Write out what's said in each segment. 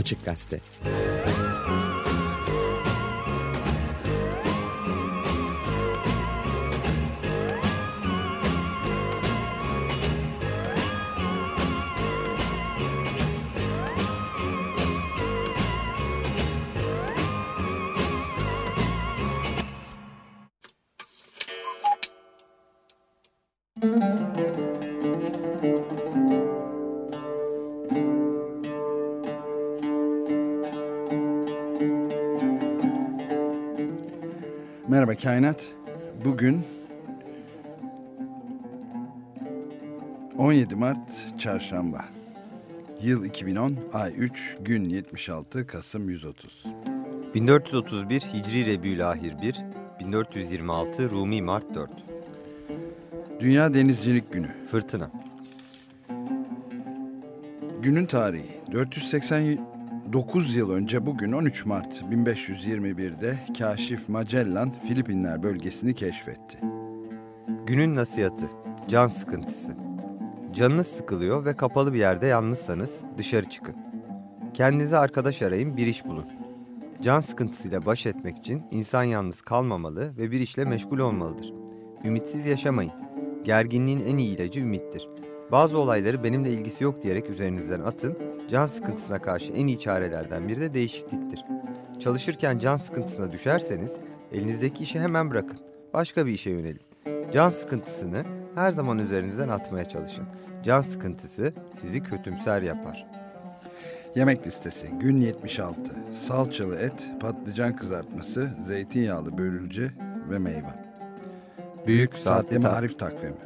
Açık Gazete. Kainat. Bugün 17 Mart Çarşamba. Yıl 2010, ay 3, gün 76, Kasım 130. 1431 Hicri Rebülahir 1, 1426 Rumi Mart 4. Dünya Denizcilik Günü. Fırtına. Günün tarihi 489 yıl önce bugün 13 Mart 1521'de Kaşif Magellan Filipinler bölgesini keşfetti. Günün nasihatı. Can sıkıntısı. Canınız sıkılıyor ve kapalı bir yerde yalnızsanız dışarı çıkın. Kendinize arkadaş arayın, bir iş bulun. Can sıkıntısıyla baş etmek için insan yalnız kalmamalı ve bir işle meşgul olmalıdır. Ümitsiz yaşamayın. Gerginliğin en iyi ilacı ümittir. Bazı olayları benimle ilgisi yok diyerek üzerinizden atın, can sıkıntısına karşı en iyi çarelerden biri de değişikliktir. Çalışırken can sıkıntısına düşerseniz elinizdeki işi hemen bırakın. Başka bir işe yönelin. Can sıkıntısını her zaman üzerinizden atmaya çalışın. Can sıkıntısı sizi kötümser yapar. Yemek listesi gün 76. Salçalı et, patlıcan kızartması, zeytinyağlı börülce ve meyve. Büyük Saatli Saatli Marif Takvimi.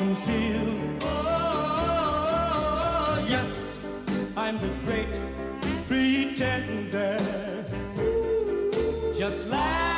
Conceal. Oh, yes, I'm the great pretender. Just laughing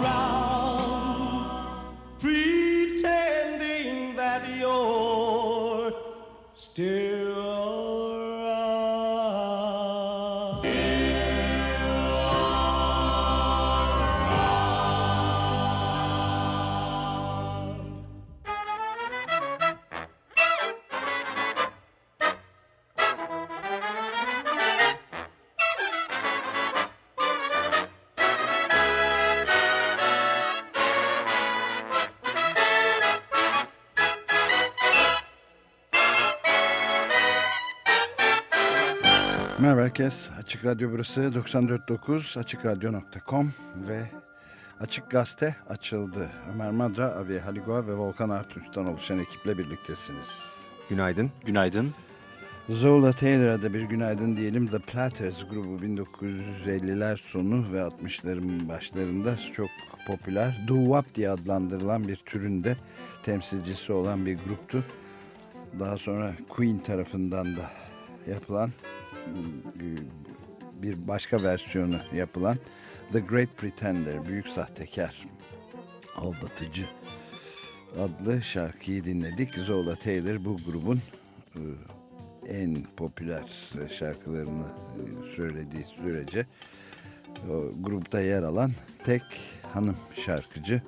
crowd. Açık Radyo burası 94.9 AçıkRadyo.com ve Açık Gazete açıldı. Ömer Madra, Avi Haligua ve Volkan Artunç'tan oluşan ekiple birliktesiniz. Günaydın. Günaydın. Zola Taylor'a da bir günaydın diyelim. The Platters grubu 1950'ler sonu ve 60'ların başlarında çok popüler doo-wop diye adlandırılan bir türünde temsilcisi olan bir gruptu. Daha sonra Queen tarafından da yapılan bir başka versiyonu yapılan The Great Pretender, Büyük Sahtekar, Aldatıcı adlı şarkıyı dinledik. Zola Taylor bu grubun e, en popüler şarkılarını e, söylediği sürece o grupta yer alan tek hanım şarkıcı,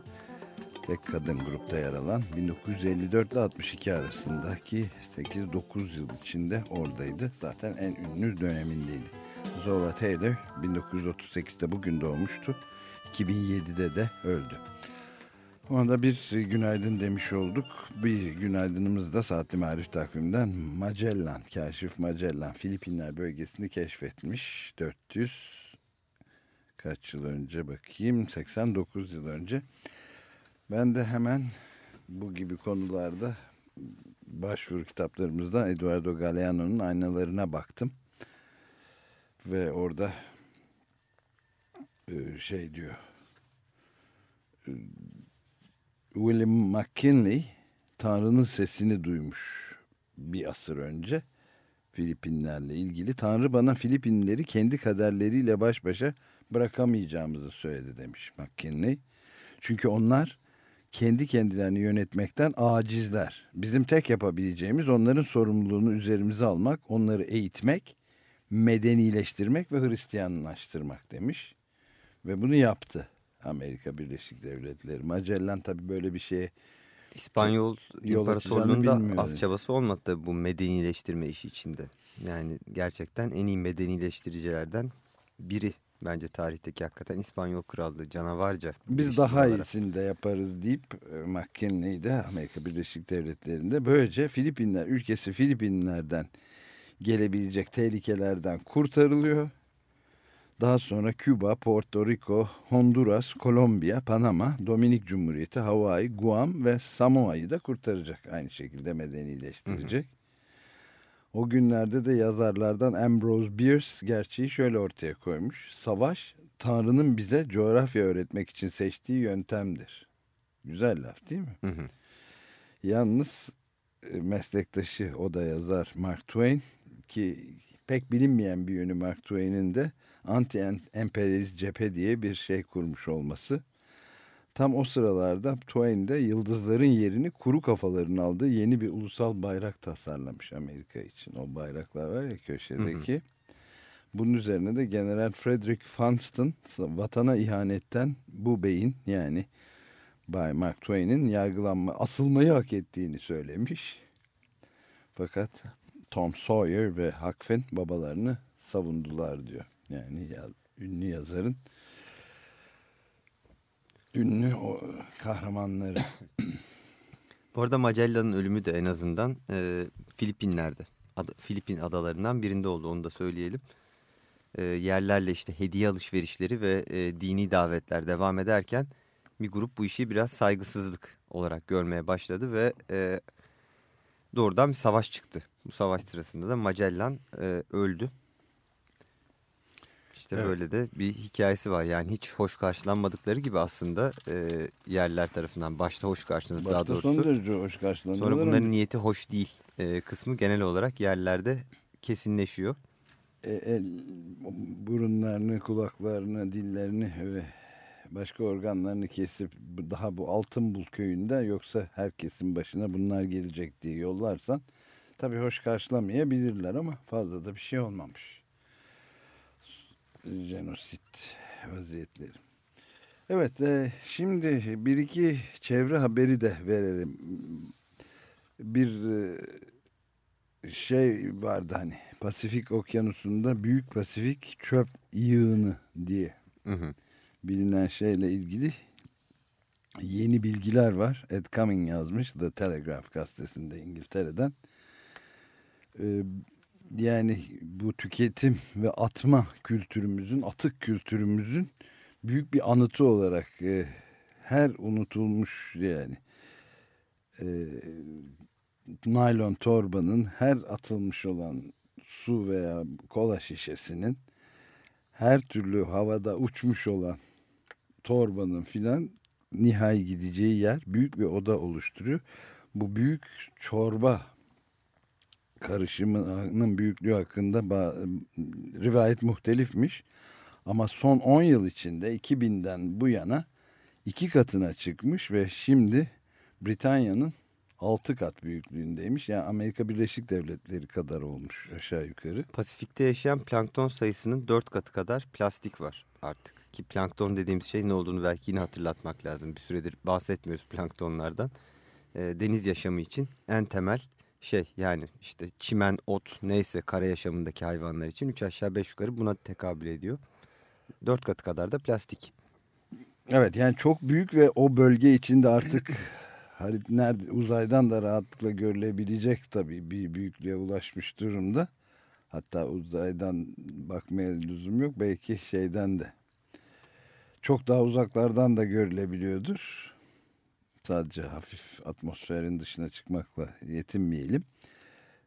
tek kadın grupta yer alan 1954 ile 62 arasındaki 8-9 yıl içinde oradaydı. Zaten en ünlü dönemindeydi. Zola Taylor 1938'de bugün doğmuştu. 2007'de de öldü. Ona bir günaydın demiş olduk. Bir günaydınımız da Saatli Marif takvimden Magellan, Kaşif Magellan Filipinler bölgesini keşfetmiş. 400 kaç yıl önce bakayım 89 yıl önce. Ben de hemen bu gibi konularda başvuru kitaplarımızdan Eduardo Galeano'nun aynalarına baktım. Ve orada şey diyor William McKinley Tanrı'nın sesini duymuş bir asır önce Filipinlerle ilgili. Tanrı bana Filipinleri kendi kaderleriyle baş başa bırakamayacağımızı söyledi demiş McKinley. Çünkü onlar kendi kendilerini yönetmekten acizler. Bizim tek yapabileceğimiz onların sorumluluğunu üzerimize almak, onları eğitmek, medenileştirmek ve Hristiyanlaştırmak demiş. Ve bunu yaptı. Amerika Birleşik Devletleri. Magellan tabi böyle bir şeye İspanyol İmparatorluğu'nda az çabası olmadı tabi bu medenileştirme işi içinde. Yani gerçekten en iyi medenileştiricilerden biri bence tarihteki hakikaten İspanyol Krallığı canavarca. Biz daha olarak. iyisini de yaparız deyip e, McKinley de Amerika Birleşik Devletleri'nde böylece Filipinler ülkesi Filipinler'den gelebilecek tehlikelerden kurtarılıyor daha sonra Küba, Porto Rico, Honduras, Kolombiya, Panama, Dominik Cumhuriyeti, Hawaii, Guam ve Samoa'yı da kurtaracak. Aynı şekilde medenileştirecek. Hı hı. O günlerde de yazarlardan Ambrose Bierce gerçeği şöyle ortaya koymuş. Savaş, Tanrı'nın bize coğrafya öğretmek için seçtiği yöntemdir. Güzel laf değil mi? Hı hı. Yalnız e, meslektaşı o da yazar Mark Twain ki pek bilinmeyen bir yönü Mark Twain'in de anti-emperyalist cephe diye bir şey kurmuş olması. Tam o sıralarda Twain de yıldızların yerini kuru kafaların aldığı yeni bir ulusal bayrak tasarlamış Amerika için. O bayraklar var ya köşedeki. Hı hı. Bunun üzerine de General Frederick Funston vatana ihanetten bu beyin yani Bay Mark Twain'in yargılanma, asılmayı hak ettiğini söylemiş. Fakat Tom Sawyer ve Huck Finn babalarını savundular diyor. Yani ya, ünlü yazarın ünlü o kahramanları. Bu arada Magellan'ın ölümü de en azından e, Filipinler'de. Ad, Filipin adalarından birinde oldu onu da söyleyelim. E, yerlerle işte hediye alışverişleri ve e, dini davetler devam ederken bir grup bu işi biraz saygısızlık olarak görmeye başladı ve e, doğrudan bir savaş çıktı. Bu savaş sırasında da Magellan e, öldü. İşte evet. böyle de bir hikayesi var. Yani hiç hoş karşılanmadıkları gibi aslında e, yerler tarafından başta hoş karşılanır daha doğrusu. son derece hoş karşılanır. Sonra bunların niyeti hoş değil e, kısmı genel olarak yerlerde kesinleşiyor. E, el, burunlarını, kulaklarını, dillerini ve başka organlarını kesip daha bu Altınbul köyünde yoksa herkesin başına bunlar gelecek diye yollarsan tabii hoş karşılamayabilirler ama fazla da bir şey olmamış jenosit vaziyetleri. Evet e, şimdi bir iki çevre haberi de verelim. Bir e, şey vardı hani Pasifik okyanusunda büyük Pasifik çöp yığını diye hı hı. bilinen şeyle ilgili yeni bilgiler var. Ed Cumming yazmış The Telegraph gazetesinde İngiltere'den. Ee, yani bu tüketim ve atma kültürümüzün, atık kültürümüzün büyük bir anıtı olarak e, her unutulmuş yani e, naylon torbanın her atılmış olan su veya kola şişesinin her türlü havada uçmuş olan torbanın filan nihai gideceği yer büyük bir oda oluşturuyor. Bu büyük çorba karışımının büyüklüğü hakkında rivayet muhtelifmiş. Ama son 10 yıl içinde 2000'den bu yana iki katına çıkmış ve şimdi Britanya'nın 6 kat büyüklüğündeymiş. Yani Amerika Birleşik Devletleri kadar olmuş aşağı yukarı. Pasifik'te yaşayan plankton sayısının 4 katı kadar plastik var artık. Ki plankton dediğimiz şey ne olduğunu belki yine hatırlatmak lazım. Bir süredir bahsetmiyoruz planktonlardan. E, deniz yaşamı için en temel şey yani işte çimen, ot neyse kara yaşamındaki hayvanlar için 3 aşağı 5 yukarı buna tekabül ediyor. 4 katı kadar da plastik. Evet yani çok büyük ve o bölge içinde artık nerede uzaydan da rahatlıkla görülebilecek tabii bir büyüklüğe ulaşmış durumda. Hatta uzaydan bakmaya lüzum yok. Belki şeyden de çok daha uzaklardan da görülebiliyordur. Sadece hafif atmosferin dışına çıkmakla yetinmeyelim.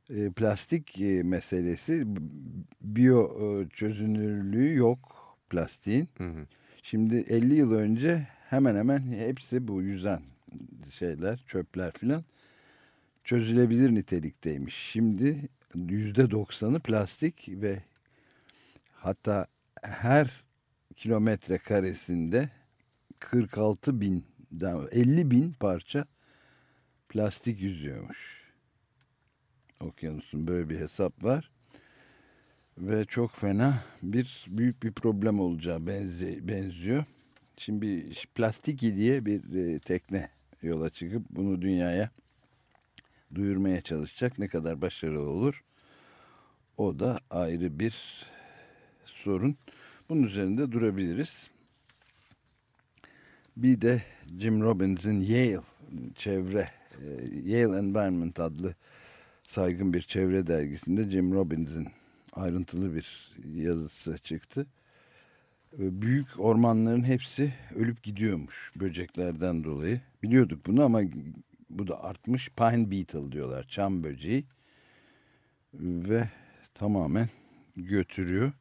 E, plastik e, meselesi biyo e, çözünürlüğü yok plastiğin. Hı hı. Şimdi 50 yıl önce hemen hemen hepsi bu yüzen şeyler, çöpler filan çözülebilir nitelikteymiş. Şimdi yüzde doksanı plastik ve hatta her kilometre karesinde 46 bin 50 bin parça plastik yüzüyormuş. Okyanusun böyle bir hesap var. Ve çok fena bir büyük bir problem olacağı benzi, benziyor. Şimdi plastik diye bir e, tekne yola çıkıp bunu dünyaya duyurmaya çalışacak. Ne kadar başarılı olur o da ayrı bir sorun. Bunun üzerinde durabiliriz. Bir de Jim Robbins'in Yale çevre e, Yale Environment adlı saygın bir çevre dergisinde Jim Robbins'in ayrıntılı bir yazısı çıktı. Büyük ormanların hepsi ölüp gidiyormuş böceklerden dolayı. Biliyorduk bunu ama bu da artmış. Pine beetle diyorlar, çam böceği. Ve tamamen götürüyor.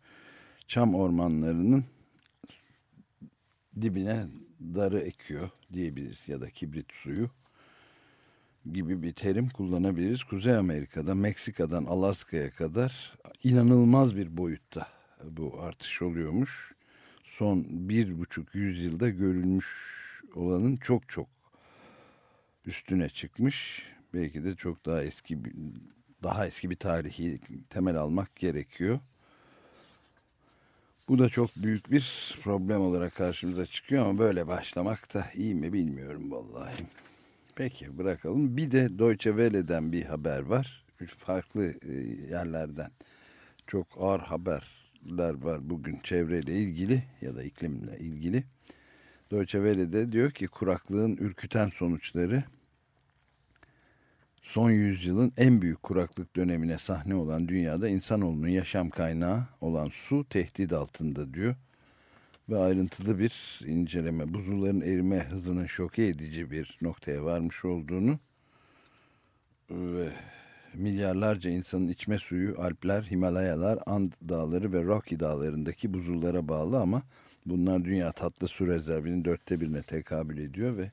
Çam ormanlarının dibine darı ekiyor diyebiliriz ya da kibrit suyu gibi bir terim kullanabiliriz. Kuzey Amerika'da, Meksika'dan Alaska'ya kadar inanılmaz bir boyutta bu artış oluyormuş. Son bir buçuk yüzyılda görülmüş olanın çok çok üstüne çıkmış. Belki de çok daha eski daha eski bir tarihi temel almak gerekiyor. Bu da çok büyük bir problem olarak karşımıza çıkıyor ama böyle başlamak da iyi mi bilmiyorum vallahi. Peki bırakalım. Bir de Deutsche Welle'den bir haber var. Farklı e, yerlerden çok ağır haberler var bugün çevreyle ilgili ya da iklimle ilgili. Deutsche Welle'de diyor ki kuraklığın ürküten sonuçları son yüzyılın en büyük kuraklık dönemine sahne olan dünyada insanoğlunun yaşam kaynağı olan su tehdit altında diyor. Ve ayrıntılı bir inceleme buzulların erime hızının şoke edici bir noktaya varmış olduğunu ve milyarlarca insanın içme suyu Alpler, Himalayalar, And dağları ve Rocky dağlarındaki buzullara bağlı ama bunlar dünya tatlı su rezervinin dörtte birine tekabül ediyor ve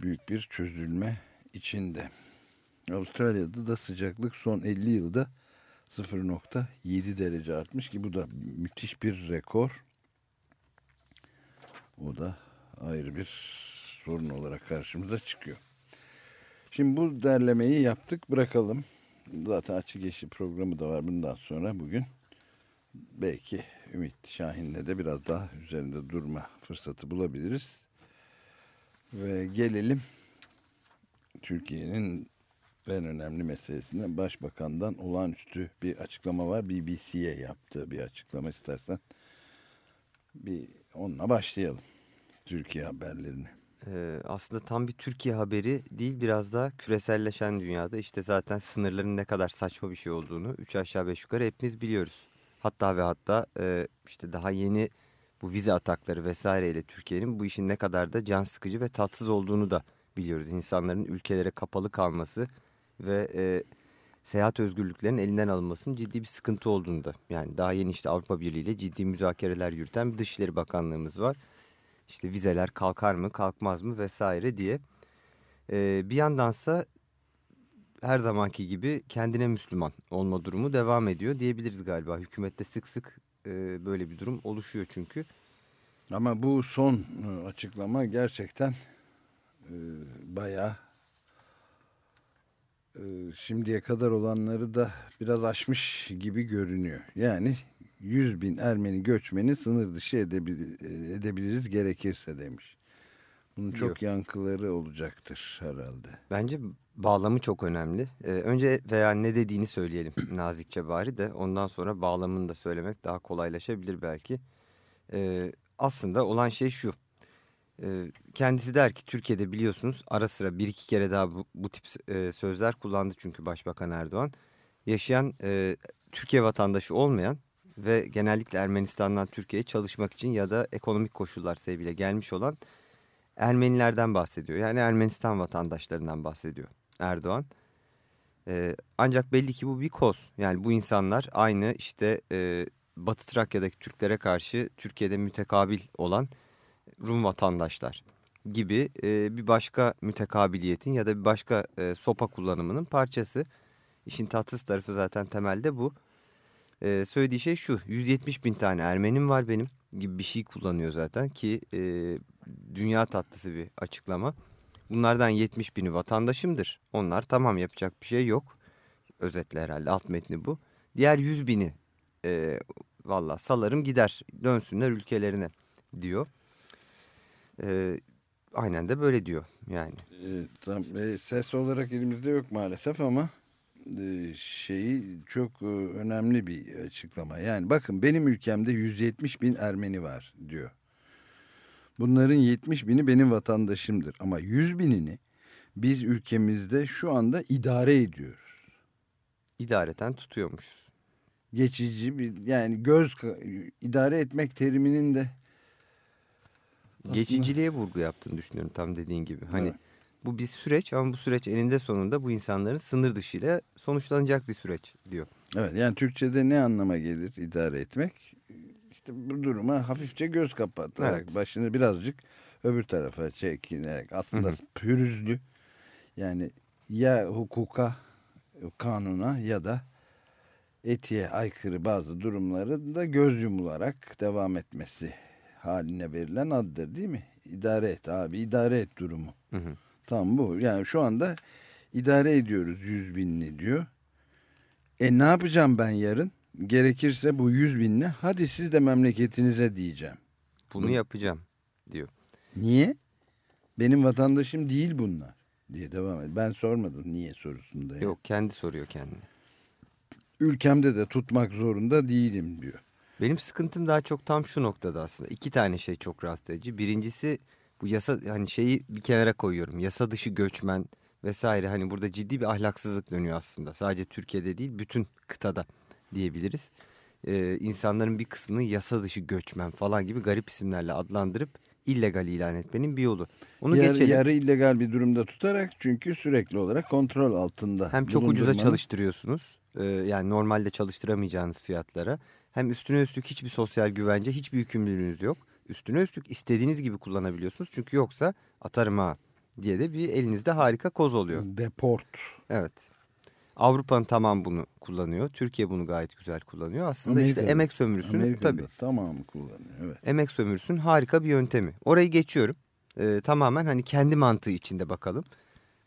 büyük bir çözülme içinde. Avustralya'da da sıcaklık son 50 yılda 0.7 derece artmış ki bu da müthiş bir rekor. O da ayrı bir sorun olarak karşımıza çıkıyor. Şimdi bu derlemeyi yaptık bırakalım. Zaten açık yeşil programı da var bundan sonra bugün. Belki Ümit Şahin'le de biraz daha üzerinde durma fırsatı bulabiliriz. Ve gelelim Türkiye'nin en önemli meselesinde başbakandan olağanüstü bir açıklama var. BBC'ye yaptığı bir açıklama istersen bir onunla başlayalım. Türkiye haberlerini. Ee, aslında tam bir Türkiye haberi değil biraz daha küreselleşen dünyada işte zaten sınırların ne kadar saçma bir şey olduğunu 3 aşağı 5 yukarı hepimiz biliyoruz. Hatta ve hatta e, işte daha yeni bu vize atakları vesaireyle Türkiye'nin bu işin ne kadar da can sıkıcı ve tatsız olduğunu da biliyoruz. İnsanların ülkelere kapalı kalması ve e, seyahat özgürlüklerinin elinden alınmasının ciddi bir sıkıntı olduğunu da. Yani daha yeni işte Avrupa Birliği ile ciddi müzakereler yürüten bir Dışişleri Bakanlığımız var. İşte vizeler kalkar mı kalkmaz mı vesaire diye. E, bir yandansa her zamanki gibi kendine Müslüman olma durumu devam ediyor diyebiliriz galiba. Hükümette sık sık e, böyle bir durum oluşuyor çünkü. Ama bu son e, açıklama gerçekten e, bayağı e, şimdiye kadar olanları da biraz aşmış gibi görünüyor. Yani 100 bin Ermeni göçmeni sınır dışı edebilir, edebiliriz gerekirse demiş. Bunun çok Yok. yankıları olacaktır herhalde. Bence bağlamı çok önemli. Ee, önce veya ne dediğini söyleyelim nazikçe bari de ondan sonra bağlamını da söylemek daha kolaylaşabilir belki. Ee, aslında olan şey şu. Kendisi der ki Türkiye'de biliyorsunuz ara sıra bir iki kere daha bu, bu tip sözler kullandı çünkü Başbakan Erdoğan. Yaşayan Türkiye vatandaşı olmayan ve genellikle Ermenistan'dan Türkiye'ye çalışmak için ya da ekonomik koşullar sebebiyle gelmiş olan Ermenilerden bahsediyor. Yani Ermenistan vatandaşlarından bahsediyor Erdoğan. Ancak belli ki bu bir koz. Yani bu insanlar aynı işte Batı Trakya'daki Türklere karşı Türkiye'de mütekabil olan Rum vatandaşlar gibi e, bir başka mütekabiliyetin ya da bir başka e, sopa kullanımının parçası. İşin tatsız tarafı zaten temelde bu. E, söylediği şey şu 170 bin tane Ermenim var benim gibi bir şey kullanıyor zaten ki e, dünya tatlısı bir açıklama. Bunlardan 70 bini vatandaşımdır. Onlar tamam yapacak bir şey yok. Özetle herhalde alt metni bu. Diğer 100 bini e, valla salarım gider dönsünler ülkelerine diyor. E, aynen de böyle diyor yani. E, tam, e, ses olarak elimizde yok maalesef ama e, şeyi çok e, önemli bir açıklama. Yani bakın benim ülkemde 170 bin Ermeni var diyor. Bunların 70 bini benim vatandaşımdır ama 100 binini biz ülkemizde şu anda idare ediyoruz. İdareten tutuyormuşuz. Geçici bir yani göz idare etmek teriminin de aslında- Geçiciliğe vurgu yaptığını düşünüyorum tam dediğin gibi. Hani Evet. bu bir süreç ama bu süreç eninde sonunda bu insanların sınır dışıyla sonuçlanacak bir süreç diyor. Evet yani Türkçe'de ne anlama gelir idare etmek? İşte bu duruma hafifçe göz kapatarak Evet. başını birazcık öbür tarafa çekinerek aslında Hı hı. pürüzlü yani ya hukuka kanuna ya da etiğe aykırı bazı durumları da göz yumularak devam etmesi haline verilen addır değil mi? İdare et abi idare et durumu. Hı hı. Tam bu. Yani şu anda idare ediyoruz yüz binini diyor. E ne yapacağım ben yarın? Gerekirse bu yüz binle hadi siz de memleketinize diyeceğim. Bunu Hı. yapacağım diyor. Niye? Benim vatandaşım değil bunlar diye devam et. Ben sormadım niye sorusunda. yani. Yok kendi soruyor kendine. Ülkemde de tutmak zorunda değilim diyor. Benim sıkıntım daha çok tam şu noktada aslında. İki tane şey çok rahatsız edici. Birincisi bu yasa hani şeyi bir kenara koyuyorum. Yasa dışı göçmen vesaire hani burada ciddi bir ahlaksızlık dönüyor aslında. Sadece Türkiye'de değil bütün kıtada diyebiliriz. Ee, insanların bir kısmını yasa dışı göçmen falan gibi garip isimlerle adlandırıp illegal ilan etmenin bir yolu. Onu yarı, geçelim. yarı illegal bir durumda tutarak çünkü sürekli olarak kontrol altında. Hem çok ucuza çalıştırıyorsunuz. e, yani normalde çalıştıramayacağınız fiyatlara. Hem üstüne üstlük hiçbir sosyal güvence, hiçbir yükümlülüğünüz yok. Üstüne üstlük istediğiniz gibi kullanabiliyorsunuz. Çünkü yoksa atarım ha diye de bir elinizde harika koz oluyor. Deport. Evet. Avrupa'nın tamam bunu kullanıyor. Türkiye bunu gayet güzel kullanıyor. Aslında işte Amerika'da- emek sömürüsünün Amerika'da tabii. tamamı kullanıyor. Evet. Emek sömürüsünün harika bir yöntemi. Orayı geçiyorum. Ee, tamamen hani kendi mantığı içinde bakalım.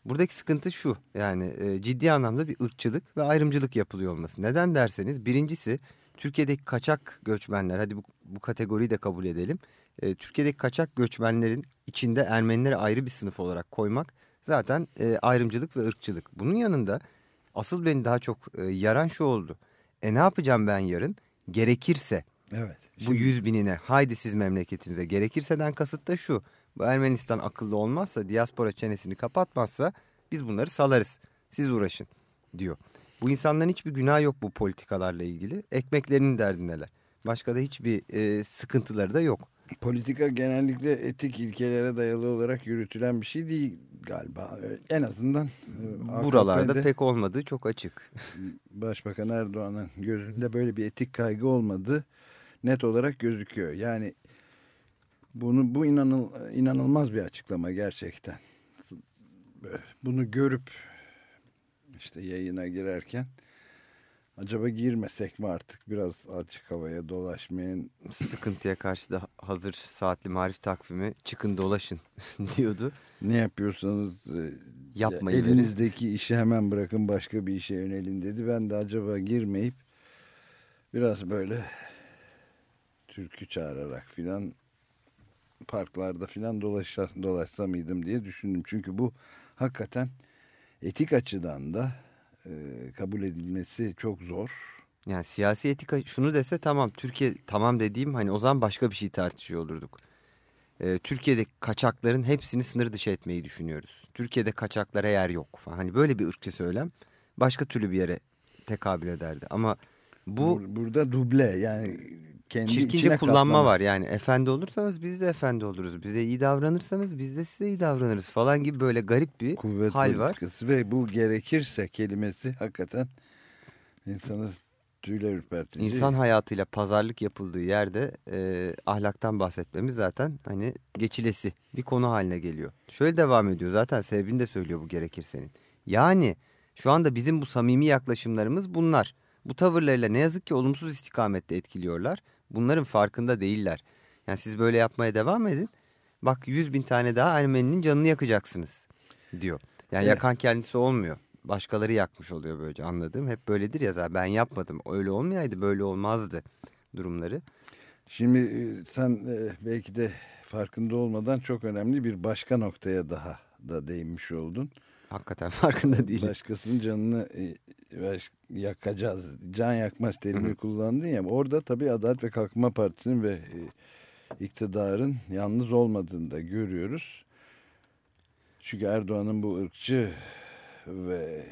Buradaki sıkıntı şu yani e, ciddi anlamda bir ırkçılık ve ayrımcılık yapılıyor olması. Neden derseniz birincisi Türkiye'deki kaçak göçmenler hadi bu, bu kategoriyi de kabul edelim. E, Türkiye'deki kaçak göçmenlerin içinde Ermenileri ayrı bir sınıf olarak koymak zaten e, ayrımcılık ve ırkçılık. Bunun yanında asıl beni daha çok e, yaran şu oldu. E ne yapacağım ben yarın? Gerekirse Evet. bu yüz binine haydi siz memleketinize gerekirseden kasıt da şu. Bu Ermenistan akıllı olmazsa diaspora çenesini kapatmazsa biz bunları salarız. Siz uğraşın diyor. Bu insanların hiçbir günah yok bu politikalarla ilgili. Ekmeklerinin derdindeler. Başka da hiçbir e, sıkıntıları da yok. Politika genellikle etik ilkelere dayalı olarak yürütülen bir şey değil galiba. En azından e, buralarda AKP'de pek olmadığı çok açık. Başbakan Erdoğan'ın gözünde böyle bir etik kaygı olmadığı net olarak gözüküyor. Yani bunu bu inanıl, inanılmaz bir açıklama gerçekten. Bunu görüp işte yayına girerken acaba girmesek mi artık biraz açık havaya dolaşmayın. Sıkıntıya karşı da hazır saatli marif takvimi çıkın dolaşın diyordu. Ne yapıyorsanız e, Yapmayı verin. elinizdeki işi hemen bırakın başka bir işe yönelin dedi. Ben de acaba girmeyip biraz böyle türkü çağırarak filan parklarda filan dolaşsa, dolaşsa mıydım diye düşündüm. Çünkü bu hakikaten etik açıdan da e, kabul edilmesi çok zor. Yani siyasi etika şunu dese tamam Türkiye tamam dediğim hani o zaman başka bir şey tartışıyor olurduk. Ee, Türkiye'de kaçakların hepsini sınır dışı etmeyi düşünüyoruz. Türkiye'de kaçaklara yer yok falan. Hani böyle bir ırkçı söylem başka türlü bir yere tekabül ederdi. Ama bu Bur- burada duble yani kendi çirkince kullanma katlama. var. Yani efendi olursanız biz de efendi oluruz. Bize iyi davranırsanız biz de size iyi davranırız falan gibi böyle garip bir kuvvet hal var. ve bu gerekirse kelimesi hakikaten insanı tüyler ürpertici. İnsan hayatıyla pazarlık yapıldığı yerde e, ahlaktan bahsetmemiz zaten hani geçilesi bir konu haline geliyor. Şöyle devam ediyor zaten sebebini de söylüyor bu gerekirsenin. Yani şu anda bizim bu samimi yaklaşımlarımız bunlar. Bu tavırlarıyla ne yazık ki olumsuz istikamette etkiliyorlar. Bunların farkında değiller. Yani siz böyle yapmaya devam edin. Bak yüz bin tane daha Ermeninin canını yakacaksınız diyor. Yani Evet. yakan kendisi olmuyor. Başkaları yakmış oluyor böylece anladığım. Hep böyledir ya zaten ben yapmadım. Öyle olmayaydı böyle olmazdı durumları. Şimdi e, sen e, belki de farkında olmadan çok önemli bir başka noktaya daha da değinmiş oldun. Hakikaten farkında değilim. Başkasının canını e, yakacağız. Can yakmaz terimini kullandın ya. Orada tabii Adalet ve Kalkınma Partisi'nin ve e, iktidarın yalnız olmadığını da görüyoruz. Çünkü Erdoğan'ın bu ırkçı ve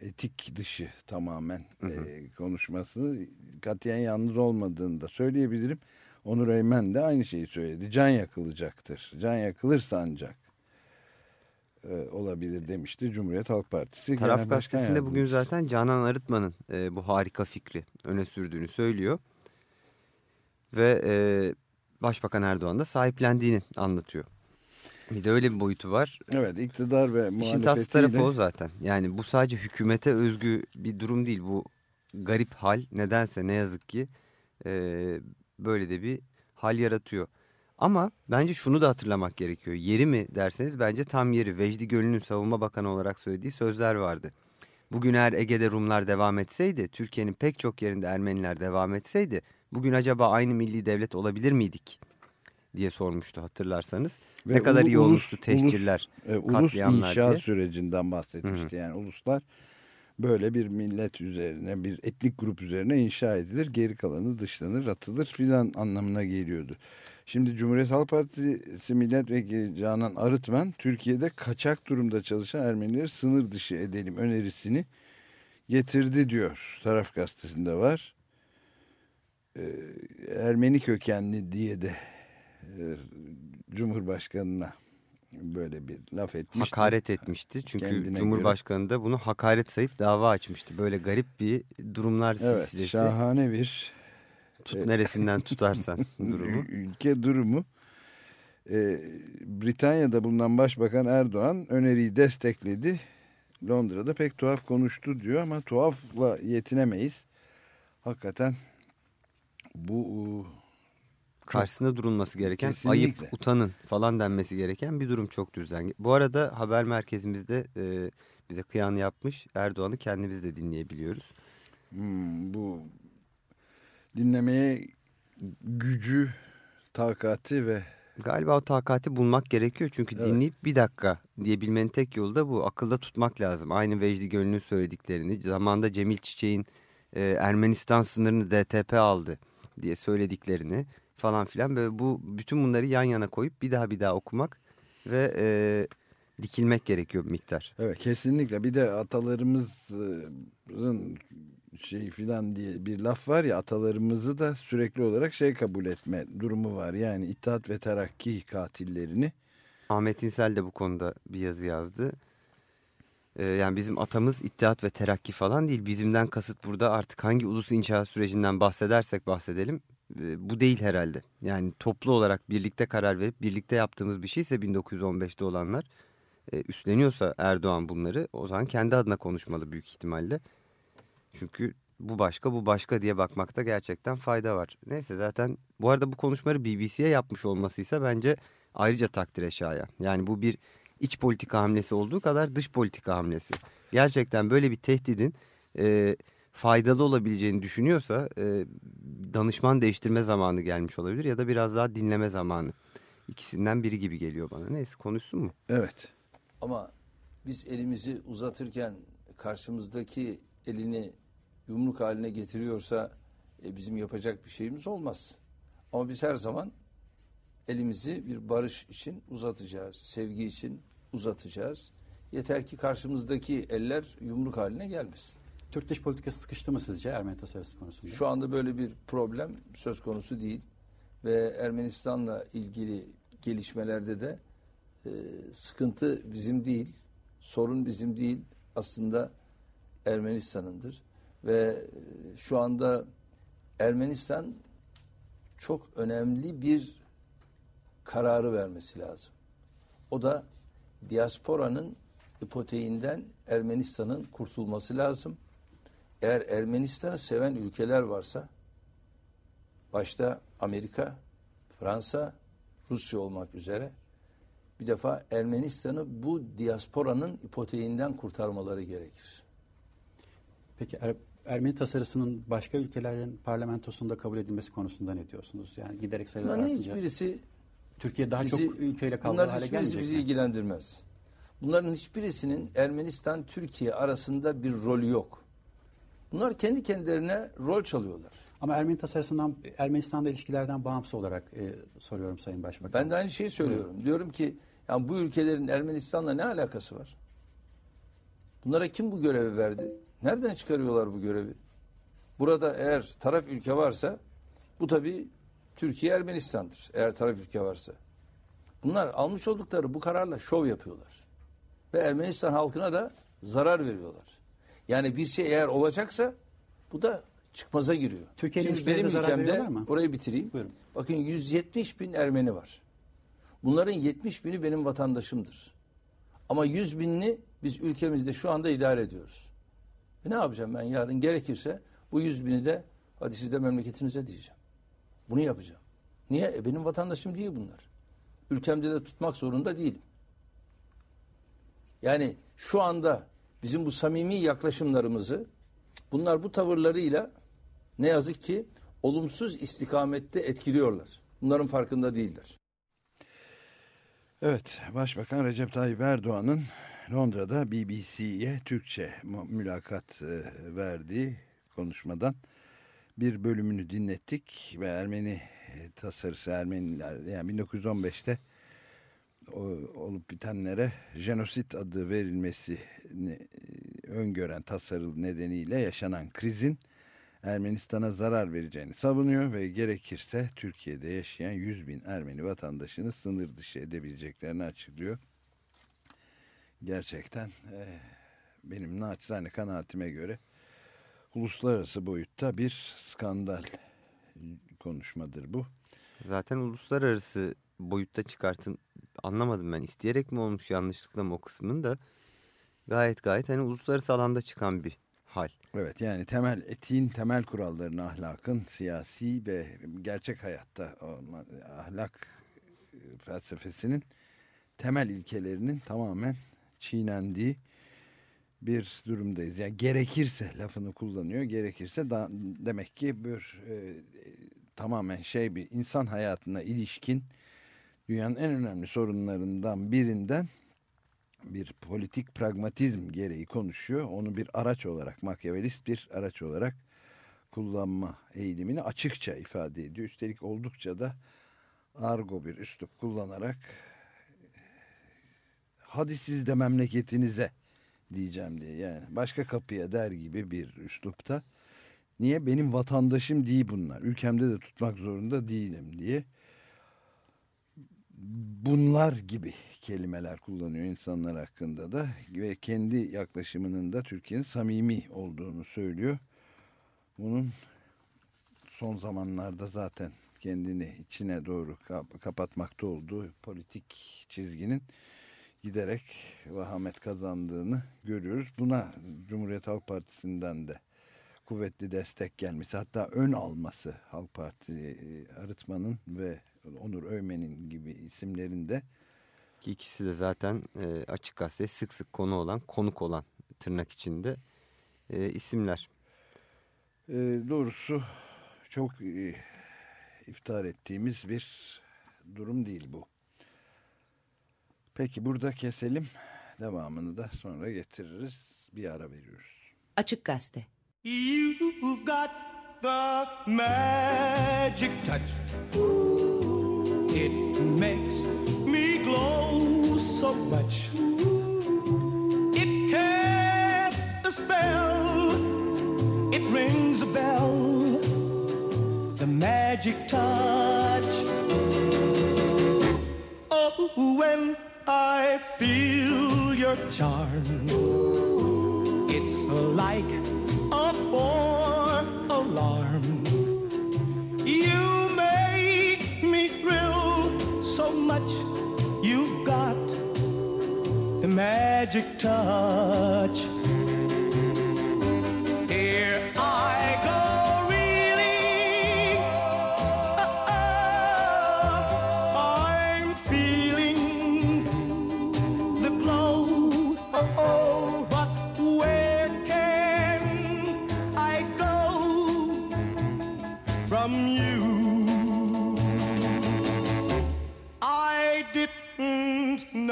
etik dışı tamamen e, konuşması katiyen yalnız olmadığını da söyleyebilirim. Onur Eymen de aynı şeyi söyledi. Can yakılacaktır. Can yakılırsa ancak e, olabilir demişti Cumhuriyet Halk Partisi. Taraf Genel Gazetesi'nde bugün zaten Canan Arıtman'ın e, bu harika fikri öne sürdüğünü söylüyor. Ve e, Başbakan Erdoğan da sahiplendiğini anlatıyor. Bir de öyle bir boyutu var. Evet iktidar ve İşin tatlı tarafı muhalefetiyle o zaten. Yani bu sadece hükümete özgü bir durum değil. Bu garip hal nedense ne yazık ki e, böyle de bir hal yaratıyor. Ama bence şunu da hatırlamak gerekiyor. Yeri mi derseniz bence tam yeri. Vecdi Gölü'nün savunma bakanı olarak söylediği sözler vardı. Bugün eğer Ege'de Rumlar devam etseydi, Türkiye'nin pek çok yerinde Ermeniler devam etseydi, bugün acaba aynı milli devlet olabilir miydik? diye sormuştu hatırlarsanız. Ve ne kadar iyi ulus- olmuştu tehcirler. e, ulus inşa diye. sürecinden bahsetmişti. Yani uluslar böyle bir millet üzerine bir etnik grup üzerine inşa edilir. Geri kalanı dışlanır atılır filan anlamına geliyordu. Şimdi Cumhuriyet Halk Partisi milletvekili Canan Arıtman Türkiye'de kaçak durumda çalışan Ermenileri sınır dışı edelim önerisini getirdi diyor. Taraf gazetesinde var. Ee, Ermeni kökenli diye de e, Cumhurbaşkanına böyle bir laf etmişti. hakaret etmişti. Çünkü Kendine Cumhurbaşkanı da bunu hakaret sayıp dava açmıştı. Böyle garip bir durumlar Evet, silsilesi. şahane bir Tut neresinden tutarsan durumu. ülke durumu. Ee, Britanya'da bulunan Başbakan Erdoğan öneriyi destekledi. Londra'da pek tuhaf konuştu diyor ama tuhafla yetinemeyiz. Hakikaten bu Karşısında durulması gereken Kesinlikle. ayıp utanın falan denmesi gereken bir durum çok düzen. Bu arada haber merkezimizde e, bize kıyan yapmış Erdoğan'ı kendimiz de dinleyebiliyoruz. hmm, bu dinlemeye gücü, takati ve Galiba o takati bulmak gerekiyor çünkü Evet. dinleyip bir dakika diyebilmenin tek yolu da bu. Akılda tutmak lazım. Aynı Vecdi Gölü'nün söylediklerini. Zamanda Cemil Çiçek'in e, Ermenistan sınırını DTP aldı diye söylediklerini falan filan. Böyle bu bütün bunları yan yana koyup bir daha bir daha okumak ve e, dikilmek gerekiyor bir miktar. Evet kesinlikle bir de atalarımızın şey filan diye bir laf var ya atalarımızı da sürekli olarak şey kabul etme durumu var. Yani İttihat ve Terakki katillerini Ahmet İnsel de bu konuda bir yazı yazdı. Ee, yani bizim atamız İttihat ve Terakki falan değil. Bizimden kasıt burada artık hangi ulus inşaat sürecinden bahsedersek bahsedelim. e, bu değil herhalde. Yani toplu olarak birlikte karar verip birlikte yaptığımız bir şeyse 1915'te olanlar e, üstleniyorsa Erdoğan bunları o zaman kendi adına konuşmalı büyük ihtimalle. Çünkü bu başka bu başka diye bakmakta gerçekten fayda var. Neyse zaten bu arada bu konuşmaları BBC'ye yapmış olmasıysa bence ayrıca takdire şayan. Yani bu bir iç politika hamlesi olduğu kadar dış politika hamlesi. Gerçekten böyle bir tehdidin e, faydalı olabileceğini düşünüyorsa e, danışman değiştirme zamanı gelmiş olabilir ya da biraz daha dinleme zamanı. İkisinden biri gibi geliyor bana. Neyse konuşsun mu? evet Ama biz elimizi uzatırken karşımızdaki elini yumruk haline getiriyorsa e, bizim yapacak bir şeyimiz olmaz. Ama biz her zaman elimizi bir barış için uzatacağız, sevgi için uzatacağız. Yeter ki karşımızdaki eller yumruk haline gelmesin. Türk dış politikası sıkıştı mı sizce Ermeni tasarısı konusunda? Şu anda böyle bir problem söz konusu değil ve Ermenistan'la ilgili gelişmelerde de e, sıkıntı bizim değil, sorun bizim değil, aslında Ermenistan'ındır ve şu anda Ermenistan çok önemli bir kararı vermesi lazım. O da diasporanın ipoteğinden Ermenistan'ın kurtulması lazım. Eğer Ermenistan'ı seven ülkeler varsa başta Amerika, Fransa, Rusya olmak üzere bir defa Ermenistan'ı bu diasporanın ipoteğinden kurtarmaları gerekir. Peki Er- Ermeni tasarısının başka ülkelerin parlamentosunda kabul edilmesi konusunda ne diyorsunuz? Yani giderek sayılar Bunların artınca hiçbirisi Türkiye daha bizi- çok ülkeyle kavgalı bunların hale hiçbirisi gelmeyecek. bizi mi? ilgilendirmez. Bunların hiçbirisinin Ermenistan Türkiye arasında bir rolü yok. Bunlar kendi kendilerine rol çalıyorlar. Ama Ermeni tasarısından Ermenistan'da ilişkilerden bağımsız olarak e, soruyorum Sayın Başbakan. Ben de aynı şeyi söylüyorum. Diyorum ki yani bu ülkelerin Ermenistan'la ne alakası var? Bunlara kim bu görevi verdi? Nereden çıkarıyorlar bu görevi? Burada eğer taraf ülke varsa bu tabii Türkiye Ermenistan'dır. Eğer taraf ülke varsa. Bunlar almış oldukları bu kararla şov yapıyorlar. Ve Ermenistan halkına da zarar veriyorlar. Yani bir şey eğer olacaksa bu da çıkmaza giriyor. Türkiye'nin Şimdi benim ülkemde orayı bitireyim. Buyurun. Bakın 170 bin Ermeni var. Bunların 70 bini benim vatandaşımdır. Ama 100 binini biz ülkemizde şu anda idare ediyoruz. E ne yapacağım ben yarın gerekirse bu 100 bini de hadi siz de memleketinize diyeceğim. Bunu yapacağım. Niye? E benim vatandaşım değil bunlar. Ülkemde de tutmak zorunda değilim. Yani şu anda bizim bu samimi yaklaşımlarımızı bunlar bu tavırlarıyla ne yazık ki olumsuz istikamette etkiliyorlar. Bunların farkında değiller. Evet, Başbakan Recep Tayyip Erdoğan'ın Londra'da BBC'ye Türkçe mülakat e, verdiği konuşmadan bir bölümünü dinlettik ve Ermeni e, tasarısı Ermeniler yani 1915'te o- olup bitenlere jenosit adı verilmesini e, öngören tasarı nedeniyle yaşanan krizin Ermenistan'a zarar vereceğini savunuyor ve gerekirse Türkiye'de yaşayan 100 bin Ermeni vatandaşını sınır dışı edebileceklerini açıklıyor. Gerçekten eh, benim naçizane kanaatime göre uluslararası boyutta bir skandal konuşmadır bu. Zaten uluslararası boyutta çıkartın anlamadım ben isteyerek mi olmuş yanlışlıkla mı o kısmını da gayet gayet hani uluslararası alanda çıkan bir hal. Evet yani temel etiğin temel kurallarını ahlakın siyasi ve gerçek hayatta ahlak e, felsefesinin temel ilkelerinin tamamen çiğnendiği bir durumdayız. Yani gerekirse lafını kullanıyor. Gerekirse da, demek ki bir e, tamamen şey bir insan hayatına ilişkin dünyanın en önemli sorunlarından birinden bir politik pragmatizm gereği konuşuyor. Onu bir araç olarak, makyavelist bir araç olarak kullanma eğilimini açıkça ifade ediyor. Üstelik oldukça da argo bir üslup kullanarak hadi siz de memleketinize diyeceğim diye yani başka kapıya der gibi bir üslupta Niye? Benim vatandaşım değil bunlar. Ülkemde de tutmak zorunda değilim diye. Bunlar gibi kelimeler kullanıyor insanlar hakkında da ve kendi yaklaşımının da Türkiye'nin samimi olduğunu söylüyor. Bunun son zamanlarda zaten kendini içine doğru kap- kapatmakta olduğu politik çizginin giderek vahamet kazandığını görüyoruz. Buna Cumhuriyet Halk Partisi'nden de kuvvetli destek gelmesi hatta ön alması Halk Parti e, Arıtman'ın ve Onur Öymen'in gibi isimlerin de Ki ikisi de zaten e, açık gazete sık sık konu olan, konuk olan tırnak içinde e, isimler. e, doğrusu çok e, iftar ettiğimiz bir durum değil bu. Peki burada keselim. Devamını da sonra getiririz. Bir ara veriyoruz. Açık Gazete. You've got the magic touch. It makes me glow so much. It casts a spell. It rings a bell. The magic touch. Oh, when I feel your charm. It's like a four alarm. You make me thrill so much. You've got the magic touch.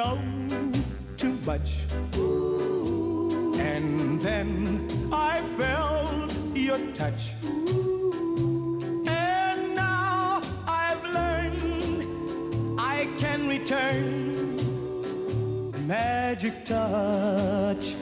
Know too much. And then I felt your touch. And now I've learned I can return magic touch.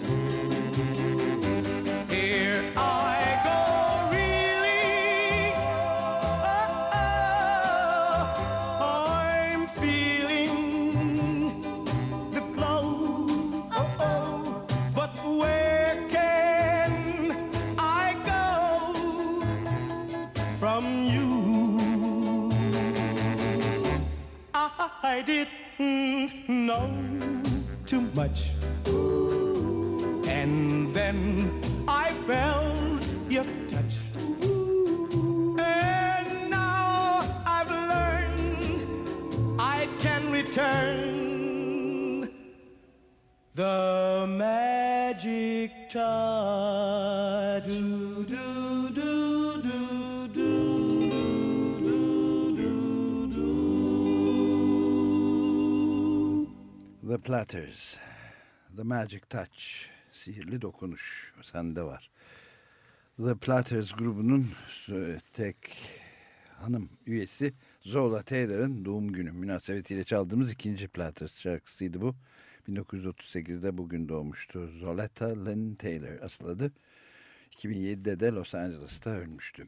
The Platters. The Magic Touch. Sihirli dokunuş. Sende var. The Platters grubunun tek hanım üyesi Zola Taylor'ın doğum günü münasebetiyle çaldığımız ikinci Platters şarkısıydı bu. 1938'de bugün doğmuştu. Zoletta Lynn Taylor asıl adı. 2007'de de Los Angeles'ta ölmüştü.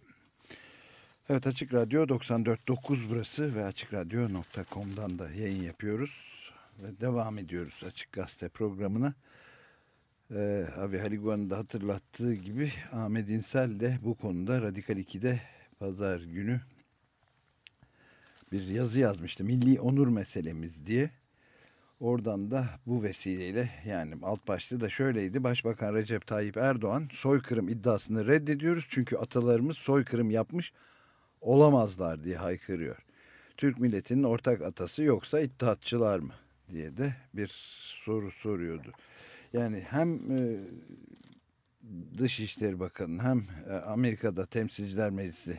Evet Açık Radyo 94.9 burası ve AçıkRadyo.com'dan da yayın yapıyoruz. Ve devam ediyoruz Açık Gazete programına. Ee, abi Haliguan'ın da hatırlattığı gibi Ahmet İnsel de bu konuda Radikal 2'de pazar günü bir yazı yazmıştı. Milli onur meselemiz diye. Oradan da bu vesileyle yani alt başlığı da şöyleydi. Başbakan Recep Tayyip Erdoğan soykırım iddiasını reddediyoruz. Çünkü atalarımız soykırım yapmış olamazlar diye haykırıyor. Türk milletinin ortak atası yoksa ittihatçılar mı diye de bir soru soruyordu. Yani hem e, Dışişleri Bakanı hem e, Amerika'da Temsilciler Meclisi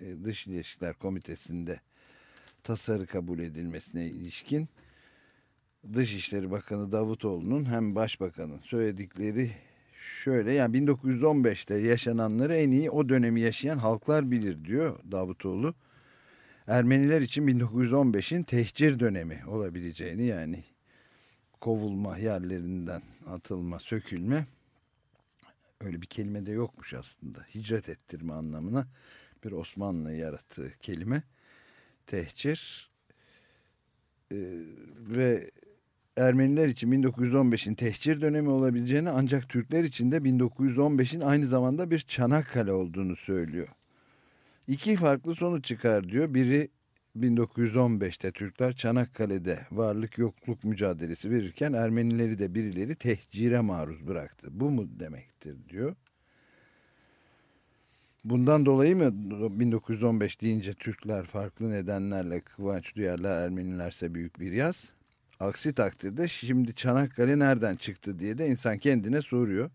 e, Dış İlişkiler Komitesi'nde tasarı kabul edilmesine ilişkin Dışişleri Bakanı Davutoğlu'nun hem Başbakanın söyledikleri şöyle yani 1915'te yaşananları en iyi o dönemi yaşayan halklar bilir diyor Davutoğlu. Ermeniler için 1915'in tehcir dönemi olabileceğini yani kovulma yerlerinden atılma, sökülme Öyle bir kelime de yokmuş aslında. Hicret ettirme anlamına bir Osmanlı yarattığı kelime. Tehcir. Ee, ve Ermeniler için 1915'in tehcir dönemi olabileceğini ancak Türkler için de 1915'in aynı zamanda bir Çanakkale olduğunu söylüyor. İki farklı sonuç çıkar diyor. Biri 1915'te Türkler Çanakkale'de varlık yokluk mücadelesi verirken Ermenileri de birileri tehcire maruz bıraktı. Bu mu demektir diyor. Bundan dolayı mı 1915 deyince Türkler farklı nedenlerle kıvanç duyarlar Ermenilerse büyük bir yaz? Aksi takdirde şimdi Çanakkale nereden çıktı diye de insan kendine soruyor.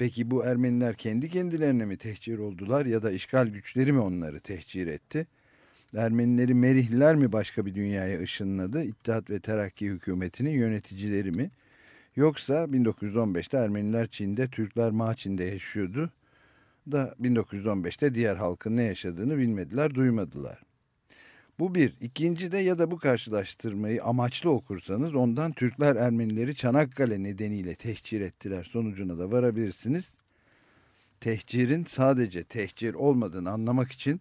Peki bu Ermeniler kendi kendilerine mi tehcir oldular ya da işgal güçleri mi onları tehcir etti? Ermenileri Merihliler mi başka bir dünyaya ışınladı? İttihat ve Terakki hükümetinin yöneticileri mi? Yoksa 1915'te Ermeniler Çin'de, Türkler Maçin'de yaşıyordu da 1915'te diğer halkın ne yaşadığını bilmediler, duymadılar. Bu bir. İkinci de ya da bu karşılaştırmayı amaçlı okursanız ondan Türkler Ermenileri Çanakkale nedeniyle tehcir ettiler sonucuna da varabilirsiniz. Tehcirin sadece tehcir olmadığını anlamak için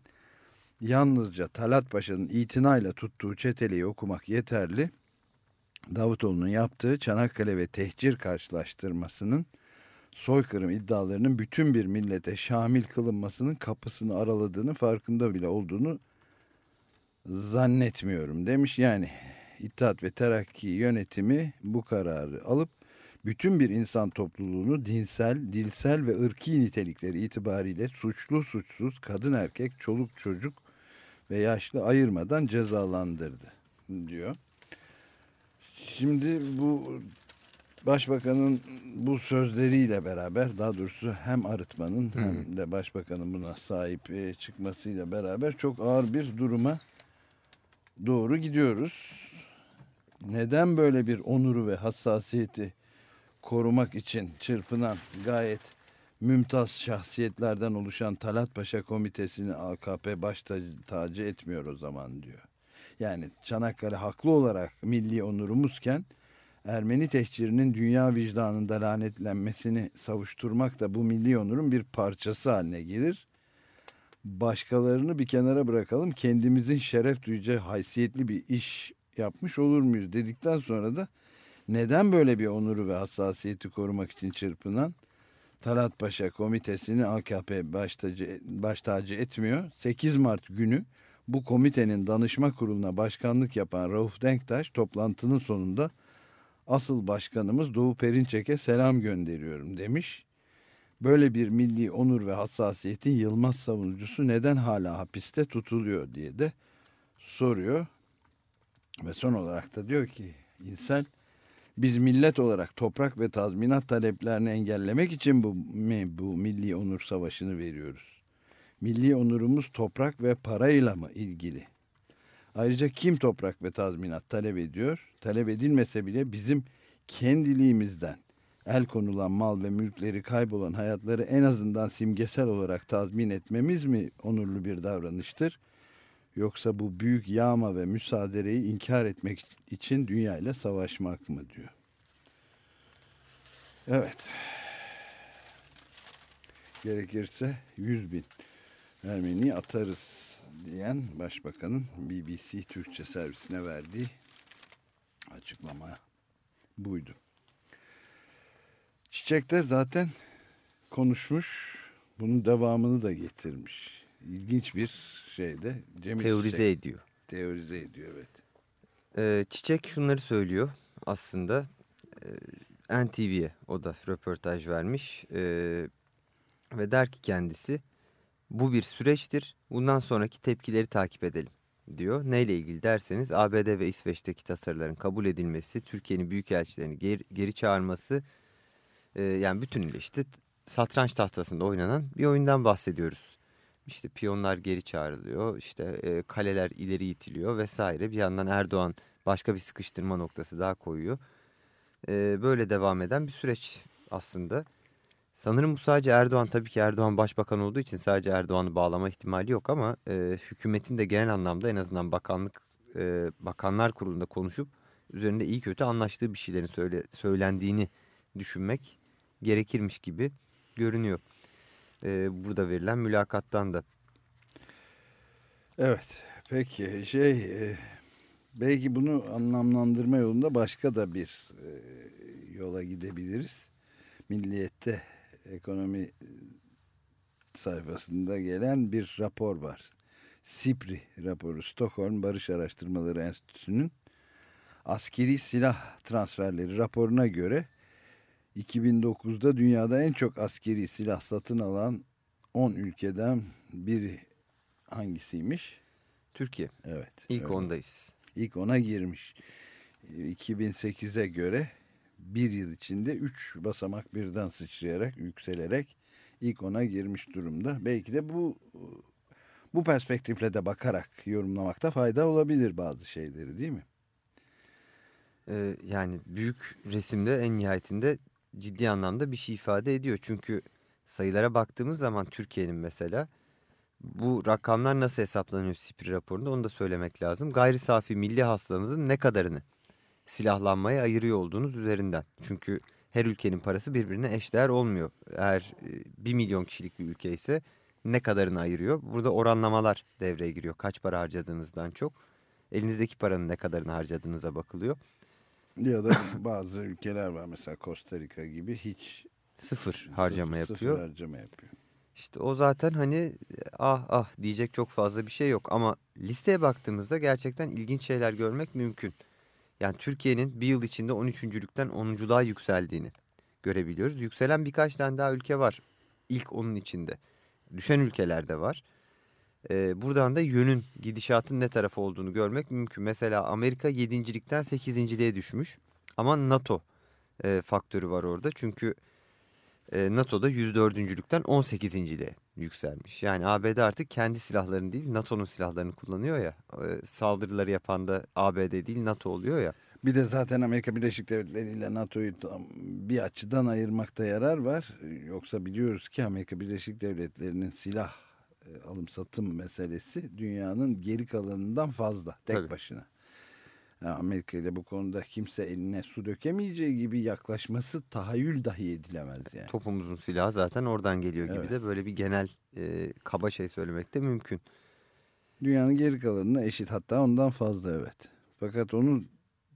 yalnızca Talat Paşa'nın itinayla tuttuğu çeteleyi okumak yeterli. Davutoğlu'nun yaptığı Çanakkale ve tehcir karşılaştırmasının soykırım iddialarının bütün bir millete şamil kılınmasının kapısını araladığını farkında bile olduğunu zannetmiyorum demiş. Yani İttihat ve Terakki yönetimi bu kararı alıp bütün bir insan topluluğunu dinsel, dilsel ve ırki nitelikleri itibariyle suçlu suçsuz, kadın erkek, çoluk çocuk ve yaşlı ayırmadan cezalandırdı diyor. Şimdi bu Başbakanın bu sözleriyle beraber daha doğrusu hem arıtmanın hmm. hem de başbakanın buna sahip e, çıkmasıyla beraber çok ağır bir duruma doğru gidiyoruz. Neden böyle bir onuru ve hassasiyeti korumak için çırpınan gayet mümtaz şahsiyetlerden oluşan Talat Paşa Komitesi'ni AKP baş tacı etmiyor o zaman diyor. Yani Çanakkale haklı olarak milli onurumuzken Ermeni tehcirinin dünya vicdanında lanetlenmesini savuşturmak da bu milli onurun bir parçası haline gelir. Başkalarını bir kenara bırakalım kendimizin şeref duyacağı haysiyetli bir iş yapmış olur muyuz dedikten sonra da neden böyle bir onuru ve hassasiyeti korumak için çırpınan Talat Paşa komitesini AKP baş tacı, baş tacı etmiyor. 8 Mart günü bu komitenin danışma kuruluna başkanlık yapan Rauf Denktaş toplantının sonunda asıl başkanımız Doğu Perinçek'e selam gönderiyorum demiş. Böyle bir milli onur ve hassasiyetin Yılmaz savunucusu neden hala hapiste tutuluyor diye de soruyor. Ve son olarak da diyor ki insan biz millet olarak toprak ve tazminat taleplerini engellemek için bu, bu milli onur savaşını veriyoruz. Milli onurumuz toprak ve parayla mı ilgili? Ayrıca kim toprak ve tazminat talep ediyor? Talep edilmese bile bizim kendiliğimizden el konulan mal ve mülkleri kaybolan hayatları en azından simgesel olarak tazmin etmemiz mi onurlu bir davranıştır? Yoksa bu büyük yağma ve müsaadereyi inkar etmek için dünyayla savaşmak mı diyor. Evet. Gerekirse 100 bin Ermeni atarız diyen başbakanın BBC Türkçe servisine verdiği açıklama buydu. Çiçek de zaten konuşmuş. Bunun devamını da getirmiş. İlginç bir şeyde. Cemil Teorize Çiçek, ediyor. Teorize ediyor evet. Ee, Çiçek şunları söylüyor aslında. Ee, NTV'ye o da röportaj vermiş. Ee, ve der ki kendisi bu bir süreçtir. Bundan sonraki tepkileri takip edelim diyor. Neyle ilgili derseniz ABD ve İsveç'teki tasarıların kabul edilmesi, Türkiye'nin büyükelçilerini geri, geri çağırması e, yani bütünüyle işte satranç tahtasında oynanan bir oyundan bahsediyoruz. İşte piyonlar geri çağrılıyor, işte e, kaleler ileri itiliyor vesaire. Bir yandan Erdoğan başka bir sıkıştırma noktası daha koyuyor. E, böyle devam eden bir süreç aslında. Sanırım bu sadece Erdoğan tabii ki Erdoğan başbakan olduğu için sadece Erdoğan'ı bağlama ihtimali yok ama e, hükümetin de genel anlamda en azından bakanlık e, bakanlar kurulunda konuşup üzerinde iyi kötü anlaştığı bir şeylerin söyle, söylendiğini düşünmek gerekirmiş gibi görünüyor. E, burada verilen mülakattan da. Evet. Peki şey e, belki bunu anlamlandırma yolunda başka da bir e, yola gidebiliriz. Milliyette ekonomi sayfasında gelen bir rapor var. SIPRI raporu Stockholm Barış Araştırmaları Enstitüsü'nün askeri silah transferleri raporuna göre 2009'da dünyada en çok askeri silah satın alan 10 ülkeden biri hangisiymiş? Türkiye. Evet. İlk öyle. ondayız. İlk ona girmiş. 2008'e göre bir yıl içinde 3 basamak birden sıçrayarak, yükselerek ilk ona girmiş durumda. Belki de bu bu perspektifle de bakarak yorumlamakta fayda olabilir bazı şeyleri değil mi? Ee, yani büyük resimde en nihayetinde ciddi anlamda bir şey ifade ediyor. Çünkü sayılara baktığımız zaman Türkiye'nin mesela bu rakamlar nasıl hesaplanıyor SİPRI raporunda onu da söylemek lazım. Gayri safi milli hasılamızın ne kadarını silahlanmaya ayırıyor olduğunuz üzerinden. Çünkü her ülkenin parası birbirine eşdeğer olmuyor. Eğer 1 milyon kişilik bir ülke ise ne kadarını ayırıyor? Burada oranlamalar devreye giriyor. Kaç para harcadığınızdan çok elinizdeki paranın ne kadarını harcadığınıza bakılıyor. Ya da bazı ülkeler var mesela Costa Rica gibi hiç Sıfır harcama sıfır, yapıyor. Sıfır harcama yapıyor. İşte o zaten hani ah ah diyecek çok fazla bir şey yok. Ama listeye baktığımızda gerçekten ilginç şeyler görmek mümkün. Yani Türkiye'nin bir yıl içinde 13.lükten 10.luğa yükseldiğini görebiliyoruz. Yükselen birkaç tane daha ülke var ilk onun içinde. Düşen ülkeler de var. Ee, buradan da yönün gidişatın ne tarafı olduğunu görmek mümkün. Mesela Amerika 7.likten 8.liğe düşmüş. Ama NATO e, faktörü var orada. Çünkü e, NATO'da 104.lükten 18.liğe yükselmiş. Yani ABD artık kendi silahlarını değil NATO'nun silahlarını kullanıyor ya. E, saldırıları yapan da ABD değil NATO oluyor ya. Bir de zaten Amerika Birleşik Devletleri ile NATO'yu bir açıdan ayırmakta yarar var. Yoksa biliyoruz ki Amerika Birleşik Devletleri'nin silah e, alım satım meselesi dünyanın geri kalanından fazla tek Tabii. başına. Yani Amerika ile bu konuda kimse eline su dökemeyeceği gibi yaklaşması tahayyül dahi edilemez yani. Topumuzun silahı zaten oradan geliyor gibi Evet. de böyle bir genel e, kaba şey söylemek de mümkün. Dünyanın geri kalanına eşit hatta ondan fazla evet. Fakat onu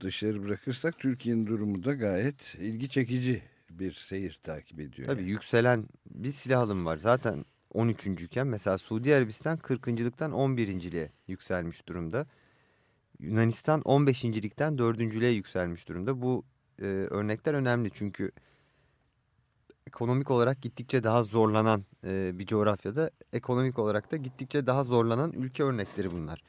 dışarı bırakırsak Türkiye'nin durumu da gayet ilgi çekici bir seyir takip ediyor. Tabii yani. yükselen bir silah alımı var. Zaten 13. iken mesela Suudi Arabistan 40.lıktan 11.liğe yükselmiş durumda. Yunanistan 15.likten 4.lüğe yükselmiş durumda. Bu e, örnekler önemli çünkü ekonomik olarak gittikçe daha zorlanan e, bir coğrafyada ekonomik olarak da gittikçe daha zorlanan ülke örnekleri bunlar.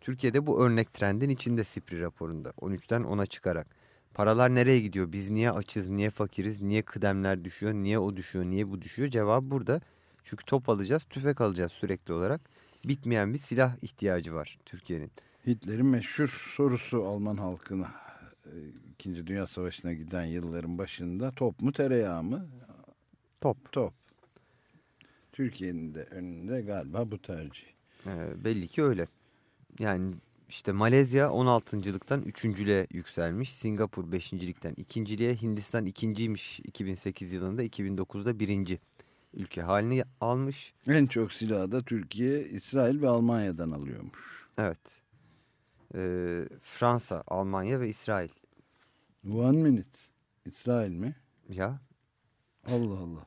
Türkiye'de bu örnek trendin içinde SIPRI raporunda 13'ten 10'a çıkarak. Paralar nereye gidiyor? Biz niye açız, niye fakiriz, niye kıdemler düşüyor, niye o düşüyor, niye bu düşüyor? Cevap burada. Çünkü top alacağız, tüfek alacağız sürekli olarak. Bitmeyen bir silah ihtiyacı var Türkiye'nin. Hitler'in meşhur sorusu Alman halkına e, İkinci Dünya Savaşı'na giden yılların başında top mu tereyağı mı? Top. Top. Türkiye'nin de önünde galiba bu tercih. Ee, belli ki öyle. Yani işte Malezya 16.lıktan 3.lüğe yükselmiş. Singapur 5.likten 2.liğe. Hindistan 2.ymiş 2008 yılında. 2009'da 1. ülke halini almış. En çok silahı da Türkiye, İsrail ve Almanya'dan alıyormuş. Evet. Ee, Fransa, Almanya ve İsrail. One minute. İsrail mi? Ya Allah Allah.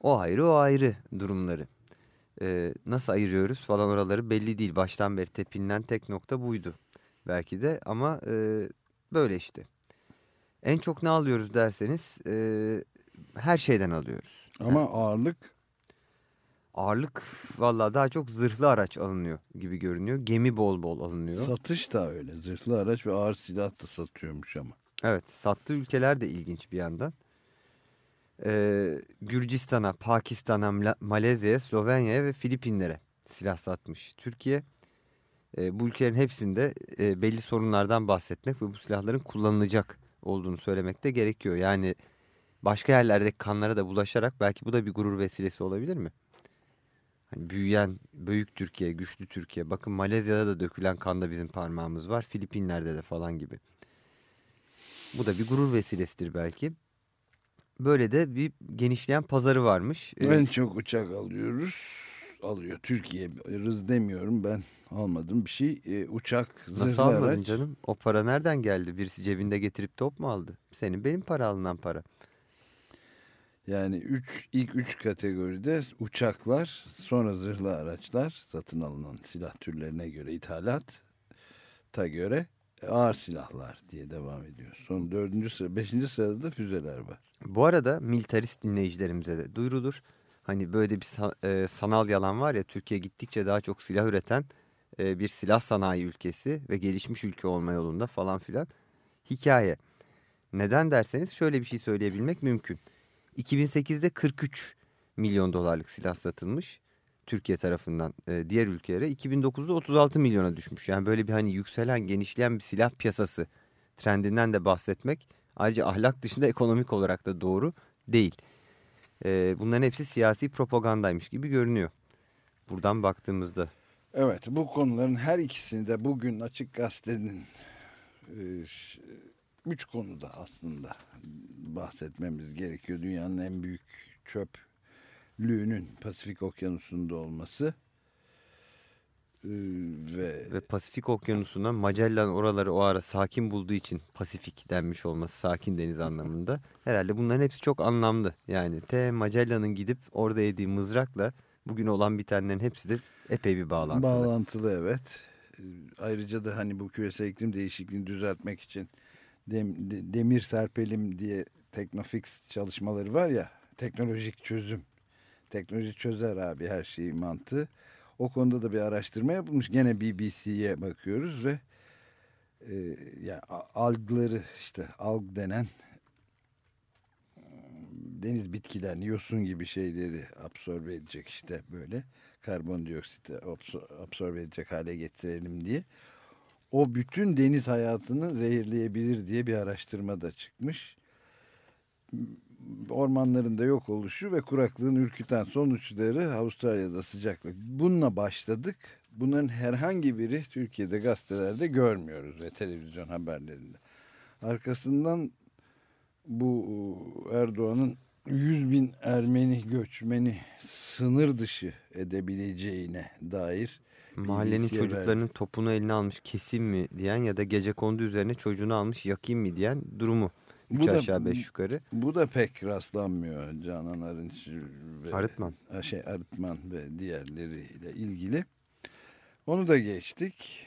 o ayrı o ayrı durumları. Ee, nasıl ayırıyoruz falan oraları belli değil. Baştan beri tepinilen tek nokta buydu. Belki de ama e, böyle işte. En çok ne alıyoruz derseniz e, her şeyden alıyoruz. Ama ağırlık Ağırlık valla daha çok zırhlı araç alınıyor gibi görünüyor. Gemi bol bol alınıyor. satış da öyle. Zırhlı araç ve ağır silah da satıyormuş ama. Evet sattığı ülkeler de ilginç bir yandan. Ee, Gürcistan'a, Pakistan'a, Malezya'ya, Slovenya'ya ve Filipinlere silah satmış Türkiye. Ee, bu ülkelerin hepsinde e, belli sorunlardan bahsetmek ve bu silahların kullanılacak olduğunu söylemek de gerekiyor. Yani başka yerlerdeki kanlara da bulaşarak belki bu da bir gurur vesilesi olabilir mi? Hani büyüyen büyük Türkiye, güçlü Türkiye. Bakın Malezya'da da dökülen kanda bizim parmağımız var. Filipinler'de de falan gibi. Bu da bir gurur vesilesidir belki. Böyle de bir genişleyen pazarı varmış. Ee, En çok uçak alıyoruz. Alıyor Türkiye. Rız demiyorum ben almadım bir şey. Ee, uçak, Nasıl almadın araç. canım? O para nereden geldi? Birisi cebinde getirip top mu aldı? Senin benim para alınan para. Yani üç, ilk üç kategoride uçaklar, sonra zırhlı araçlar satın alınan silah türlerine göre ithalata göre ağır silahlar diye devam ediyor. Son dördüncü sıra, beşinci sırada da füzeler var. Bu arada militarist dinleyicilerimize de duyurulur. Hani böyle bir e, sanal yalan var ya Türkiye gittikçe daha çok silah üreten e, bir silah sanayi ülkesi ve gelişmiş ülke olma yolunda falan filan. Hikaye. Neden derseniz şöyle bir şey söyleyebilmek mümkün. 2008'de 43 milyon dolarlık silah satılmış Türkiye tarafından e, diğer ülkelere. 2009'da 36 milyona düşmüş. Yani böyle bir hani yükselen genişleyen bir silah piyasası trendinden de bahsetmek ayrıca ahlak dışında ekonomik olarak da doğru değil. E, bunların hepsi siyasi propagandaymış gibi görünüyor. Buradan baktığımızda. Evet bu konuların her ikisini de bugün Açık Gazete'nin e, üç konuda aslında bahsetmemiz gerekiyor. Dünyanın en büyük çöplüğünün Pasifik Okyanusu'nda olması e, ve Ve Pasifik Okyanusu'na Magellan oraları o ara sakin bulduğu için Pasifik denmiş olması sakin deniz anlamında. Herhalde bunların hepsi çok anlamlı. Yani T Magellan'ın gidip orada yediği mızrakla bugün olan bitenlerin hepsi de epey bir bağlantılı. Bağlantılı evet. Ee, Ayrıca da hani bu küresel iklim değişikliğini düzeltmek için dem- de- demir serpelim diye Teknofix çalışmaları var ya teknolojik çözüm. Teknoloji çözer abi her şeyi mantığı. O konuda da bir araştırma yapılmış. Gene BBC'ye bakıyoruz ve e, ya a- algları işte alg denen deniz bitkilerini yosun gibi şeyleri absorbe edecek işte böyle karbondioksiti absor- absorbe edecek hale getirelim diye. O bütün deniz hayatını zehirleyebilir diye bir araştırma da çıkmış. Ormanların da yok oluşu ve kuraklığın ürküten sonuçları Avustralya'da sıcaklık. Bununla başladık. Bunların herhangi biri Türkiye'de gazetelerde görmüyoruz ve televizyon haberlerinde. Arkasından bu Erdoğan'ın 100 bin Ermeni göçmeni sınır dışı edebileceğine dair Mahallenin BBC'ye çocuklarının topunu eline almış kesim mi diyen ya da gece kondu üzerine çocuğunu almış yakayım mi diyen durumu. Üç Bu da- aşağı beş yukarı. Bu da pek rastlanmıyor Canan Arınç ve Arıtman. Şey Arıtman ve diğerleriyle ilgili. Onu da geçtik.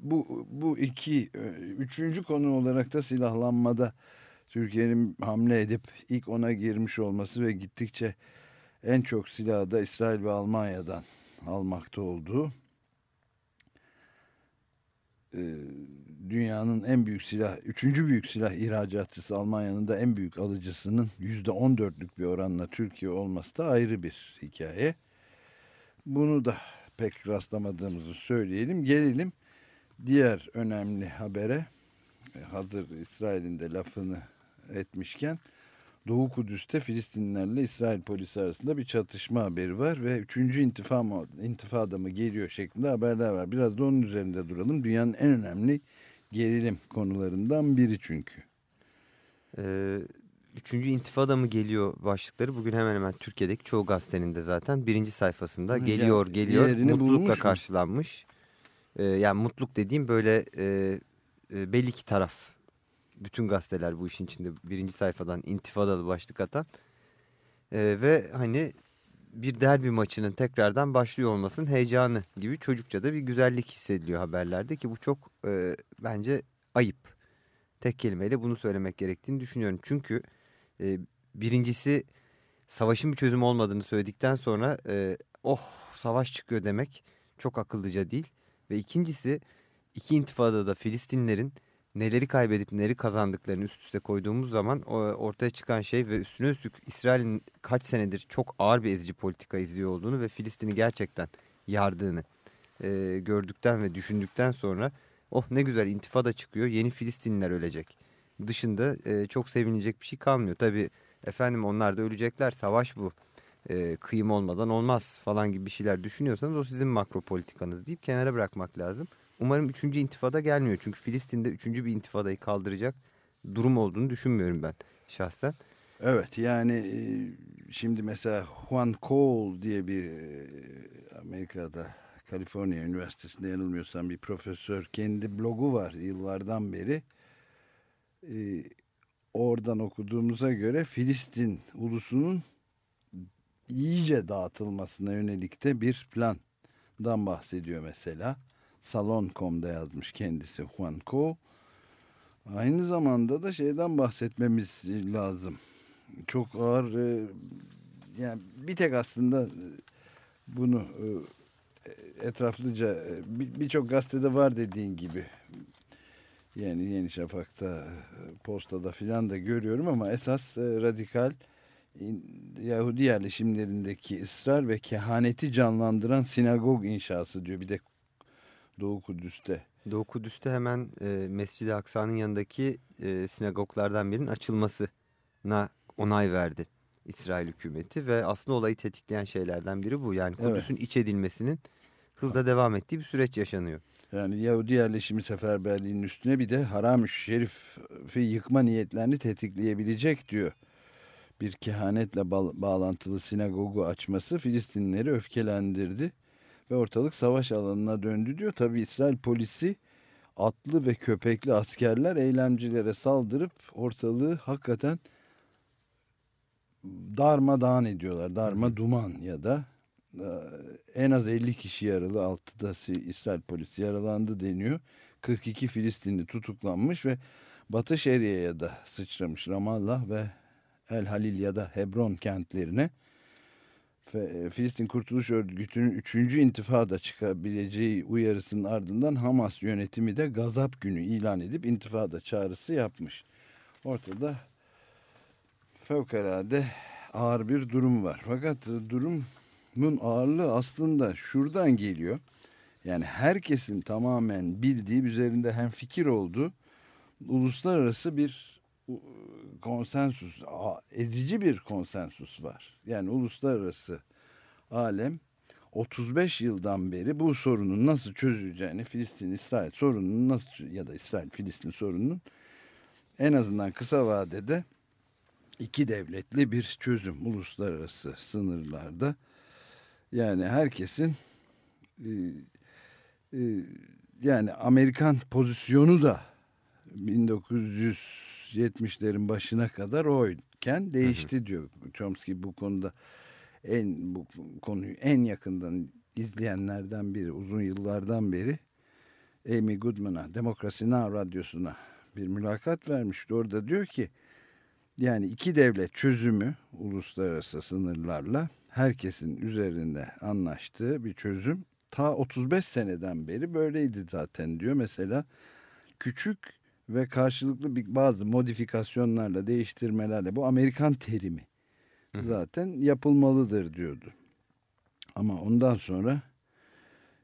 Bu bu iki e, üçüncü konu olarak da silahlanmada Türkiye'nin hamle edip ilk ona girmiş olması ve gittikçe en çok silahı da İsrail ve Almanya'dan almakta olduğu e, dünyanın en büyük silah, üçüncü büyük silah ihracatçısı Almanya'nın da en büyük alıcısının yüzde on dörtlük bir oranla Türkiye olması da ayrı bir hikaye. Bunu da pek rastlamadığımızı söyleyelim. Gelelim diğer önemli habere. E, Hazır İsrail'in de lafını etmişken Doğu Kudüs'te Filistinlilerle İsrail polisi arasında bir çatışma haberi var ve 3. intifada mı, intifada mı geliyor şeklinde haberler var. Biraz da onun üzerinde duralım. Dünyanın en önemli gerilim konularından biri çünkü. Ee, üçüncü intifada mı geliyor başlıkları bugün hemen hemen Türkiye'deki çoğu gazetenin de zaten birinci sayfasında geliyor geliyor yerini mutlulukla mu? karşılanmış. Ee, yani mutluluk dediğim böyle e, e, belli ki taraf bütün gazeteler bu işin içinde birinci sayfadan intifadalı başlık atan Ee, ve hani bir derbi maçının tekrardan başlıyor olmasının heyecanı gibi çocukça da bir güzellik hissediliyor haberlerde ki bu çok e, bence ayıp. Tek kelimeyle bunu söylemek gerektiğini düşünüyorum. Çünkü e, birincisi savaşın bir çözüm olmadığını söyledikten sonra e, oh savaş çıkıyor demek çok akıllıca değil. Ve ikincisi iki intifadada Filistinlerin neleri kaybedip neleri kazandıklarını üst üste koyduğumuz zaman ortaya çıkan şey ve üstüne üstlük İsrail'in kaç senedir çok ağır bir ezici politika izliyor olduğunu ve Filistin'i gerçekten yardığını e, gördükten ve düşündükten sonra oh ne güzel intifada çıkıyor yeni Filistinliler ölecek. Dışında e, çok sevinilecek bir şey kalmıyor. Tabi efendim onlar da ölecekler savaş bu e, kıyım olmadan olmaz falan gibi bir şeyler düşünüyorsanız o sizin makro politikanız deyip kenara bırakmak lazım. Umarım 3. intifada gelmiyor çünkü Filistin'de 3. bir intifadayı kaldıracak durum olduğunu düşünmüyorum ben. şahsen. Evet yani e, şimdi mesela Juan Cole diye bir e, Amerika'da Kaliforniya Üniversitesi'nde yanılmıyorsam bir profesör kendi blogu var yıllardan beri. E, oradan okuduğumuza göre Filistin ulusunun iyice dağıtılmasına yönelik de bir plandan bahsediyor mesela. Salon.com'da yazmış kendisi Juan Cole. Aynı zamanda da şeyden bahsetmemiz lazım. Çok ağır e, yani bir tek aslında e, bunu e, etraflıca bir- birçok gazetede var dediğin gibi. Yani Yeni Şafak'ta, Posta'da filan da görüyorum ama esas radikal Yahudi yerleşimlerindeki ısrar ve kehaneti canlandıran sinagog inşası diyor. Bir de Doğu Kudüs'te. Doğu Kudüs'te hemen e, Mescid-i Aksa'nın yanındaki e, sinagoglardan birinin açılmasına onay verdi İsrail hükümeti ve aslında olayı tetikleyen şeylerden biri bu. Yani Evet. Kudüs'ün iç edilmesinin hızla devam ettiği bir süreç yaşanıyor. Yani Yahudi yerleşimi seferberliğinin üstüne bir de haram şerifi yıkma niyetlerini tetikleyebilecek diyor. Bir kehanetle ba- bağlantılı sinagogu açması Filistinlileri öfkelendirdi ve ortalık savaş alanına döndü diyor. Tabi İsrail polisi atlı ve köpekli askerler eylemcilere saldırıp ortalığı hakikaten darmadağın ediyorlar. Darma duman ya da e, en az 50 kişi yaralı 6'da İsrail polisi yaralandı deniyor. 42 Filistinli tutuklanmış ve Batı Şeria'ya da sıçramış Ramallah ve El Halil ya da Hebron kentlerine. E, Filistin Kurtuluş Örgütü'nün 3. intifada çıkabileceği uyarısının ardından Hamas yönetimi de gazap günü ilan edip intifada çağrısı yapmış. Ortada fevkalade ağır bir durum var. Fakat e, durumun ağırlığı aslında şuradan geliyor. Yani herkesin tamamen bildiği, üzerinde hem fikir olduğu uluslararası bir konsensus, a- ezici bir konsensus var. Yani uluslararası alem 35 yıldan beri bu sorunun nasıl çözüleceğini, Filistin-İsrail sorununun nasıl ya da İsrail-Filistin sorununun en azından kısa vadede iki devletli bir çözüm uluslararası sınırlarda. Yani herkesin e, e, yani Amerikan pozisyonu da 1970'lerin başına kadar oyken değişti diyor. Chomsky bu konuda en bu konuyu en yakından izleyenlerden biri uzun yıllardan beri Amy Goodman'a Demokrasi Now radyosuna bir mülakat vermişti. Orada diyor ki yani iki devlet çözümü uluslararası sınırlarla herkesin üzerinde anlaştığı bir çözüm ta 35 seneden beri böyleydi zaten diyor. Mesela küçük ve karşılıklı bir bazı modifikasyonlarla değiştirmelerle bu Amerikan terimi zaten yapılmalıdır diyordu. Ama ondan sonra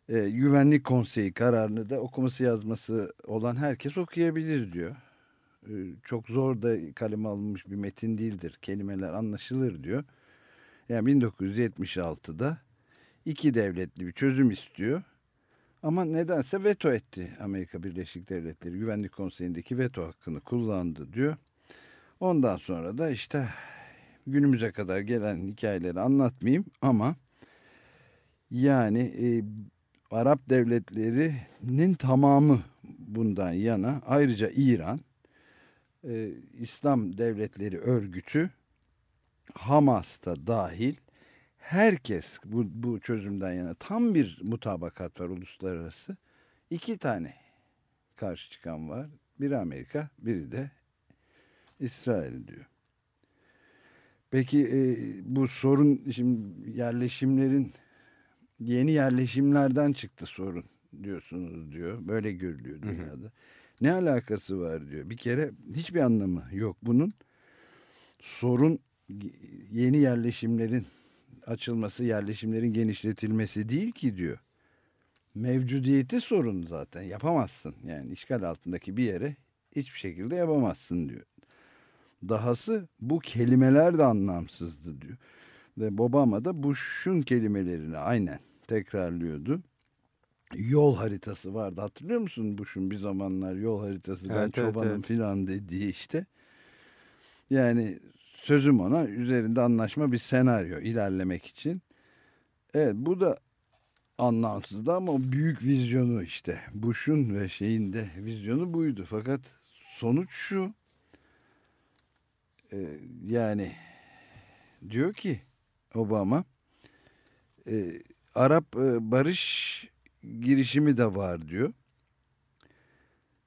e, Güvenlik Konseyi kararını da okuması yazması olan herkes okuyabilir diyor. E, çok zor da kaleme alınmış bir metin değildir. Kelimeler anlaşılır diyor. Yani 1976'da iki devletli bir çözüm istiyor. Ama nedense veto etti Amerika Birleşik Devletleri Güvenlik Konseyi'ndeki veto hakkını kullandı diyor. Ondan sonra da işte günümüze kadar gelen hikayeleri anlatmayayım ama yani e, Arap devletlerinin tamamı bundan yana ayrıca İran e, İslam Devletleri Örgütü Hamas da dahil herkes bu, bu çözümden yana tam bir mutabakat var uluslararası. İki tane karşı çıkan var. Biri Amerika, biri de İsrail diyor. Peki e, bu sorun şimdi yerleşimlerin yeni yerleşimlerden çıktı sorun diyorsunuz diyor. Böyle görülüyor dünyada. Ne alakası var diyor. Bir kere hiçbir anlamı yok bunun. Sorun yeni yerleşimlerin açılması, yerleşimlerin genişletilmesi değil ki diyor. Mevcudiyeti sorun zaten. Yapamazsın. Yani işgal altındaki bir yere hiçbir şekilde yapamazsın diyor. Dahası bu kelimeler de anlamsızdı diyor. Ve Obama da Bush'un kelimelerini aynen tekrarlıyordu. Yol haritası vardı. Hatırlıyor musun Bush'un bir zamanlar yol haritası ben Evet, evet, çobanım evet. filan dediği işte. Yani sözüm ona üzerinde anlaşma bir senaryo ilerlemek için. Evet bu da anlamsızdı ama büyük vizyonu işte Bush'un ve şeyin de vizyonu buydu. Fakat sonuç şu e, yani diyor ki Obama e, Arap e, barış girişimi de var diyor.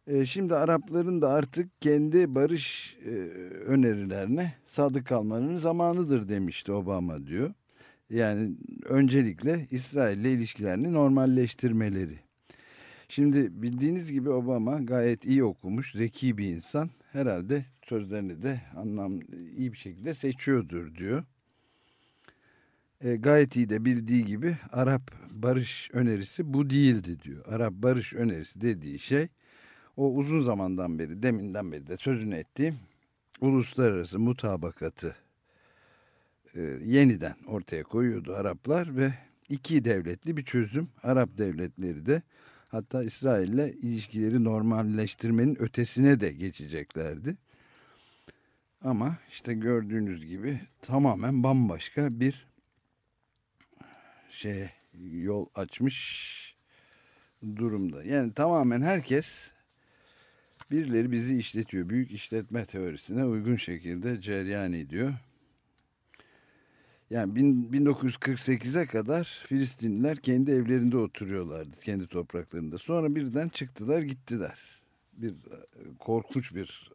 E, şimdi Arapların da artık kendi barış e, önerilerine sadık kalmanın zamanıdır demişti Obama diyor. Yani öncelikle İsrail ile ilişkilerini normalleştirmeleri. Şimdi bildiğiniz gibi Obama gayet iyi okumuş, zeki bir insan. Herhalde sözlerini de anlam iyi bir şekilde seçiyordur diyor. E, gayet iyi de bildiği gibi Arap barış önerisi bu değildi diyor. Arap barış önerisi dediği şey o uzun zamandan beri deminden beri de sözünü ettiğim uluslararası mutabakatı e, yeniden ortaya koyuyordu Araplar ve iki devletli bir çözüm Arap devletleri de hatta İsrail ile ilişkileri normalleştirmenin ötesine de geçeceklerdi. Ama işte gördüğünüz gibi tamamen bambaşka bir şey yol açmış durumda. Yani tamamen herkes birileri bizi işletiyor. Büyük işletme teorisine uygun şekilde cereyan ediyor. Yani 1948'e kadar Filistinliler kendi evlerinde oturuyorlardı, kendi topraklarında. Sonra birden çıktılar, gittiler. Bir korkunç bir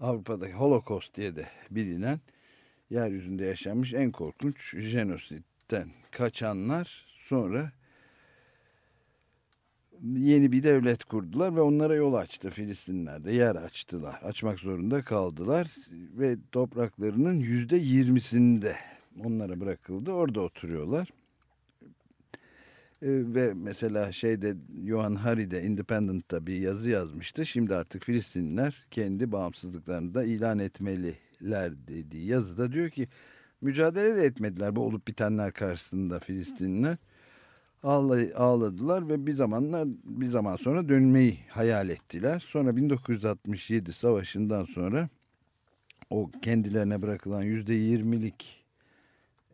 Avrupa'daki Holocaust diye de bilinen yeryüzünde yaşanmış en korkunç jenositten kaçanlar sonra yeni bir devlet kurdular ve onlara yol açtı Filistinler de yer açtılar. Açmak zorunda kaldılar ve topraklarının yüzde yirmisinde onlara bırakıldı. Orada oturuyorlar. Ve mesela şeyde Johan Hari de Independent'ta bir yazı yazmıştı. Şimdi artık Filistinliler kendi bağımsızlıklarını da ilan etmeliler dediği yazıda diyor ki mücadele de etmediler bu olup bitenler karşısında Filistinliler ağladılar ve bir zamanlar bir zaman sonra dönmeyi hayal ettiler. Sonra 1967 savaşından sonra o kendilerine bırakılan yüzde yirmilik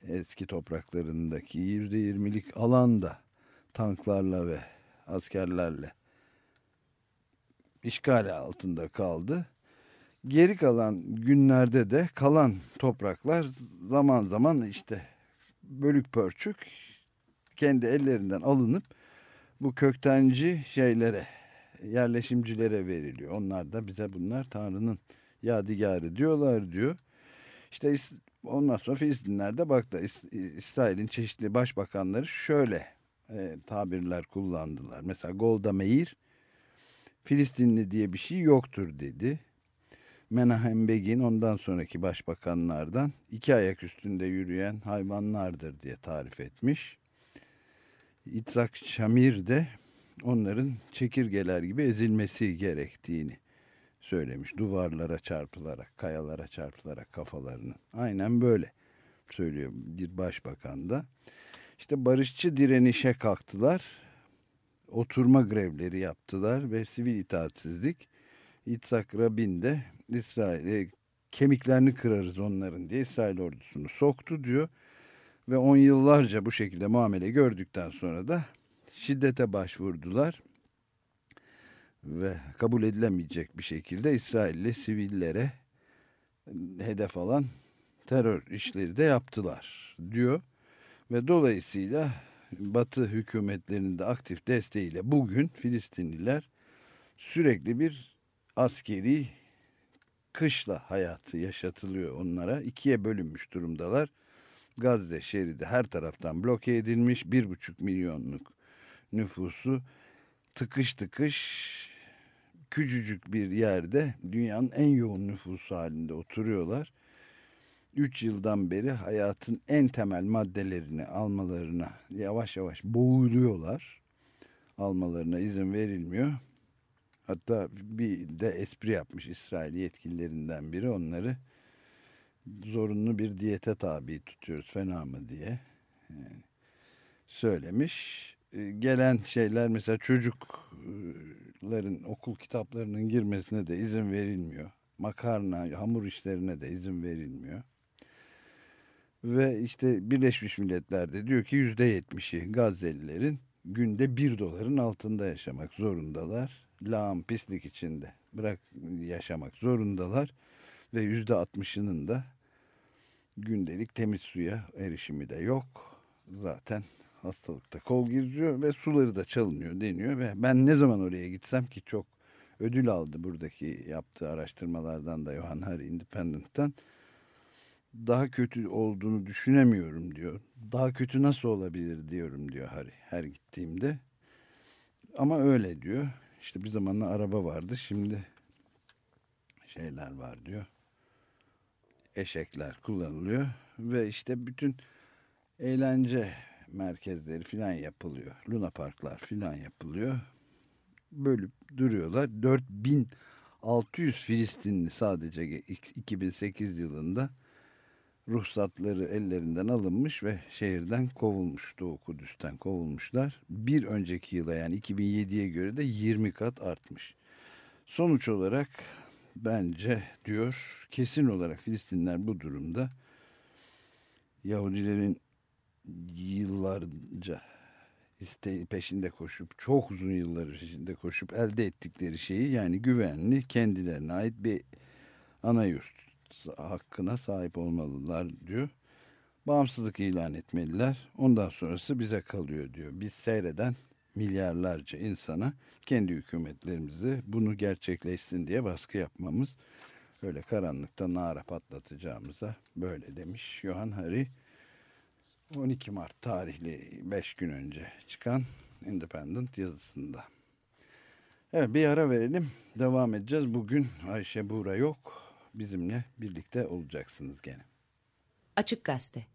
eski topraklarındaki yüzde yirmilik alanda tanklarla ve askerlerle işgal altında kaldı. Geri kalan günlerde de kalan topraklar zaman zaman işte bölük pörçük kendi ellerinden alınıp bu köktenci şeylere, yerleşimcilere veriliyor. Onlar da bize bunlar Tanrı'nın yadigarı diyorlar diyor. İşte ondan sonra Filistinler de baktı İsrail'in çeşitli başbakanları şöyle e, tabirler kullandılar. Mesela Golda Meir Filistinli diye bir şey yoktur dedi. Menahem Begin ondan sonraki başbakanlardan iki ayak üstünde yürüyen hayvanlardır diye tarif etmiş. İtzak Şamir de onların çekirgeler gibi ezilmesi gerektiğini söylemiş. Duvarlara çarpılarak, kayalara çarpılarak kafalarını. Aynen böyle söylüyor bir başbakan da. İşte barışçı direnişe kalktılar. Oturma grevleri yaptılar ve sivil itaatsizlik. İtsak Rabin de İsrail'e kemiklerini kırarız onların diye İsrail ordusunu soktu diyor. Ve on yıllarca bu şekilde muamele gördükten sonra da şiddete başvurdular. Ve kabul edilemeyecek bir şekilde İsrailli sivillere hedef alan terör işleri de yaptılar diyor. Ve dolayısıyla Batı hükümetlerinin de aktif desteğiyle bugün Filistinliler sürekli bir askeri kışla hayatı yaşatılıyor onlara. ikiye bölünmüş durumdalar. Gazze şeridi her taraftan bloke edilmiş. Bir buçuk milyonluk nüfusu tıkış tıkış küçücük bir yerde dünyanın en yoğun nüfusu halinde oturuyorlar. Üç yıldan beri hayatın en temel maddelerini almalarına yavaş yavaş boğuluyorlar. Almalarına izin verilmiyor. Hatta bir de espri yapmış İsrail yetkililerinden biri onları zorunlu bir diyete tabi tutuyoruz fena mı diye yani söylemiş. E, gelen şeyler mesela çocuk çocukların okul kitaplarının girmesine de izin verilmiyor. Makarna, hamur işlerine de izin verilmiyor. Ve işte Birleşmiş Milletler de diyor ki yüzde yetmişi Gazze'lilerin günde bir doların altında yaşamak zorundalar. Lağım pislik içinde bırak yaşamak zorundalar. Ve yüzde altmışının da gündelik temiz suya erişimi de yok. Zaten hastalıkta kol geziyor ve suları da çalınıyor deniyor. Ve ben ne zaman oraya gitsem ki çok ödül aldı buradaki yaptığı araştırmalardan da Johan Hari Independent'tan daha kötü olduğunu düşünemiyorum diyor. Daha kötü nasıl olabilir diyorum diyor Harry her gittiğimde. Ama öyle diyor. İşte bir zamanlar araba vardı şimdi şeyler var diyor. Eşekler kullanılıyor ve işte bütün eğlence merkezleri filan yapılıyor. Luna parklar filan yapılıyor. Bölüp duruyorlar. 4600 Filistinli sadece 2008 yılında ruhsatları ellerinden alınmış ve şehirden kovulmuş. Doğu Kudüs'ten kovulmuşlar. Bir önceki yıla yani 2007'ye göre de 20 kat artmış. Sonuç olarak bence diyor kesin olarak Filistinler bu durumda Yahudilerin yıllarca isteği peşinde koşup çok uzun yıllar peşinde koşup elde ettikleri şeyi yani güvenli kendilerine ait bir ana yurt hakkına sahip olmalılar diyor. Bağımsızlık ilan etmeliler. Ondan sonrası bize kalıyor diyor. Biz seyreden milyarlarca insana kendi hükümetlerimizi bunu gerçekleşsin diye baskı yapmamız öyle karanlıkta nara patlatacağımıza böyle demiş Johan Hari 12 Mart tarihli 5 gün önce çıkan Independent yazısında. Evet bir ara verelim. Devam edeceğiz. Bugün Ayşe Buğra yok. Bizimle birlikte olacaksınız gene. Açık Gazete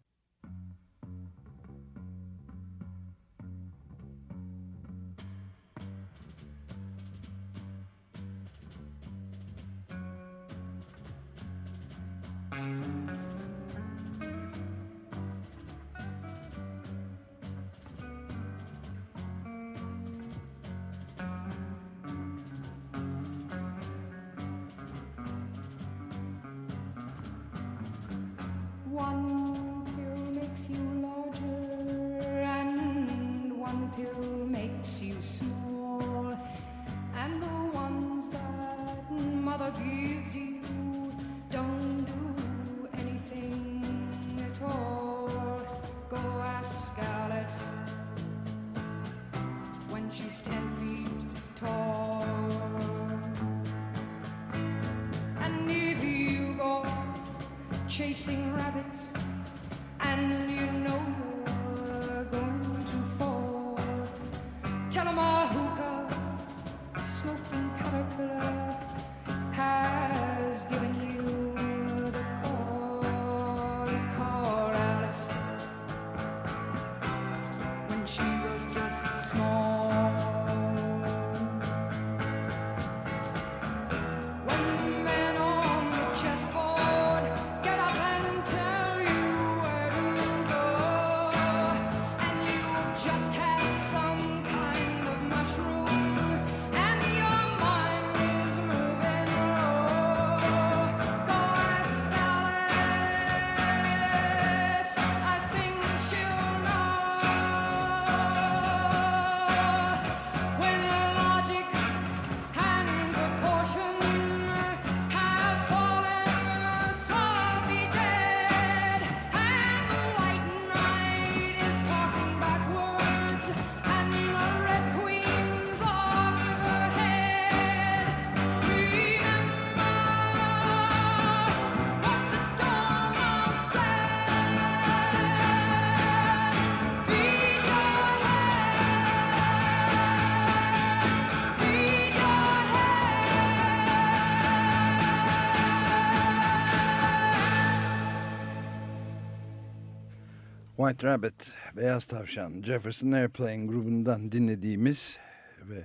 White Rabbit, Beyaz Tavşan, Jefferson Airplane grubundan dinlediğimiz ve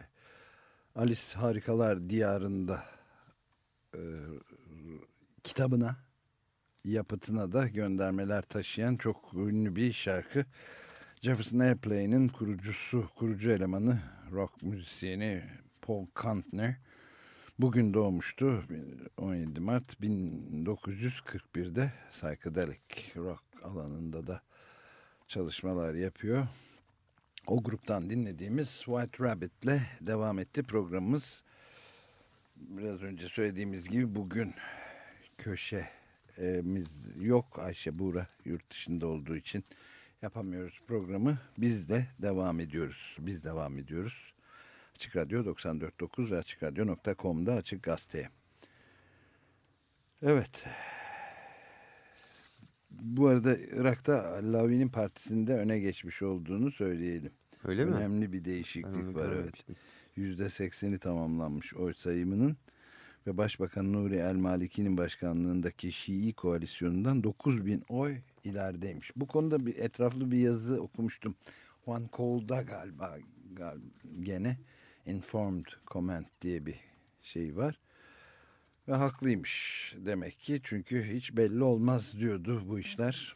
Alice Harikalar Diyarında e, kitabına, yapıtına da göndermeler taşıyan çok ünlü bir şarkı. Jefferson Airplane'in kurucusu, kurucu elemanı, rock müzisyeni Paul Kantner bugün doğmuştu 17 Mart 1941'de psychedelic rock alanında da çalışmalar yapıyor. O gruptan dinlediğimiz White Rabbit'le devam etti programımız. Biraz önce söylediğimiz gibi bugün köşemiz yok. Ayşe Buğra yurt dışında olduğu için yapamıyoruz programı. Biz de devam ediyoruz. Biz devam ediyoruz. Açık Radyo 94.9 ve AçıkRadyo.com'da Açık Gazete. Evet. Bu arada Irak'ta Lavi'nin partisinde öne geçmiş olduğunu söyleyelim. Öyle mi? Önemli bir değişiklik var evet. görmemiştim. %80'i tamamlanmış oy sayımının ve Başbakan Nuri El Maliki'nin başkanlığındaki Şii koalisyonundan 9000 oy ilerideymiş. Bu konuda bir etraflı bir yazı okumuştum. Juan Colda galiba, galiba gene Informed Comment diye bir şey var. Ve haklıymış demek ki çünkü hiç belli olmaz diyordu bu işler.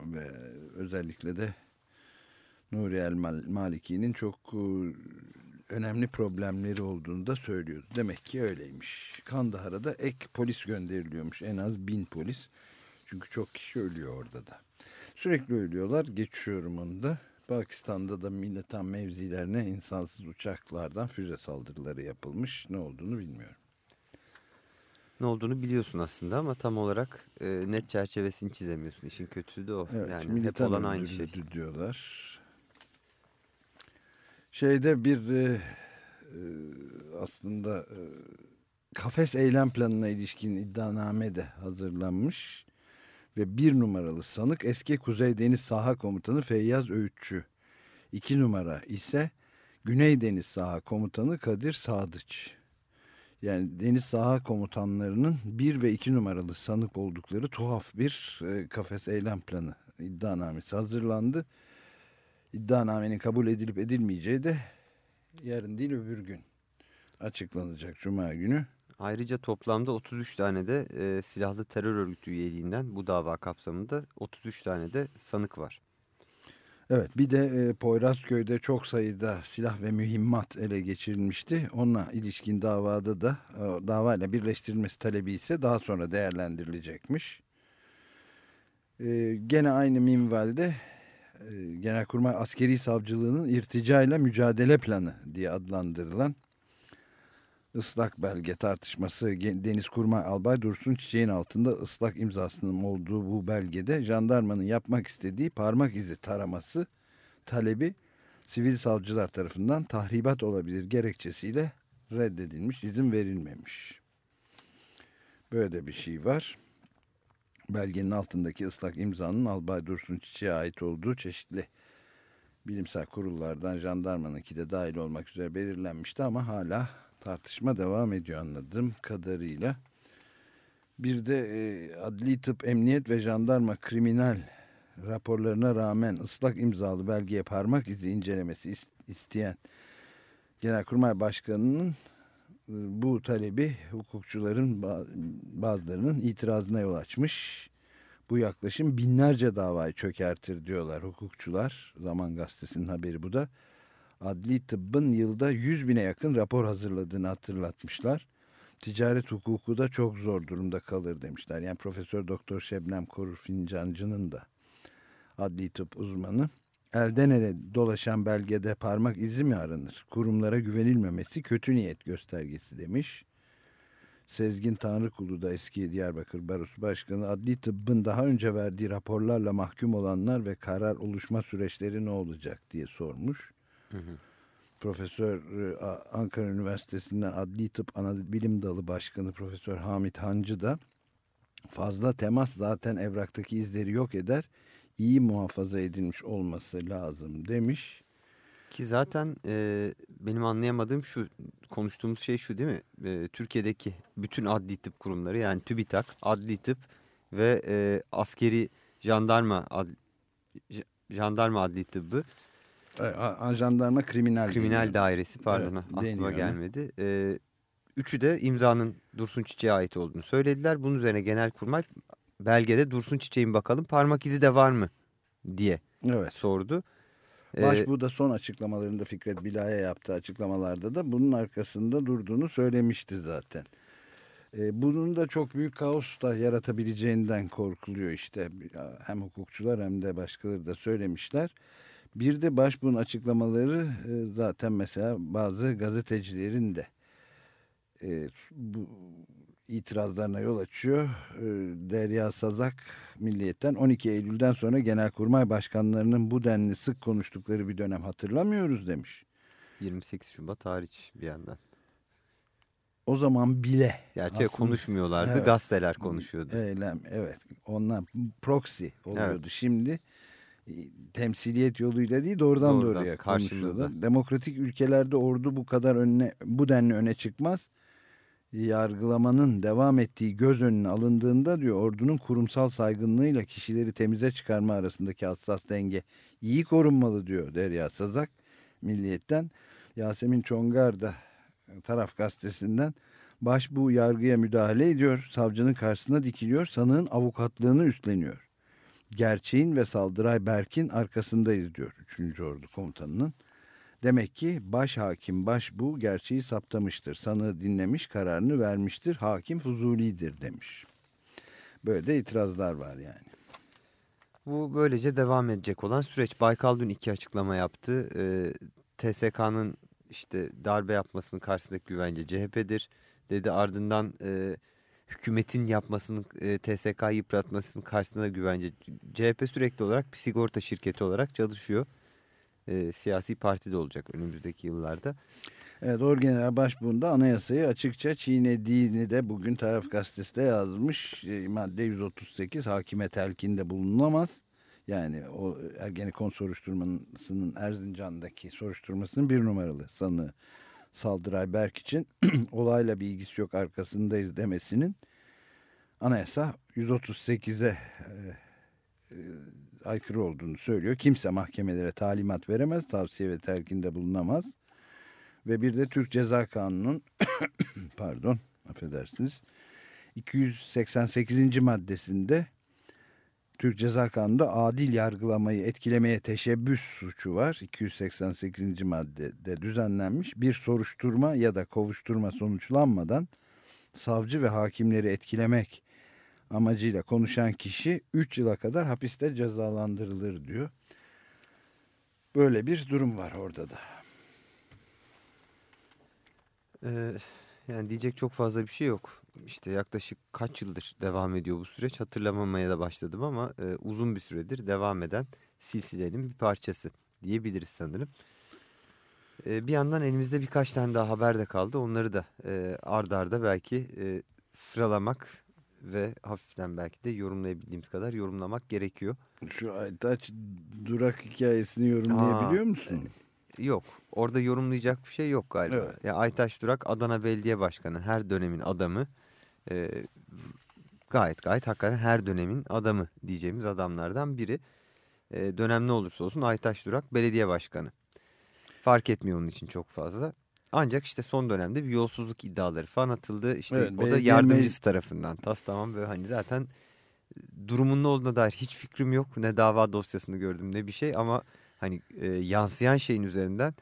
Ve özellikle de Nuri El Mal- Maliki'nin çok e, önemli problemleri olduğunu da söylüyordu. Demek ki öyleymiş. Kandahar'a da ek polis gönderiliyormuş. En az bin polis. Çünkü çok kişi ölüyor orada da. Sürekli ölüyorlar. Geçiyorum onu da. Pakistan'da da militan mevzilerine insansız uçaklardan füze saldırıları yapılmış. Ne olduğunu bilmiyorum. Ne olduğunu biliyorsun aslında ama tam olarak e, net çerçevesini çizemiyorsun. İşin kötüsü de o. Evet, yani hep olan aynı şey. diyorlar. Şeyde bir e, e, aslında e, kafes eylem planına ilişkin iddianame de hazırlanmış ve bir numaralı sanık eski Kuzey Deniz Saha Komutanı Feyyaz Öğütçü. İki numara ise Güney Deniz Saha Komutanı Kadir Sadıç. Yani deniz saha komutanlarının bir ve iki numaralı sanık oldukları tuhaf bir e, kafes eylem planı iddianamesi hazırlandı. İddianamenin kabul edilip edilmeyeceği de yarın değil öbür gün açıklanacak Cuma günü. Ayrıca toplamda 33 tane de e, silahlı terör örgütü üyeliğinden bu dava kapsamında 33 tane de sanık var. Evet bir de e, Poyrazköy'de çok sayıda silah ve mühimmat ele geçirilmişti. Onunla ilişkin davada da e, davayla birleştirilmesi talebi ise daha sonra değerlendirilecekmiş. E, gene aynı minvalde e, Genelkurmay Askeri Savcılığı'nın irticayla mücadele planı diye adlandırılan ıslak belge tartışması Gen- Denizkurmay Albay Dursun Çiçek'in altında ıslak imzasının olduğu bu belgede jandarmanın yapmak istediği parmak izi taraması talebi sivil savcılar tarafından tahribat olabilir gerekçesiyle reddedilmiş, izin verilmemiş. Böyle de bir şey var. Belgenin altındaki ıslak imzanın Albay Dursun Çiçek'e ait olduğu çeşitli bilimsel kurullardan jandarmanınki de dahil olmak üzere belirlenmişti ama hala tartışma devam ediyor anladığım kadarıyla. Bir de e, adli tıp, emniyet ve jandarma kriminal raporlarına rağmen ıslak imzalı belgeye parmak izi incelemesi is- isteyen Genelkurmay Başkanı'nın e, bu talebi hukukçuların ba- bazılarının itirazına yol açmış. Bu yaklaşım binlerce davayı çökertir diyorlar hukukçular. Zaman Gazetesi'nin haberi bu da. Adli tıbbın yılda 100 bine yakın rapor hazırladığını hatırlatmışlar. Ticaret hukuku da çok zor durumda kalır demişler. Yani Profesör Doktor Şebnem Korur Fincancı'nın da adli tıp uzmanı. Elden ele dolaşan belgede parmak izi mi aranır? Kurumlara güvenilmemesi kötü niyet göstergesi demiş. Sezgin Tanrıkulu da eski Diyarbakır Barosu Başkanı adli tıbbın daha önce verdiği raporlarla mahkum olanlar ve karar oluşma süreçleri ne olacak diye sormuş. Profesör e, Ankara Üniversitesi'nden Adli Tıp Anabilim Dalı Başkanı Profesör Hamit Hancı da fazla temas zaten evraktaki izleri yok eder. iyi muhafaza edilmiş olması lazım demiş. Ki zaten e, benim anlayamadığım şu konuştuğumuz şey şu değil mi? E, Türkiye'deki bütün adli tıp kurumları yani TÜBİTAK, adli tıp ve e, askeri jandarma ad, j- jandarma adli tıbbı Jandarma kriminal kriminal dairesi pardon Evet, aklıma deniyor. gelmedi. E, üçü de imzanın Dursun Çiçek'e ait olduğunu söylediler. Bunun üzerine Genelkurmay belgede Dursun Çiçek'in bakalım parmak izi de var mı diye Evet. sordu. Ee, Başbuğ da son açıklamalarında Fikret Bila'ya yaptığı açıklamalarda da bunun arkasında durduğunu söylemişti zaten. Ee, bunun da çok büyük kaos da yaratabileceğinden korkuluyor işte. Hem hukukçular hem de başkaları da söylemişler. Bir de Başbuğ'un açıklamaları e, zaten mesela bazı gazetecilerin de e, bu itirazlarına yol açıyor. E, Derya Sazak Milliyet'ten 12 Eylül'den sonra Genelkurmay Başkanlarının bu denli sık konuştukları bir dönem hatırlamıyoruz demiş. 28 Şubat hariç bir yandan. O zaman bile. Gerçi aslında- konuşmuyorlardı, Evet. gazeteler konuşuyordu. Eylem evet. Onlar proxy oluyordu. Evet. Şimdi temsiliyet yoluyla değil doğrudan, Doğrudan, doğruya karşımızda. Demokratik ülkelerde ordu bu kadar önüne bu denli öne çıkmaz. Yargılamanın devam ettiği göz önüne alındığında diyor ordunun kurumsal saygınlığıyla kişileri temize çıkarma arasındaki hassas denge iyi korunmalı diyor Derya Sazak Milliyet'ten. Yasemin Çongar da taraf gazetesinden başbuğ yargıya müdahale ediyor. Savcının karşısına dikiliyor. Sanığın avukatlığını üstleniyor. Gerçeğin ve Saldıray Berk'in arkasındayız diyor 3. Ordu Komutanı'nın. Demek ki baş hakim başbuğ gerçeği saptamıştır. Sanığı dinlemiş kararını vermiştir. Hakim fuzulidir demiş. Böyle de itirazlar var yani. Bu böylece devam edecek olan süreç. Baykal dün iki açıklama yaptı. Ee, TSK'nın işte darbe yapmasının karşısındaki güvence CHP'dir dedi. Ardından e, hükümetin yapmasının e, TSK'yı yıpratmasının karşısında güvence. CHP sürekli olarak bir sigorta şirketi olarak çalışıyor. E, siyasi parti de olacak önümüzdeki yıllarda. Evet Orgeneral Başbuğ'un da anayasayı açıkça çiğnediğini de bugün Taraf Gazetesi de yazmış. E, madde 138 hakime telkinde bulunamaz. Yani o Ergenekon soruşturmasının Erzincan'daki soruşturmasının bir numaralı sanığı Saldıray Berk için olayla bir ilgisi yok arkasındayız demesinin anayasa 138'e e, e, aykırı olduğunu söylüyor. Kimse mahkemelere talimat veremez, tavsiye ve telkinde bulunamaz. Ve bir de Türk Ceza Kanunu'nun pardon affedersiniz 288. maddesinde Türk Ceza Kanunu'nda adil yargılamayı etkilemeye teşebbüs suçu var. 288. maddede düzenlenmiş. Bir soruşturma ya da kovuşturma sonuçlanmadan savcı ve hakimleri etkilemek amacıyla konuşan kişi 3 yıla kadar hapiste cezalandırılır diyor. Böyle bir durum var orada da. Ee, yani diyecek çok fazla bir şey yok. İşte yaklaşık kaç yıldır devam ediyor bu süreç hatırlamamaya da başladım ama e, uzun bir süredir devam eden silsilenin bir parçası diyebiliriz sanırım. E, bir yandan elimizde birkaç tane daha haber de kaldı. Onları da e, ard arda belki e, sıralamak ve hafiften belki de yorumlayabildiğimiz kadar yorumlamak gerekiyor. Şu Aytaç durak hikayesini yorumlayabiliyor Aa, musun? Yok. Orada yorumlayacak bir şey yok galiba. Evet. Ya Aytaş Durak Adana Belediye Başkanı her dönemin adamı. Ee, gayet gayet hakikaten her dönemin adamı diyeceğimiz adamlardan biri. Ee, dönem ne olursa olsun Aytaş Durak belediye başkanı. Fark etmiyor onun için çok fazla. Ancak işte son dönemde bir yolsuzluk iddiaları falan atıldı. İşte Evet, o da yardımcısı tarafından. Tas tamam böyle hani zaten durumun ne olduğuna dair hiç fikrim yok. Ne dava dosyasını gördüm ne bir şey ama hani e, yansıyan şeyin üzerinden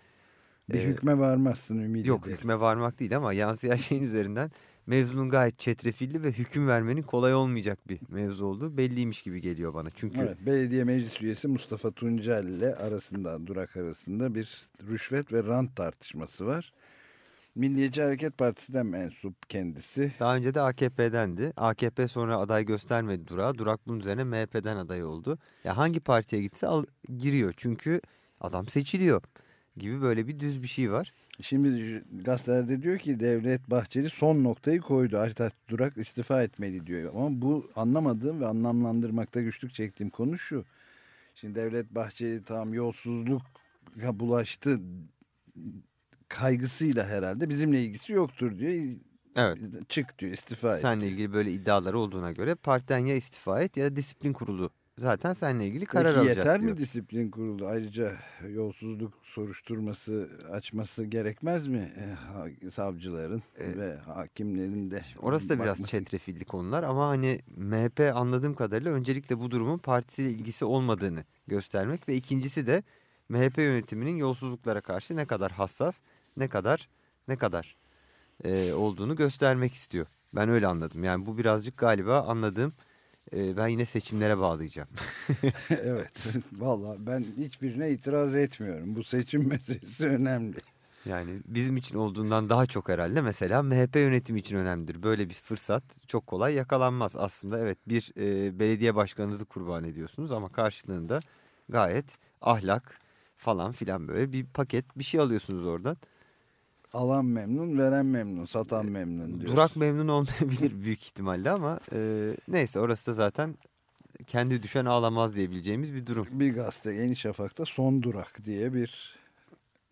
Bir Ee, hükme varmazsın ümit Yok ederim. hükme varmak değil ama yansıyan şeyin üzerinden mevzunun gayet çetrefilli ve hüküm vermenin kolay olmayacak bir mevzu olduğu belliymiş gibi geliyor bana. Çünkü Evet, belediye meclis üyesi Mustafa Tuncel ile arasında durak arasında bir rüşvet ve rant tartışması var. Milliyetçi Hareket Partisi'den mensup kendisi. daha önce de AKP'dendi. AKP sonra aday göstermedi Durak'a. Durak bunun üzerine MHP'den aday oldu. Ya hangi partiye gitse al, giriyor çünkü adam seçiliyor gibi böyle bir düz bir şey var. Şimdi gazetelerde diyor ki Devlet Bahçeli son noktayı koydu. Aytaç Durak istifa etmeli diyor. Ama bu anlamadığım ve anlamlandırmakta güçlük çektiğim konu şu. Şimdi Devlet Bahçeli tam yolsuzluk bulaştı kaygısıyla herhalde bizimle ilgisi yoktur diyor. Evet. Çık diyor istifa et. Seninle ilgili böyle iddiaları olduğuna göre partiden ya istifa et ya da disiplin kurulu zaten seninle ilgili karar Peki alacak yeter diyor. mi disiplin kurulu? Ayrıca yolsuzluk soruşturması açması gerekmez mi e, savcıların E, ve hakimlerin de? Orası da biraz bakması- çetrefilli konular ama hani MHP anladığım kadarıyla öncelikle bu durumun partisiyle ilgisi olmadığını göstermek ve ikincisi de MHP yönetiminin yolsuzluklara karşı ne kadar hassas, ne kadar ne kadar e, olduğunu göstermek istiyor. Ben öyle anladım. Yani bu birazcık galiba anladığım e, ben yine seçimlere bağlayacağım. evet. Vallahi ben hiçbirine itiraz etmiyorum. Bu seçim meselesi önemli. Yani bizim için olduğundan daha çok herhalde mesela MHP yönetimi için önemlidir. Böyle bir fırsat çok kolay yakalanmaz. Aslında evet bir e, belediye başkanınızı kurban ediyorsunuz ama karşılığında gayet ahlak falan filan böyle bir paket bir şey alıyorsunuz oradan. Alan memnun, veren memnun, satan memnun diyorsun. Durak memnun olmayabilir büyük ihtimalle ama e, neyse orası da zaten kendi düşen ağlamaz diyebileceğimiz bir durum. Bir gazete Yeni Şafak'ta son durak diye bir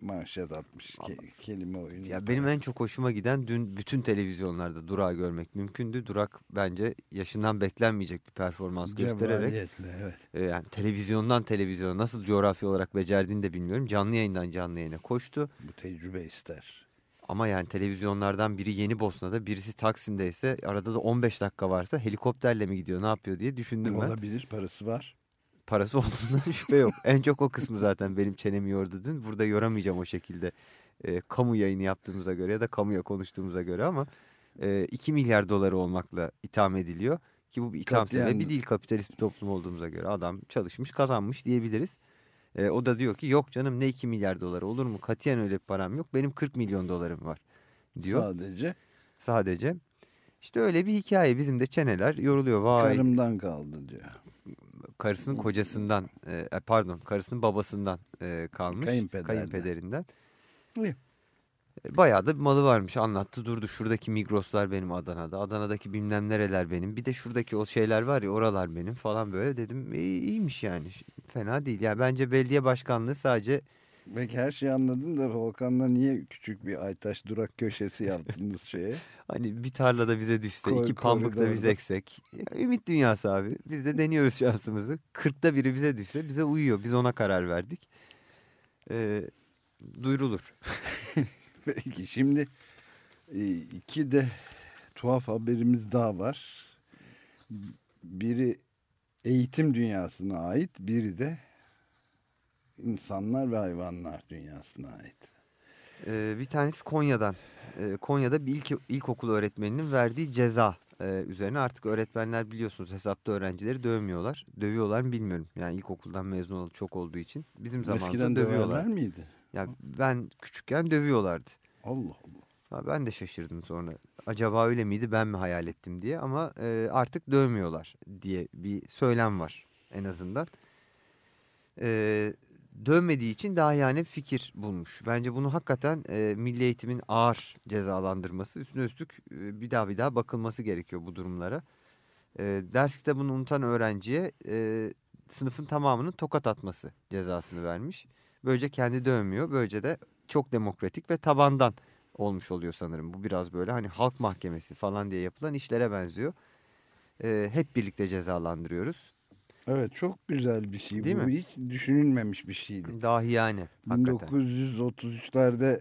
manşet atmış. Ke- kelime oyunu. Ya benim en çok hoşuma giden dün bütün televizyonlarda durağı görmek mümkündü. Durak bence yaşından beklenmeyecek bir performans göstererek evet. e, yani televizyondan televizyona nasıl coğrafi olarak becerdiğini de bilmiyorum. Canlı yayından canlı yayına koştu. Bu tecrübe ister. Ama yani televizyonlardan biri Yeni Bosna'da birisi Taksim'de ise arada da 15 dakika varsa helikopterle mi gidiyor ne yapıyor diye düşündüm ben. Olabilir, parası var. Parası olduğundan şüphe yok. En çok o kısmı zaten benim çenemi yordu dün. Burada yoramayacağım o şekilde e, kamu yayını yaptığımıza göre ya da kamuya konuştuğumuza göre ama e, 2 milyar doları olmakla itham ediliyor. Ki bu bir itham sebebi değil kapitalist bir toplum olduğumuza göre. Adam çalışmış kazanmış diyebiliriz. E, o da diyor ki yok canım ne 2 milyar doları olur mu? Katiyen öyle bir param yok. Benim 40 milyon dolarım var diyor Sadece sadece. İşte öyle bir hikaye. Bizim de çeneler yoruluyor. Vay karımdan kaldı diyor. karısının kocasından e, pardon karısının babasından e, kalmış. Kayınpederden. Kayınpederinden. E, Bayağı da bir malı varmış anlattı durdu. Şuradaki Migroslar benim Adana'da. Adana'daki bilmem nereler benim. Bir de şuradaki o şeyler var ya oralar benim falan böyle dedim. E, iyiymiş yani fena değil. Yani bence belediye başkanlığı sadece Peki her şeyi anladım da Volkan'la niye küçük bir Aytaş durak köşesi yaptınız şeye? hani bir tarlada bize düşse Koy- iki pambuk da biz eksek. Ya, ümit dünyası abi. Biz de deniyoruz şansımızı. Kırkta biri bize düşse bize uyuyor. Biz ona karar verdik. E, duyurulur. Peki şimdi e, iki de tuhaf haberimiz daha var. Biri eğitim dünyasına ait, biri de insanlar ve hayvanlar dünyasına ait. Ee, bir tanesi Konya'dan. Ee, Konya'da bir ilk, ilkokul öğretmeninin verdiği ceza e, üzerine artık öğretmenler biliyorsunuz hesapta öğrencileri dövmüyorlar. Dövüyorlar mı bilmiyorum. Yani ilkokuldan mezun olalı çok olduğu için. Bizim zamanımızda Eskiden dövüyorlar. döverler miydi? Ya ben küçükken dövüyorlardı. Allah Allah. Ha, ben de şaşırdım sonra. Acaba öyle miydi ben mi hayal ettim diye ama e, artık dövmüyorlar diye bir söylem var en azından. E, dövmediği için daha yani fikir bulmuş. Bence bunu hakikaten e, milli eğitimin ağır cezalandırması üstüne üstlük e, bir daha bir daha bakılması gerekiyor bu durumlara. E, ders kitabını unutan öğrenciye e, sınıfın tamamının tokat atması cezasını vermiş. Böylece kendi dövmüyor. Böylece de çok demokratik ve tabandan olmuş oluyor sanırım. Bu biraz böyle hani halk mahkemesi falan diye yapılan işlere benziyor. Ee, hep birlikte cezalandırıyoruz. Evet çok güzel bir şey. Değil Bu mi? hiç düşünülmemiş bir şeydi. Dahi yani. Hakikaten. 1933'lerde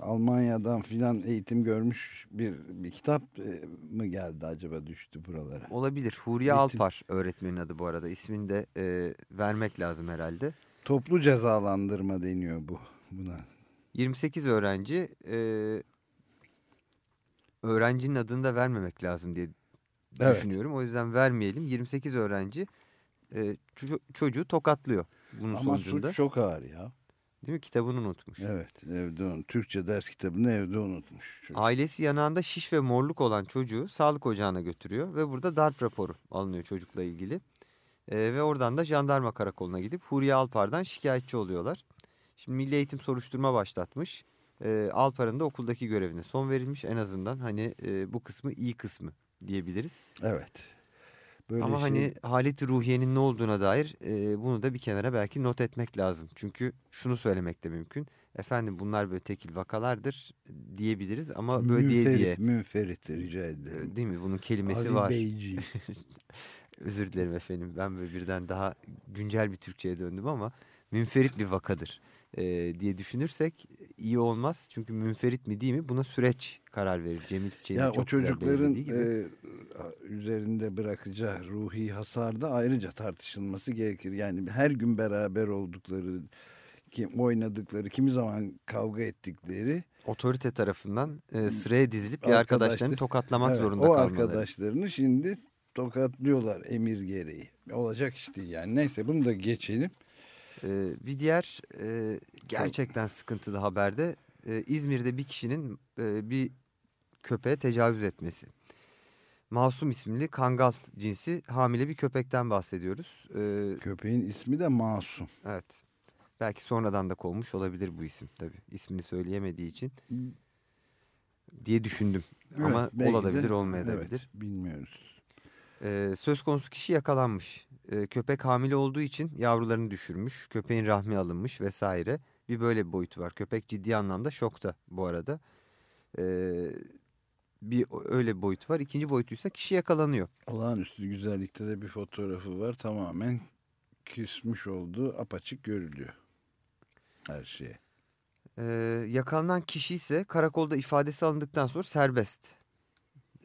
Almanya'dan filan eğitim görmüş bir, bir kitap e, mı geldi acaba düştü buralara? Olabilir. Huriye Eğitim- Alpar öğretmenin adı bu arada. İsmini de e, vermek lazım herhalde. Toplu cezalandırma deniyor bu buna. 28 öğrenci e, öğrencinin adını da vermemek lazım diye Evet. düşünüyorum. O yüzden vermeyelim. 28 öğrenci e, ço- çocuğu tokatlıyor bunun Ama sonucunda. suç çok ağır ya. Değil mi? Kitabını unutmuş. Evet evde un- Türkçe ders kitabını evde unutmuş. çocuk. Ailesi yanağında şiş ve morluk olan çocuğu sağlık ocağına götürüyor ve burada darp raporu alınıyor çocukla ilgili. Ee, ve oradan da jandarma karakoluna gidip Huriye Alpar'dan şikayetçi oluyorlar. Şimdi Milli Eğitim soruşturma başlatmış. Ee, Alpar'ın da okuldaki görevine son verilmiş. En azından hani e, bu kısmı iyi kısmı diyebiliriz. Evet. Böyle Ama şey- hani haleti ruhiyenin ne olduğuna dair e, bunu da bir kenara belki not etmek lazım. Çünkü şunu söylemek de mümkün. Efendim bunlar böyle tekil vakalardır diyebiliriz ama böyle diye münferit, diye. münferit rica ederim. E, Değil mi? Bunun kelimesi Avi var. Beyci. Özür dilerim efendim. Ben böyle birden daha güncel bir Türkçe'ye döndüm ama münferit bir vakadır. e, diye düşünürsek iyi olmaz. Çünkü münferit mi değil mi buna süreç karar verir. Cemil o çok güzel çocukların e, üzerinde bırakacağı ruhi hasar da ayrıca tartışılması gerekir. Yani her gün beraber oldukları, kim oynadıkları, kimi zaman kavga ettikleri otorite tarafından e, sıraya dizilip bir Arkadaşlar- arkadaşlarını tokatlamak Evet, zorunda o kalmaları. arkadaşlarını şimdi tokatlıyorlar emir gereği. Olacak iş değil yani. Neyse bunu da geçelim. Ee, bir diğer e, gerçekten sıkıntılı haberde e, İzmir'de bir kişinin e, bir köpeğe tecavüz etmesi. Masum isimli kangal cinsi hamile bir köpekten bahsediyoruz. Ee, Köpeğin ismi de Masum. evet. Belki sonradan da konmuş olabilir bu isim tabii. İsmini söyleyemediği için diye düşündüm. Ama Evet, de- olabilir olmayabilir. Evet, bilmiyoruz. Ee, söz konusu kişi yakalanmış. Ee, köpek hamile olduğu için yavrularını düşürmüş. Köpeğin rahmi alınmış vesaire. Bir böyle bir boyutu var. Köpek ciddi anlamda şokta bu arada. Ee, bir öyle bir boyutu var. İkinci boyutuysa kişi yakalanıyor. Olağanüstü güzellikte de bir fotoğrafı var. Tamamen küsmüş olduğu apaçık görülüyor. Her şeye. Ee, yakalanan kişi ise karakolda ifadesi alındıktan sonra serbest.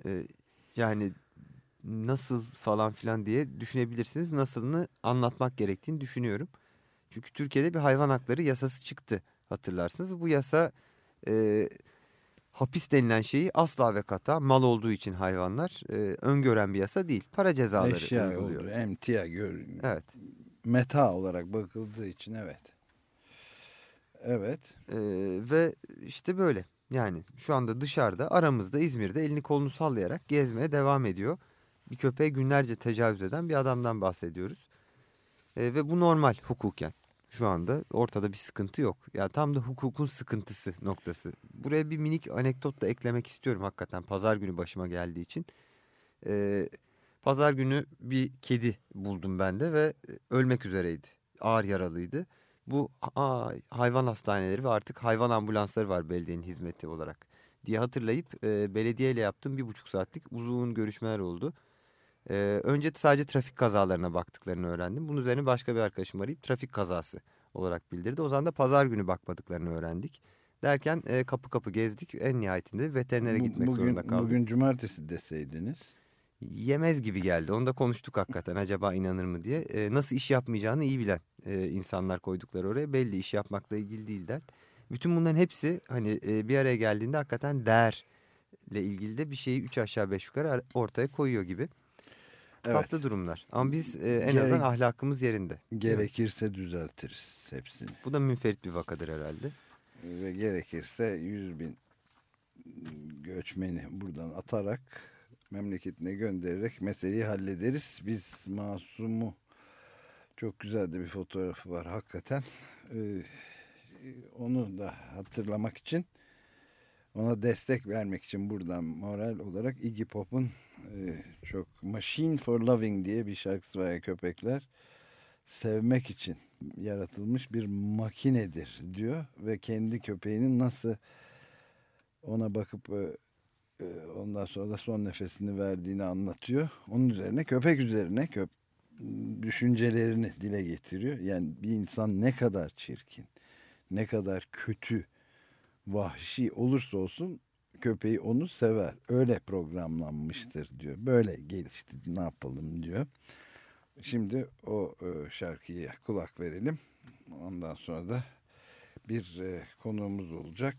Ee, yani nasıl falan filan diye düşünebilirsiniz. Nasılını anlatmak gerektiğini düşünüyorum. Çünkü Türkiye'de bir hayvan hakları yasası çıktı hatırlarsınız. Bu yasa e, hapis denilen şeyi asla ve kata mal olduğu için hayvanlar e, öngören bir yasa değil. Para cezaları Eşya uyguluyor. oldu. Emtia gör. Evet. Meta olarak bakıldığı için evet. Evet. Ee, ve işte böyle yani şu anda dışarıda aramızda İzmir'de elini kolunu sallayarak gezmeye devam ediyor. Bir köpeğe günlerce tecavüz eden bir adamdan bahsediyoruz. Ee, ve bu normal hukuken şu anda ortada bir sıkıntı yok. Ya tam da hukukun sıkıntısı noktası. Buraya bir minik anekdot da eklemek istiyorum hakikaten pazar günü başıma geldiği için. Ee, pazar günü bir kedi buldum ben de ve ölmek üzereydi. Ağır yaralıydı. Bu aa, hayvan hastaneleri ve artık hayvan ambulansları var belediyenin hizmeti olarak diye hatırlayıp e, belediyeyle yaptığım bir buçuk saatlik uzun görüşmeler oldu. E, önce sadece trafik kazalarına baktıklarını öğrendim. Bunun üzerine başka bir arkadaşım arayıp trafik kazası olarak bildirdi. O zaman da pazar günü bakmadıklarını öğrendik. Derken e, kapı kapı gezdik. En nihayetinde veterinere gitmek bugün, zorunda kaldık. Bugün cumartesi deseydiniz. Yemez gibi geldi. Onu da konuştuk hakikaten acaba inanır mı diye. E, nasıl iş yapmayacağını iyi bilen e, insanlar koydukları oraya. Belli iş yapmakla ilgili değiller. Bütün bunların hepsi hani e, bir araya geldiğinde hakikaten değerle ilgili de bir şeyi üç aşağı beş yukarı ar- ortaya koyuyor gibi. Evet. Tatlı durumlar. Ama biz e, en Gerek- azından ahlakımız yerinde. Gerekirse düzeltiriz hepsini. Bu da münferit bir vakadır herhalde. Ve gerekirse 100 bin göçmeni buradan atarak memleketine göndererek meseleyi hallederiz. Biz Masum'u çok güzel de bir fotoğrafı var hakikaten. Ee, onu da hatırlamak için ona destek vermek için buradan moral olarak Iggy Pop'un e, çok Machine for Loving diye bir şarkısı var ya köpekler sevmek için yaratılmış bir makinedir diyor ve kendi köpeğinin nasıl ona bakıp e, e, ondan sonra da son nefesini verdiğini anlatıyor. Onun üzerine köpek üzerine köp düşüncelerini dile getiriyor. Yani bir insan ne kadar çirkin, ne kadar kötü, vahşi olursa olsun köpeği onu sever. Öyle programlanmıştır diyor. Böyle gelişti ne yapalım diyor. Şimdi o e, şarkıya kulak verelim. Ondan sonra da bir e, konuğumuz olacak.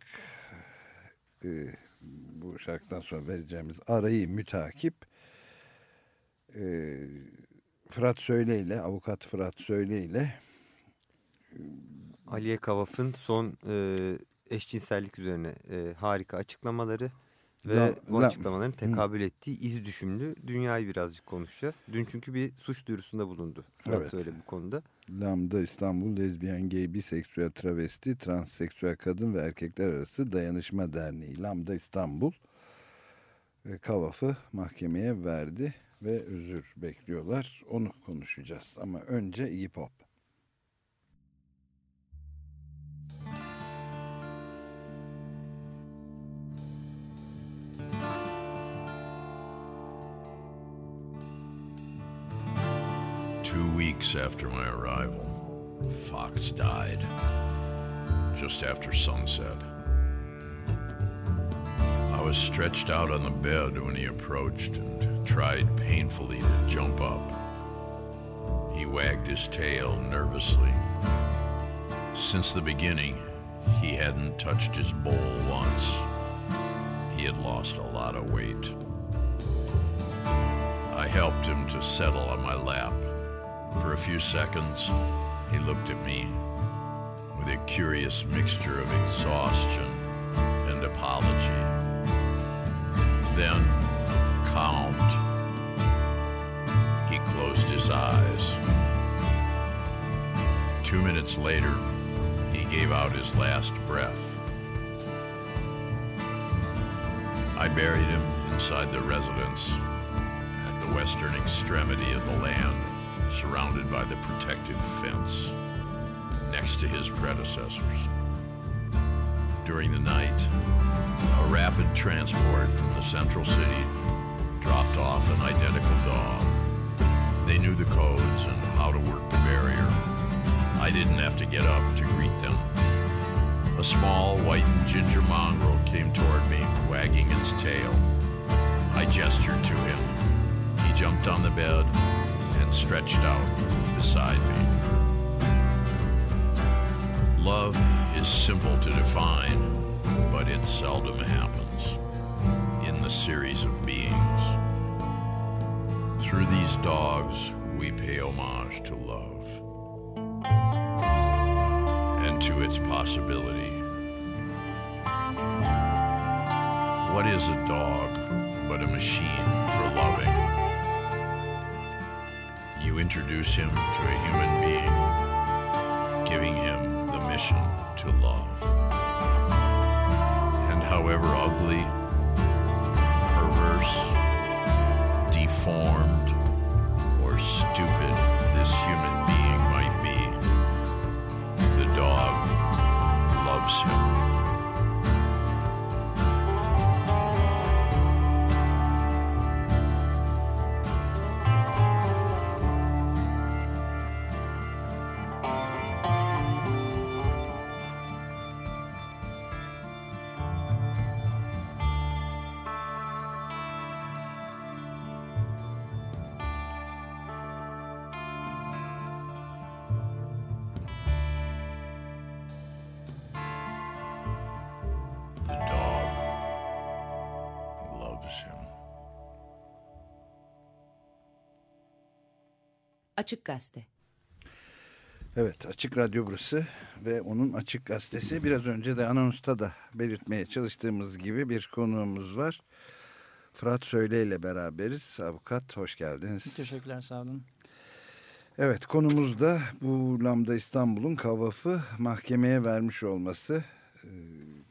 E, bu şarkıdan sonra vereceğimiz arayı mütakip Fırat Söyle ile avukat Fırat Söyle ile Aliye Kavaf'ın son e, eşcinsellik üzerine e, harika açıklamaları ve La- bu la- açıklamaların tekabül ettiği iz düşümlü dünyayı birazcık konuşacağız. Dün çünkü bir suç duyurusunda bulundu. Fırat Evet. söyle bu konuda. Lambda İstanbul Lezbiyen, Gay, Biseksüel, Travesti, Transseksüel Kadın ve Erkekler Arası Dayanışma Derneği Lambda İstanbul e, Kavaf'ı mahkemeye verdi ve özür bekliyorlar. Onu konuşacağız ama önce Iggy Pop. After my arrival, Fox died. just after sunset. I was stretched out on the bed when he approached and tried painfully to jump up. He wagged his tail nervously. Since the beginning, he hadn't touched his bowl once. He had lost a lot of weight. I helped him to settle on my lap. For a few seconds, he looked at me with a curious mixture of exhaustion and apology. Then, calmed, he closed his eyes. Two minutes later, he gave out his last breath. I buried him inside the residence at the western extremity of the land, surrounded by the protective fence next to his predecessors. During the night, a rapid transport from the central city dropped off an identical dog. They knew the codes and how to work the barrier. I didn't have to get up to greet them. A small white and ginger mongrel came toward me, wagging its tail. I gestured to him. He jumped on the bed and stretched out beside me. Love is simple to define, but it seldom happens in the series of beings. Through these dogs, we pay homage to love and to its possibility. What is a dog but a machine for loving? Introduce him to a human being, giving him the mission to love. And however ugly, perverse, deformed, Açık Gazete. Evet Açık Radyo burası ve onun Açık Gazetesi. Biraz önce de anonsta da belirtmeye çalıştığımız gibi bir konuğumuz var. Fırat Söyle ile beraberiz. Avukat hoş geldiniz. Teşekkürler sağ olun. Evet konumuz da bu Lambda İstanbul'un Kavaf'ı mahkemeye vermiş olması. Ee,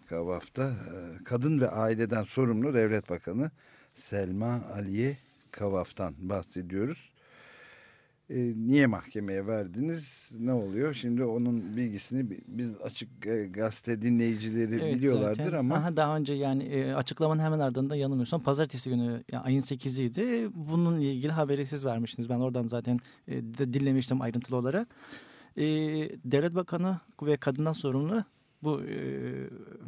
Kavaf'ta e, kadın ve aileden sorumlu devlet bakanı Selma Aliye Kavaf'tan bahsediyoruz. Ee, niye mahkemeye verdiniz? Ne oluyor? Şimdi onun bilgisini bi- biz açık e, gazete dinleyicileri Evet, biliyorlardır zaten. ama Aha, daha önce yani e, açıklamanın hemen ardında yanılmıyorsam pazartesi günü yani ayın 8'iydi. Bununla ilgili haberi siz vermiştiniz. Ben oradan zaten e, de, dinlemiştim ayrıntılı olarak. E, Devlet Bakanı ve kadından sorumlu bu e,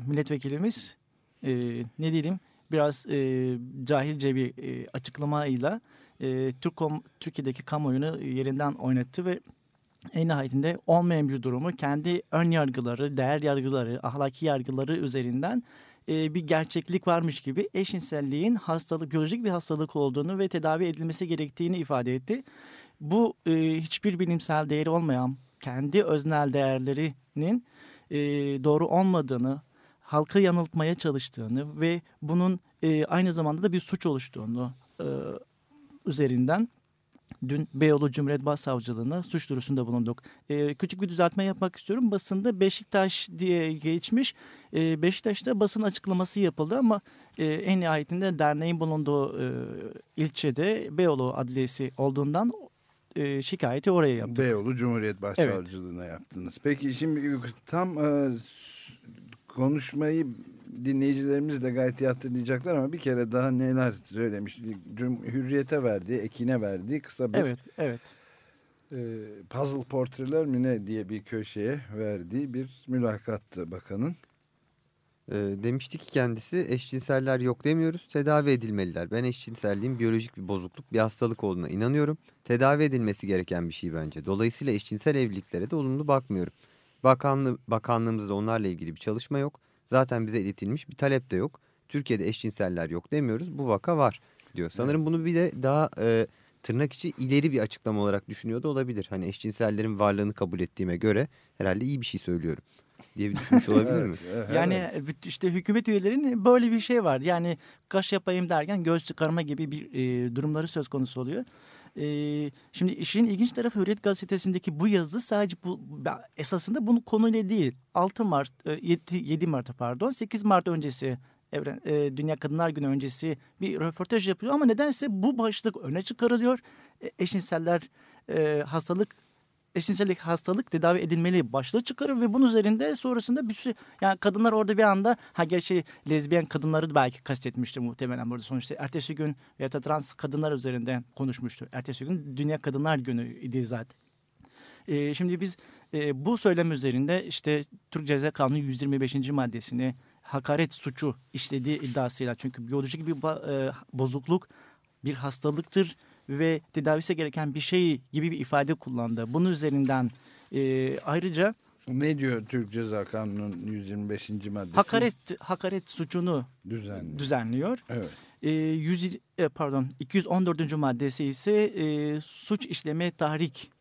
milletvekilimiz e, ne diyelim biraz e, cahilce bir e, açıklamayla e, Türkom, Türkiye'deki kamuoyunu yerinden oynattı ve en nihayetinde olmayan bir durumu kendi ön yargıları, değer yargıları, ahlaki yargıları üzerinden e, bir gerçeklik varmış gibi eşcinselliğin hastalık, biyolojik bir hastalık olduğunu ve tedavi edilmesi gerektiğini ifade etti. Bu e, hiçbir bilimsel değeri olmayan kendi öznel değerlerinin e, doğru olmadığını, halkı yanıltmaya çalıştığını ve bunun e, aynı zamanda da bir suç oluştuğunu e, üzerinden dün Beyoğlu Cumhuriyet Başsavcılığına suç duyurusunda bulunduk. Ee, küçük bir düzeltme yapmak istiyorum. Basında Beşiktaş diye geçmiş. Ee, Beşiktaş'ta basın açıklaması yapıldı ama e, en nihayetinde derneğin bulunduğu e, ilçede Beyoğlu Adliyesi olduğundan e, şikayeti oraya yaptık. Beyoğlu Cumhuriyet Başsavcılığına yaptınız. Peki şimdi tam e, konuşmayı dinleyicilerimiz de gayet iyi hatırlayacaklar ama bir kere daha neler söylemiş. Cum- Hürriyete verdiği, Ekin'e verdiği kısa bir Evet, evet. e, Puzzle Portreler mi ne diye bir köşeye verdiği bir mülakattı bakanın. Ee, demişti ki kendisi eşcinseller yok demiyoruz tedavi edilmeliler. Ben eşcinselliğin biyolojik bir bozukluk bir hastalık olduğuna inanıyorum. Tedavi edilmesi gereken bir şey bence. Dolayısıyla eşcinsel evliliklere de olumlu bakmıyorum. Bakanlı, bakanlığımızda onlarla ilgili bir çalışma yok. Zaten bize iletilmiş bir talep de yok. Türkiye'de eşcinseller yok demiyoruz. Bu vaka var diyor. Sanırım bunu bir de daha e, tırnak içi ileri bir açıklama olarak düşünüyor da olabilir. Hani eşcinsellerin varlığını kabul ettiğime göre herhalde iyi bir şey söylüyorum diye bir düşünmüş olabilir mi? evet, Yani evet. işte hükümet üyelerinin böyle bir şey var. Yani kaş yapayım derken göz çıkarma gibi bir e, durumları söz konusu oluyor. E, şimdi işin ilginç tarafı Hürriyet Gazetesi'ndeki bu yazı sadece bu esasında bunun konuyla değil. 6 Mart, e, 7, 7 Mart pardon 8 Mart öncesi Evren, e, Dünya Kadınlar Günü öncesi bir röportaj yapıyor ama nedense bu başlık öne çıkarılıyor. E, eşcinseller e, hastalık eşcinsellik hastalık tedavi edilmeli başlığı çıkarır ve bunun üzerinde sonrasında bir sürü yani kadınlar orada bir anda ha gerçi lezbiyen kadınları da belki kastetmiştir muhtemelen burada sonuçta ertesi gün ya da trans kadınlar üzerinde konuşmuştu. Ertesi gün Dünya Kadınlar Günü idi zaten. Ee, şimdi biz e, bu söylem üzerinde işte Türk Ceza Kanunu 125. maddesini hakaret suçu işlediği iddiasıyla çünkü biyolojik bir e, bozukluk bir hastalıktır ve tedavisi gereken bir şey gibi bir ifade kullandı. Bunun üzerinden e, ayrıca Ne diyor Türk Ceza Kanunu'nun 125. maddesi? hakaret hakaret suçunu Düzenli. düzenliyor. Evet. E, 100, e, pardon 214. maddesi ise e, suç işleme tahrik.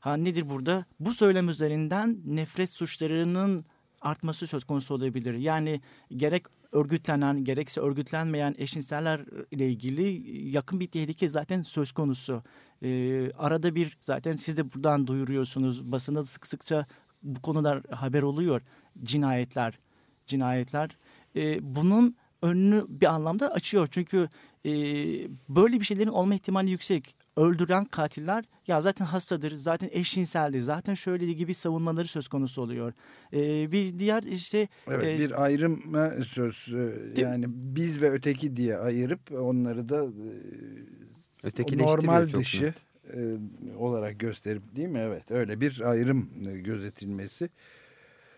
Ha nedir burada? Bu söylem üzerinden nefret suçlarının artması söz konusu olabilir. Yani gerek örgütlenen gerekse örgütlenmeyen eşcinseller ile ilgili yakın bir tehlike zaten söz konusu. E, arada bir zaten siz de buradan duyuruyorsunuz. Basında sık sıkça bu konular haber oluyor. Cinayetler, cinayetler. E, bunun önünü bir anlamda açıyor. Çünkü e, böyle bir şeylerin olma ihtimali yüksek. Öldüren katiller ya zaten hastadır, zaten eşcinseldir, zaten şöyle gibi savunmaları söz konusu oluyor. E, bir diğer işte Evet e, bir ayrım söz e, yani biz ve öteki diye ayırıp onları da e, normal çok dışı net. e, olarak gösterip değil mi? Evet öyle bir ayrım e, gözetilmesi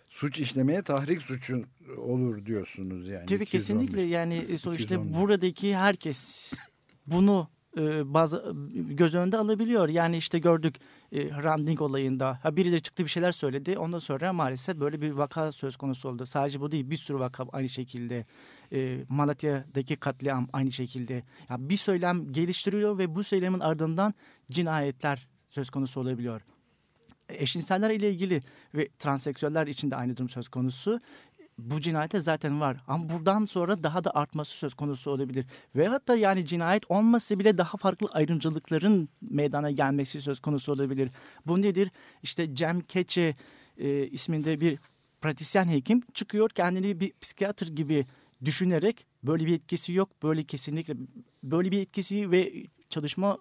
suç işlemeye tahrik suçu olur diyorsunuz yani. Tabii 215. kesinlikle yani e, sonuçta 211. buradaki herkes bunu e, bazı göz önünde alabiliyor. Yani işte gördük e, Randing olayında ha birileri çıktı bir şeyler söyledi. Ondan sonra maalesef böyle bir vaka söz konusu oldu. Sadece bu değil bir sürü vaka aynı şekilde. E, Malatya'daki katliam aynı şekilde. Yani bir söylem geliştiriyor ve bu söylemin ardından cinayetler söz konusu olabiliyor eşcinseller ile ilgili ve transseksüeller için de aynı durum söz konusu. Bu cinayete zaten var ama buradan sonra daha da artması söz konusu olabilir. Ve hatta yani cinayet olması bile daha farklı ayrımcılıkların meydana gelmesi söz konusu olabilir. Bu nedir? İşte Cem Keçe e, isminde bir pratisyen hekim çıkıyor kendini bir psikiyatr gibi düşünerek böyle bir etkisi yok. Böyle kesinlikle böyle bir etkisi ve çalışmanın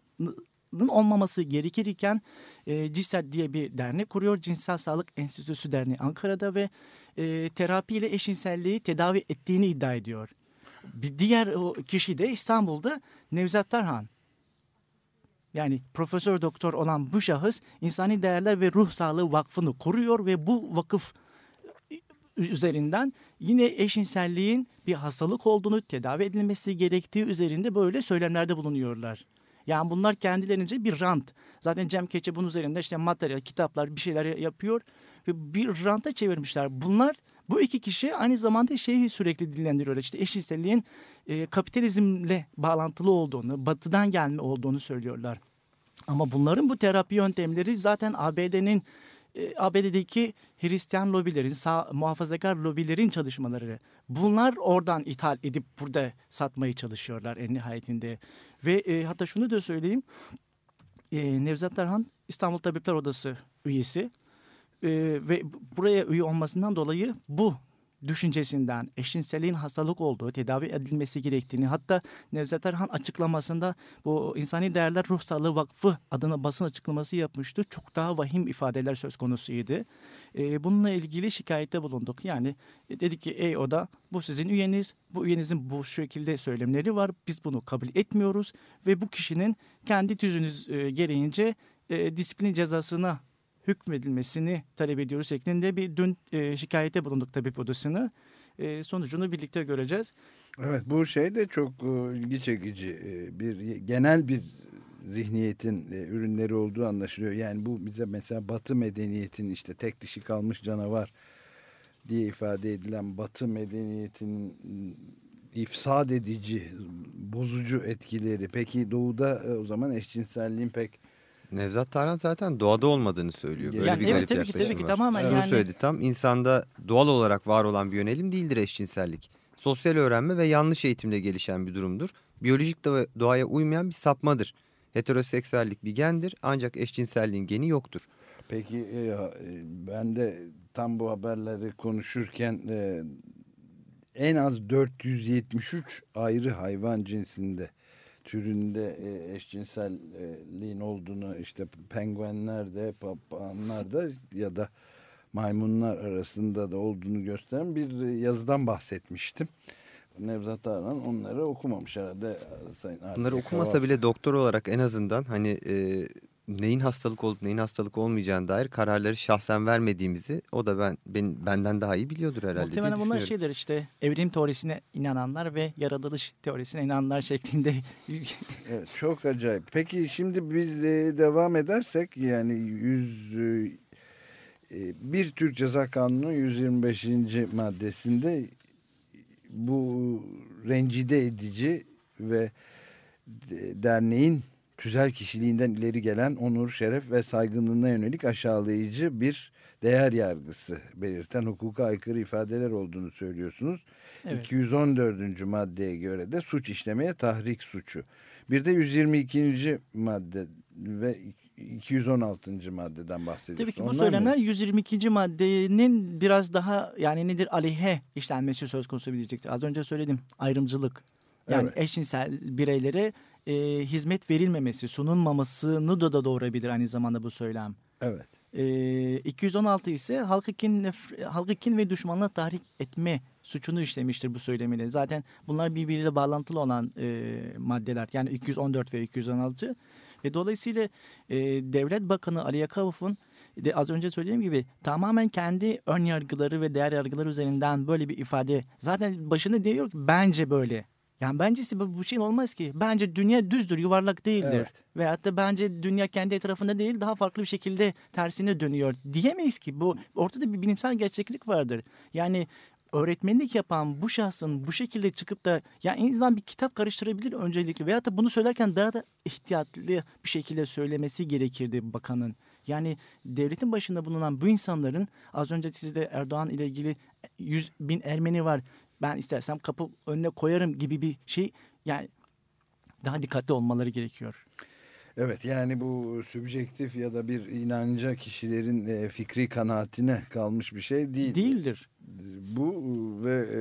olmaması gerekirken e, CİSED diye bir dernek kuruyor. Cinsel Sağlık Enstitüsü Derneği Ankara'da ve e, terapiyle eşcinselliği tedavi ettiğini iddia ediyor. Bir diğer kişi de İstanbul'da Nevzat Tarhan. Yani profesör doktor olan bu şahıs İnsani Değerler ve Ruh Sağlığı Vakfı'nı kuruyor ve bu vakıf üzerinden yine eşcinselliğin bir hastalık olduğunu tedavi edilmesi gerektiği üzerinde böyle söylemlerde bulunuyorlar. Yani bunlar kendilerince bir rant. Zaten Cem Keçe bunun üzerinde işte materyal, kitaplar bir şeyler yapıyor. Ve bir ranta çevirmişler. Bunlar bu iki kişi aynı zamanda şeyi sürekli dillendiriyorlar. İşte eşcinselliğin e, kapitalizmle bağlantılı olduğunu, batıdan gelme olduğunu söylüyorlar. Ama bunların bu terapi yöntemleri zaten ABD'nin e, ABD'deki Hristiyan lobilerin, sağ, muhafazakar lobilerin çalışmaları. Bunlar oradan ithal edip burada satmaya çalışıyorlar en nihayetinde. Ve e, hatta şunu da söyleyeyim. E, Nevzat Tarhan İstanbul Tabipler Odası üyesi. E, ve buraya üye olmasından dolayı bu düşüncesinden eşcinselliğin hastalık olduğu, tedavi edilmesi gerektiğini hatta Nevzat Erhan açıklamasında bu İnsani Değerler Ruh Sağlığı Vakfı adına basın açıklaması yapmıştı. Çok daha vahim ifadeler söz konusuydu. E, bununla ilgili şikayette bulunduk. Yani e, dedi ki ey oda bu sizin üyeniz, bu üyenizin bu şekilde söylemleri var. Biz bunu kabul etmiyoruz ve bu kişinin kendi tüzünüz e, gereğince e, disiplin cezasına hükmedilmesini talep ediyoruz şeklinde bir dün e, şikayete bulunduk tabip odasına. E, sonucunu birlikte göreceğiz. Evet bu şey de çok e, ilgi çekici E, bir genel bir zihniyetin e, ürünleri olduğu anlaşılıyor. Yani bu bize mesela Batı medeniyetin işte tek dişi kalmış canavar diye ifade edilen Batı medeniyetinin ifsad edici, bozucu etkileri. Peki doğuda o zaman eşcinselliğin pek Nevzat Tarhan zaten doğada olmadığını söylüyor. Böyle Yani bir evet, garip tabii ki, tabii ki, var. tamamen Şunu yani- söyledi tam insanda doğal olarak var olan bir yönelim değildir eşcinsellik. Sosyal öğrenme ve yanlış eğitimle gelişen bir durumdur. Biyolojik doğa- doğaya uymayan bir sapmadır. Heteroseksüellik bir gendir ancak eşcinselliğin geni yoktur. Peki e, e, ben de tam bu haberleri konuşurken e, en az 473 ayrı hayvan cinsinde türünde e, eşcinselliğin olduğunu işte penguenlerde, papağanlarda ya da maymunlar arasında da olduğunu gösteren bir yazıdan bahsetmiştim. Nevzat Arhan onları okumamış herhalde. Sayın Bunları okumasa bile doktor olarak en azından hani e, neyin hastalık olup neyin hastalık olmayacağına dair kararları şahsen vermediğimizi o da ben, ben benden daha iyi biliyordur herhalde Muhtemelen bunlar şeyler işte evrim teorisine inananlar ve yaratılış teorisine inananlar şeklinde Evet, çok acayip. Peki şimdi biz e, devam edersek yani 100 e, e, bir Türk Ceza Kanunu 125. maddesinde bu rencide edici ve de- derneğin tüzel kişiliğinden ileri gelen onur, şeref ve saygınlığına yönelik aşağılayıcı bir değer yargısı belirten hukuka aykırı ifadeler olduğunu söylüyorsunuz. Evet. 214. maddeye göre de suç işlemeye tahrik suçu. Bir de 122. madde ve 216. maddeden bahsediyorsunuz. Tabii ki bu Onlar söylemler ne? 122. maddenin biraz daha yani nedir aleyhe işlenmesi söz konusu bilecektir. Az önce söyledim ayrımcılık. Yani Evet. eşcinsel bireylere e, hizmet verilmemesi, sunulmamasını da, da doğurabilir aynı zamanda bu söylem. Evet. E, 216 ise halkı kin, halkı kin ve düşmanlığa tahrik etme suçunu işlemiştir bu söylemiyle. Zaten bunlar birbiriyle bağlantılı olan e, maddeler. Yani 214 ve 216. Ve dolayısıyla e, Devlet Bakanı Ali Yakavov'un de az önce söylediğim gibi tamamen kendi ön yargıları ve değer yargıları üzerinden böyle bir ifade. Zaten başında diyor ki bence böyle. Yani bencesi bu bu şeyin olmaz ki. Bence dünya düzdür, yuvarlak değildir. Evet. Veyahut da bence dünya kendi etrafında değil daha farklı bir şekilde tersine dönüyor. Diyemeyiz ki bu ortada bir bilimsel gerçeklik vardır. Yani öğretmenlik yapan bu şahsın bu şekilde çıkıp da ya en azından bir kitap karıştırabilir öncelikle veyahut da bunu söylerken daha da ihtiyatlı bir şekilde söylemesi gerekirdi bakanın. Yani devletin başında bulunan bu insanların az önce sizde Erdoğan ile ilgili 100 bin Ermeni var ben istersem kapı önüne koyarım gibi bir şey yani daha dikkatli olmaları gerekiyor. Evet yani bu sübjektif ya da bir inanca kişilerin e, fikri kanaatine kalmış bir şey değil. Değildir. Bu ve e,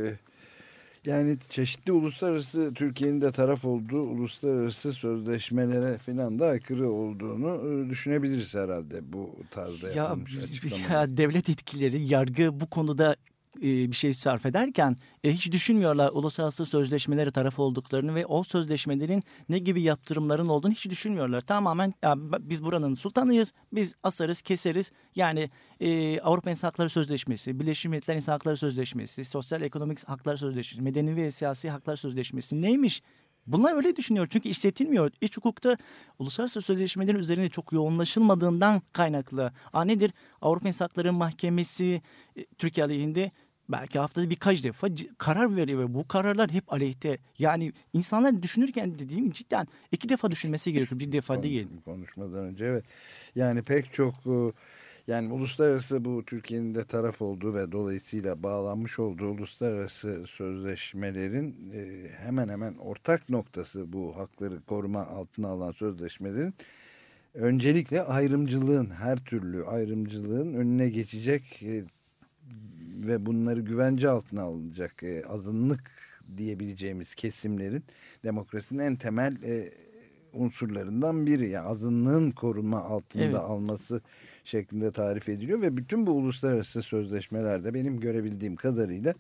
yani çeşitli uluslararası Türkiye'nin de taraf olduğu uluslararası sözleşmelere filan da aykırı olduğunu e, düşünebiliriz herhalde bu tarzda Ya, yapılmış açıklamalar. ya devlet etkileri, yargı bu konuda e, bir şey sarf ederken e, hiç düşünmüyorlar uluslararası sözleşmelere taraf olduklarını ve o sözleşmelerin ne gibi yaptırımların olduğunu hiç düşünmüyorlar. Tamamen ya, biz buranın sultanıyız, biz asarız, keseriz. Yani e, Avrupa İnsan Hakları Sözleşmesi, Birleşmiş Milletler İnsan Hakları Sözleşmesi, Sosyal Ekonomik Haklar Sözleşmesi, Medeni ve Siyasi Haklar Sözleşmesi neymiş? Bunlar öyle düşünüyor çünkü işletilmiyor. İç hukukta uluslararası sözleşmelerin üzerine çok yoğunlaşılmadığından kaynaklı. Aa, nedir? Avrupa İnsan Hakları Mahkemesi e, Türkiye aleyhinde belki haftada birkaç defa karar veriyor ve bu kararlar hep aleyhte. Yani insanlar düşünürken dediğim cidden iki defa düşünmesi gerekiyor bir defa değil. Konuşmadan önce evet. Yani pek çok e, yani uluslararası bu Türkiye'nin de taraf olduğu ve dolayısıyla bağlanmış olduğu uluslararası sözleşmelerin e, hemen hemen ortak noktası bu hakları koruma altına alan sözleşmelerin öncelikle ayrımcılığın her türlü ayrımcılığın önüne geçecek e, ve bunları güvence altına alınacak e, azınlık diyebileceğimiz kesimlerin demokrasinin en temel e, unsurlarından biri. Yani azınlığın korunma altında Evet. alması şeklinde tarif ediliyor ve bütün bu uluslararası sözleşmelerde benim görebildiğim kadarıyla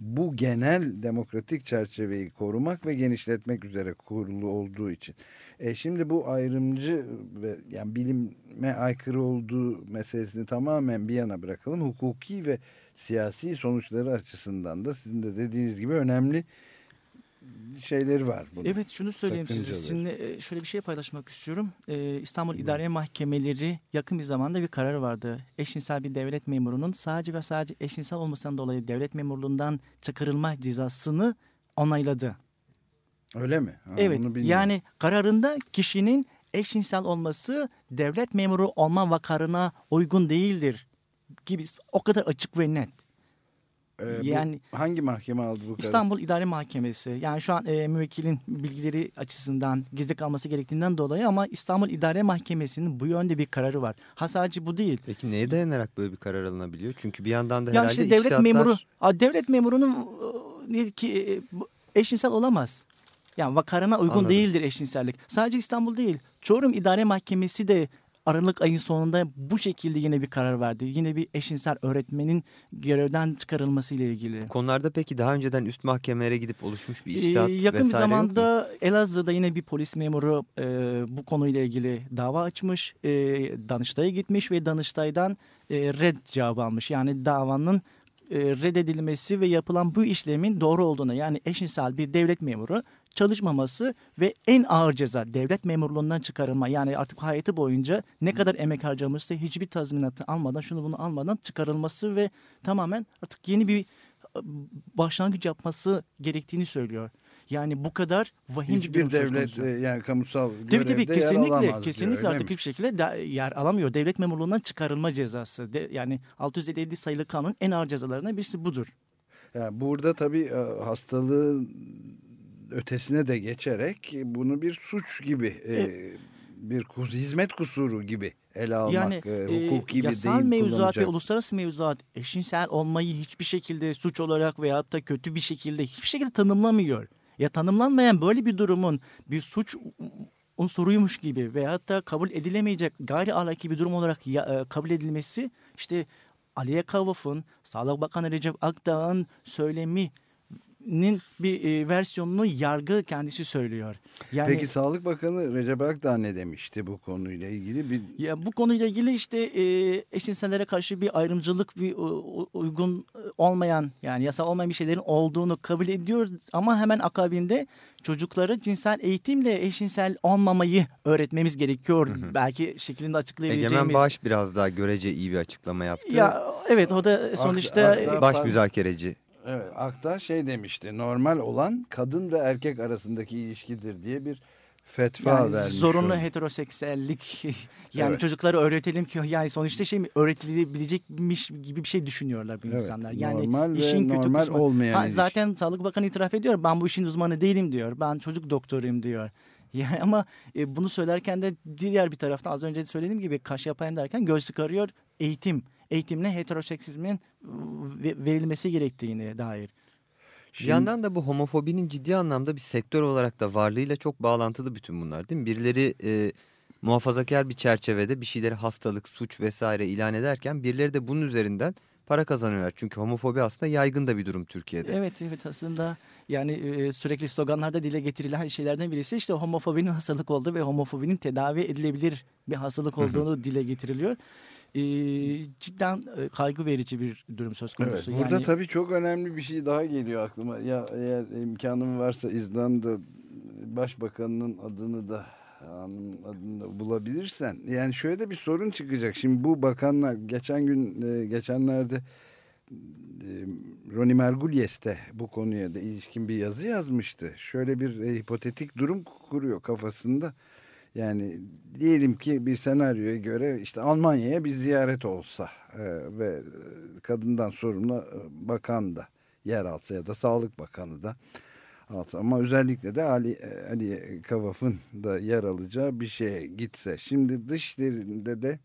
bu genel demokratik çerçeveyi korumak ve genişletmek üzere kurulu olduğu için. E şimdi bu ayrımcı ve yani bilim aykırı olduğu meselesini tamamen bir yana bırakalım. Hukuki ve siyasi sonuçları açısından da sizin de dediğiniz gibi önemli şeyleri var. Bunun. Evet şunu söyleyeyim size. Sizinle şöyle bir şey paylaşmak istiyorum. Ee, İstanbul İdare Mahkemeleri yakın bir zamanda bir karar vardı. Eşcinsel bir devlet memurunun sadece ve sadece eşcinsel olmasından dolayı devlet memurluğundan çıkarılma cezasını onayladı. Öyle mi? Ha, evet yani kararında kişinin eşcinsel olması devlet memuru olma vakarına uygun değildir gibi o kadar açık ve net. Ee, bu yani- hangi mahkeme aldı bu kararı? İstanbul İdare Mahkemesi yani şu an e, müvekkilin bilgileri açısından gizli kalması gerektiğinden dolayı ama İstanbul İdare Mahkemesi'nin bu yönde bir kararı var. Ha sadece bu değil. Peki neye dayanarak böyle bir karar alınabiliyor? Çünkü bir yandan da Ya herhalde işte devlet içtihatlar- memuru, a, devlet memurunun e, ne ki e, eşcinsel olamaz. Yani vakarına uygun Anladım. değildir eşcinsellik. Sadece İstanbul değil. Çorum İdare Mahkemesi de Aralık ayın sonunda bu şekilde yine bir karar verdi. Yine bir eşcinsel öğretmenin görevden çıkarılması ile ilgili. Bu konularda peki daha önceden üst mahkemelere gidip oluşmuş bir Ee, içtihat yakın bir zamanda Elazığ'da yine bir polis memuru e, bu konuyla ilgili dava açmış. E, Danıştay'a gitmiş ve Danıştay'dan e, red cevabı almış. Yani davanın e, reddedilmesi ve yapılan bu işlemin doğru olduğuna yani eşcinsel bir devlet memuru çalışmaması ve en ağır ceza devlet memurluğundan çıkarılma yani artık hayatı boyunca ne kadar emek harcamışsa hiçbir tazminatı almadan şunu bunu almadan çıkarılması ve tamamen artık yeni bir e, başlangıç yapması gerektiğini söylüyor. Yani bu kadar vahim bir Hiçbir durum söz devlet e, yani kamusal Tabii tabii yer kesinlikle diyor, kesinlikle öyle artık hiçbir şekilde de- yer alamıyor. Devlet memurluğundan çıkarılma cezası. De, yani 657 sayılı kanun en ağır cezalarından birisi budur. Yani burada tabii e, hastalığın ötesine de geçerek bunu bir suç gibi e, bir kus, hizmet kusuru gibi ele almak yani e, e, hukuki bir yasal deyim mevzuat ve uluslararası mevzuat eşcinsel olmayı hiçbir şekilde suç olarak veyahut da kötü bir şekilde hiçbir şekilde tanımlamıyor. Ya tanımlanmayan böyle bir durumun bir suç unsuruymuş gibi veyahut da kabul edilemeyecek gayri ahlaki bir durum olarak ya- e, kabul edilmesi işte Aliye Kavaf'ın, Sağlık Bakanı Recep Akdağ'ın söyleminin bir e, versiyonunu yargı kendisi söylüyor. Yani Peki Sağlık Bakanı Recep Akdağ ne demişti bu konuyla ilgili? Bir, ya bu konuyla ilgili işte e, eşcinsellere karşı bir ayrımcılık bir u- uygun olmayan yani yasal olmayan bir şeylerin olduğunu kabul ediyor ama hemen akabinde çocuklara cinsel eğitimle eşcinsel olmamayı öğretmemiz gerekiyor. Belki şeklinde açıklayabileceğimiz. Egemen Bağış biraz daha görece iyi bir açıklama yaptı. Ya evet o da sonuçta Akdağ- Baş müzakereci. Evet, Akdağ şey demişti. Normal olan kadın ve erkek arasındaki ilişkidir diye bir fetva yani vermiş. zorunlu oldu. heteroseksüellik yani Evet. çocuklara öğretelim ki yani sonuçta şey mi öğretilebilecekmiş gibi bir şey düşünüyorlar bu Evet, insanlar. Yani normal ve işin kötü normal kısmı. olmayan Ha, ilişki. zaten Sağlık Bakanı itiraf ediyor. Ben bu işin uzmanı değilim diyor. Ben çocuk doktoruyum diyor. Yani ama e, bunu söylerken de diğer bir taraftan az önce de söylediğim gibi kaş yapayım derken göz çıkarıyor eğitim. Eğitimle heteroseksizmin ve- verilmesi gerektiğine dair. Bir yandan da bu homofobinin ciddi anlamda bir sektör olarak da varlığıyla çok bağlantılı bütün bunlar değil mi? Birileri e, muhafazakar bir çerçevede bir şeyleri hastalık, suç vesaire ilan ederken birileri de bunun üzerinden para kazanıyorlar. Çünkü homofobi aslında yaygın da bir durum Türkiye'de. Evet evet aslında yani e, sürekli sloganlarda dile getirilen şeylerden birisi işte homofobinin hastalık olduğu ve homofobinin tedavi edilebilir bir hastalık olduğunu dile getiriliyor. E, cidden e, kaygı verici bir durum söz Evet, konusu. burada yani, tabii çok önemli bir şey daha geliyor aklıma. Ya eğer imkanım varsa İzlanda Başbakanının adını da hanımın adını da bulabilirsen yani şöyle de bir sorun çıkacak. Şimdi bu bakanlar geçen gün geçenlerde Roni Merguljes de bu konuya da ilişkin bir yazı yazmıştı. Şöyle bir hipotetik durum kuruyor kafasında. Yani diyelim ki bir senaryoya göre işte Almanya'ya bir ziyaret olsa e, ve e, kadından sorumlu e, bakan da yer alsa ya da Sağlık Bakanı da alsa ama özellikle de Ali, e, Ali Kavaf'ın da yer alacağı bir şeye gitse. Şimdi dışlarında de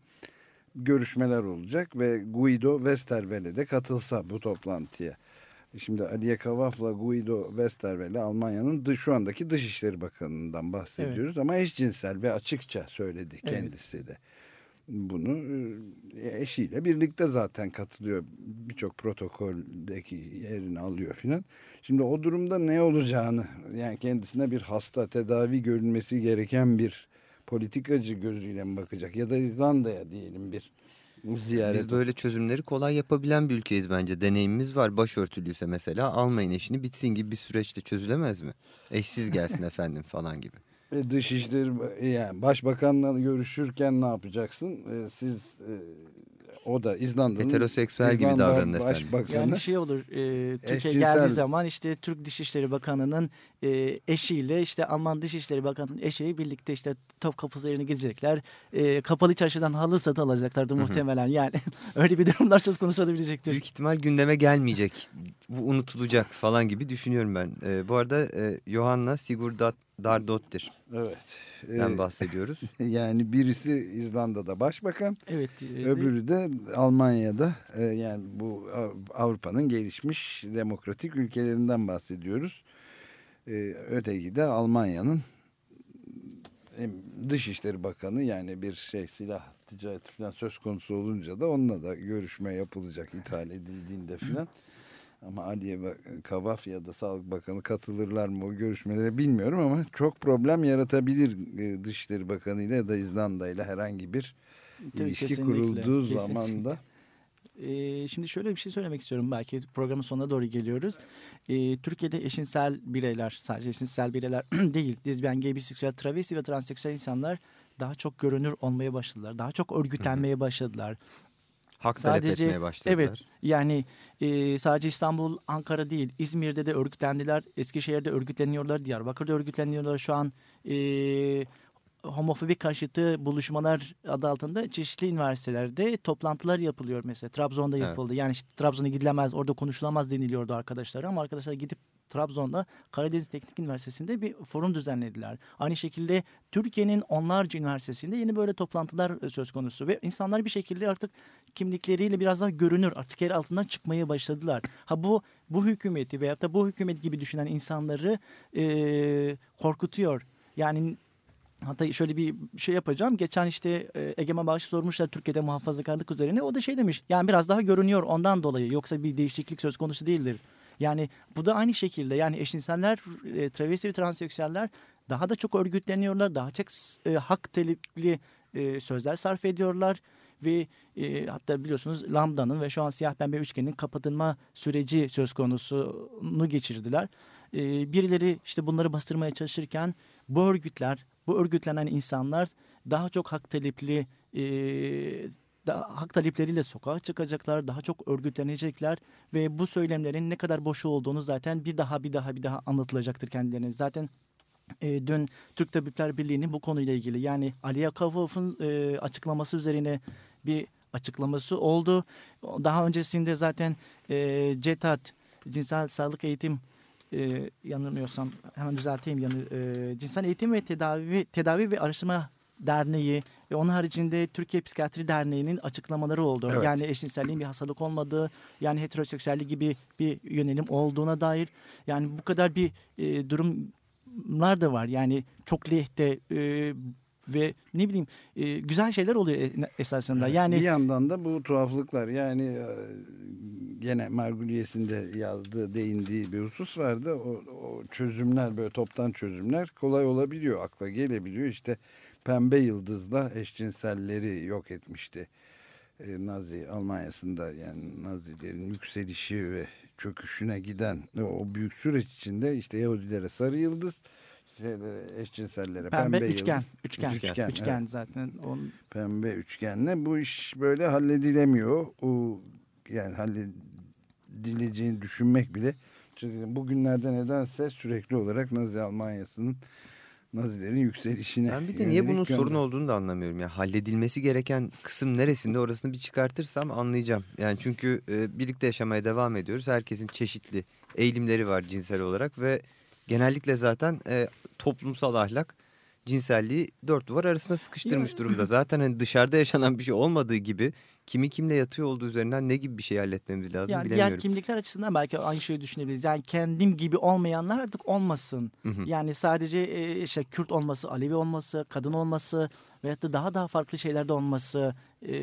görüşmeler olacak ve Guido Westerwelle de katılsa bu toplantıya. Şimdi Aliye Kavaf'la Guido Westerwelle Almanya'nın dış- şu andaki Dışişleri Bakanı'ndan bahsediyoruz ama eşcinsel ve açıkça söyledi Evet. kendisi de. Bunu e, eşiyle birlikte zaten katılıyor. Birçok protokoldeki yerini alıyor filan. Şimdi o durumda ne olacağını yani kendisine bir hasta tedavi görülmesi gereken bir politikacı gözüyle mi bakacak ya da İzlanda'ya diyelim bir ziyaret. Biz böyle çözümleri kolay yapabilen bir ülkeyiz bence. Deneyimimiz var. Başörtülüyse mesela almayın eşini bitsin gibi bir süreçte çözülemez mi? Eşsiz gelsin efendim falan gibi. E, Dışişleri yani başbakanla görüşürken ne yapacaksın? E, siz e, o da İzlanda'nın Heteroseksüel gibi İzlanda davranın efendim. Başbakanı. Yani şey olur e, Türkiye Eşcinsel- geldiği zaman işte Türk Dışişleri Bakanı'nın e, eşiyle işte Alman Dışişleri Bakanı'nın eşi birlikte işte Topkapı Sarayı'na gidecekler. E, kapalı çarşıdan halı satın alacaklardı muhtemelen. Yani öyle bir durumlar söz konusu olabilecektir. Büyük ihtimal gündeme gelmeyecek. Bu unutulacak falan gibi düşünüyorum ben. Ee, bu arada e, Johanna Sigurdardottir. Evet. Den E, bahsediyoruz. yani birisi İzlanda'da başbakan, Evet. e, öbürü de Almanya'da e, yani bu Av- Avrupa'nın gelişmiş demokratik ülkelerinden bahsediyoruz. E, öteki de Almanya'nın Dışişleri Bakanı yani bir şey silah ticareti falan söz konusu olunca da onunla da görüşme yapılacak ithal edildiğinde falan. Ama Aliye Bak- Kavaf ya da Sağlık Bakanı katılırlar mı o görüşmelere bilmiyorum ama çok problem yaratabilir e, Dışişleri Bakanı ile ya da İzlanda ile herhangi bir Tabii, ilişki kesinlikle, kurulduğu kesinlikle. zaman da Ee, şimdi şöyle bir şey söylemek istiyorum. Belki programın sonuna doğru geliyoruz. Ee, Türkiye'de eşcinsel bireyler, sadece eşcinsel bireyler değil, lezbiyen, gay, biseksüel, travesti ve transseksüel insanlar daha çok görünür olmaya başladılar. Daha çok örgütlenmeye başladılar. Hak talep Sadece- etmeye başladılar. Evet yani e, sadece İstanbul, Ankara değil İzmir'de de örgütlendiler. Eskişehir'de örgütleniyorlar. Diyarbakır'da örgütleniyorlar. Şu an e, homofobik karşıtı buluşmalar adı altında çeşitli üniversitelerde toplantılar yapılıyor mesela. Trabzon'da Evet. yapıldı. Yani işte Trabzon'a gidilemez, orada konuşulamaz deniliyordu arkadaşlara ama arkadaşlar gidip Trabzon'da Karadeniz Teknik Üniversitesi'nde bir forum düzenlediler. Aynı şekilde Türkiye'nin onlarca üniversitesinde yeni böyle toplantılar e, söz konusu ve insanlar bir şekilde artık kimlikleriyle biraz daha görünür. Artık yer altından çıkmaya başladılar. Ha bu bu hükümeti veyahut da bu hükümet gibi düşünen insanları e, korkutuyor. Yani Hatta şöyle bir şey yapacağım. Geçen işte e, Egemen Bağış'ı sormuşlar Türkiye'de muhafazakarlık üzerine. O da şey demiş. Yani biraz daha görünüyor ondan dolayı. Yoksa bir değişiklik söz konusu değildir. Yani bu da aynı şekilde. Yani eşcinseller, e, travesti ve transseksüeller daha da çok örgütleniyorlar. Daha çok e, hak talepli e, sözler sarf ediyorlar. Ve e, hatta biliyorsunuz Lambda'nın ve şu an siyah pembe üçgenin kapatılma süreci söz konusunu geçirdiler. E, birileri işte bunları bastırmaya çalışırken bu örgütler, bu örgütlenen insanlar daha çok hak talepli e, daha hak talepleriyle sokağa çıkacaklar, daha çok örgütlenecekler ve bu söylemlerin ne kadar boşu olduğunu zaten bir daha bir daha bir daha anlatılacaktır kendilerine. Zaten e, dün Türk Tabipler Birliği'nin bu konuyla ilgili yani Ali Yakavov'un e, açıklaması üzerine bir açıklaması oldu. Daha öncesinde zaten e, CETAT Cinsel Sağlık Eğitim e, yanılmıyorsam hemen düzelteyim yanı e, Cinsel Eğitim ve Tedavi Tedavi ve Araştırma Derneği ve onun haricinde Türkiye Psikiyatri Derneği'nin açıklamaları oldu. Evet. Yani eşcinselliğin bir hastalık olmadığı, yani heteroseksüellik gibi bir yönelim olduğuna dair. Yani bu kadar bir e, durumlar da var. Yani çok lehte e, ve ne bileyim e, güzel şeyler oluyor esasında. Yani bir yandan da bu tuhaflıklar yani e, gene Margulies'in yazdığı değindiği bir husus vardı. O, o çözümler böyle toptan çözümler kolay olabiliyor akla gelebiliyor. İşte pembe yıldızla eşcinselleri yok etmişti. E, Nazi Almanya'sında yani Nazilerin yükselişi ve çöküşüne giden o büyük süreç içinde işte Yahudilere sarı yıldız şeylere, eşcinsellere pembe, pembe, üçgen, yıldız. üçgen, üçgen, Üçgen, evet zaten. Onun, pembe üçgenle bu iş böyle halledilemiyor. O yani halledileceğini düşünmek bile çünkü bugünlerde nedense sürekli olarak Nazi Almanya'sının Nazilerin yükselişine Ben bir de niye bunun yönelik sorun gönder- olduğunu da anlamıyorum. Yani halledilmesi gereken kısım neresinde orasını bir çıkartırsam anlayacağım. Yani çünkü e, birlikte yaşamaya devam ediyoruz. Herkesin çeşitli eğilimleri var cinsel olarak ve genellikle zaten e, toplumsal ahlak cinselliği dört duvar arasında sıkıştırmış durumda. Zaten hani dışarıda yaşanan bir şey olmadığı gibi kimi kimle yatıyor olduğu üzerinden ne gibi bir şey halletmemiz lazım yani bilemiyorum. diğer kimlikler açısından belki aynı şeyi düşünebiliriz. Yani kendim gibi olmayanlar artık olmasın. Hı hı. Yani sadece e, işte Kürt olması, Alevi olması, kadın olması veyahut da daha daha farklı şeylerde olması e,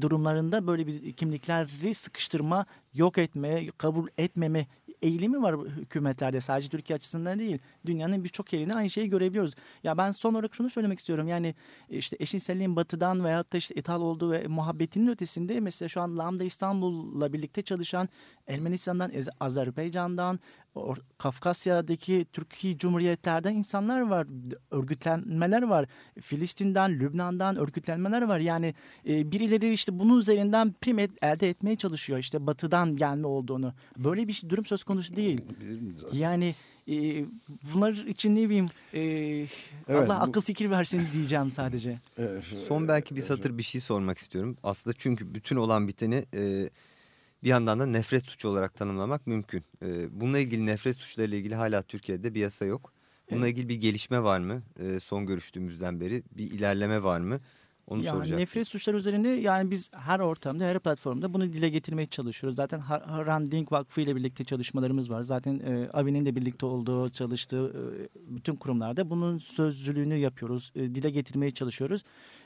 durumlarında böyle bir kimlikleri sıkıştırma, yok etme, kabul etmeme eğilimi var hükümetlerde sadece Türkiye açısından değil. Dünyanın birçok yerinde aynı şeyi görebiliyoruz. Ya ben son olarak şunu söylemek istiyorum. Yani işte eşcinselliğin batıdan veyahut da işte ithal olduğu ve muhabbetinin ötesinde mesela şu an Lambda İstanbul'la birlikte çalışan Ermenistan'dan, Azerbaycan'dan, Kafkasya'daki Türkiye Cumhuriyetlerden insanlar var, örgütlenmeler var. Filistin'den, Lübnan'dan örgütlenmeler var. Yani e, birileri işte bunun üzerinden prim et- elde etmeye çalışıyor. İşte batıdan gelme olduğunu. Böyle bir şey, durum söz konusu değil. Yani e, bunlar için ne bileyim e, Evet, Allah bu- akıl fikir versin diyeceğim sadece. Evet, Son belki bir satır bir şey sormak istiyorum. Aslında çünkü bütün olan biteni e, bir yandan da nefret suçu olarak tanımlamak mümkün. E, bununla ilgili nefret suçlarıyla ilgili hala Türkiye'de bir yasa yok. Bununla ilgili bir gelişme var mı? E, son görüştüğümüzden beri bir ilerleme var mı? Onu Yani soracağım. nefret suçları üzerinde yani biz her ortamda, her platformda bunu dile getirmeye çalışıyoruz. Zaten Dink Vakfı ile birlikte çalışmalarımız var. Zaten e, Avi'nin de birlikte olduğu, çalıştığı e, bütün kurumlarda bunun sözcülüğünü yapıyoruz. E, dile getirmeye çalışıyoruz.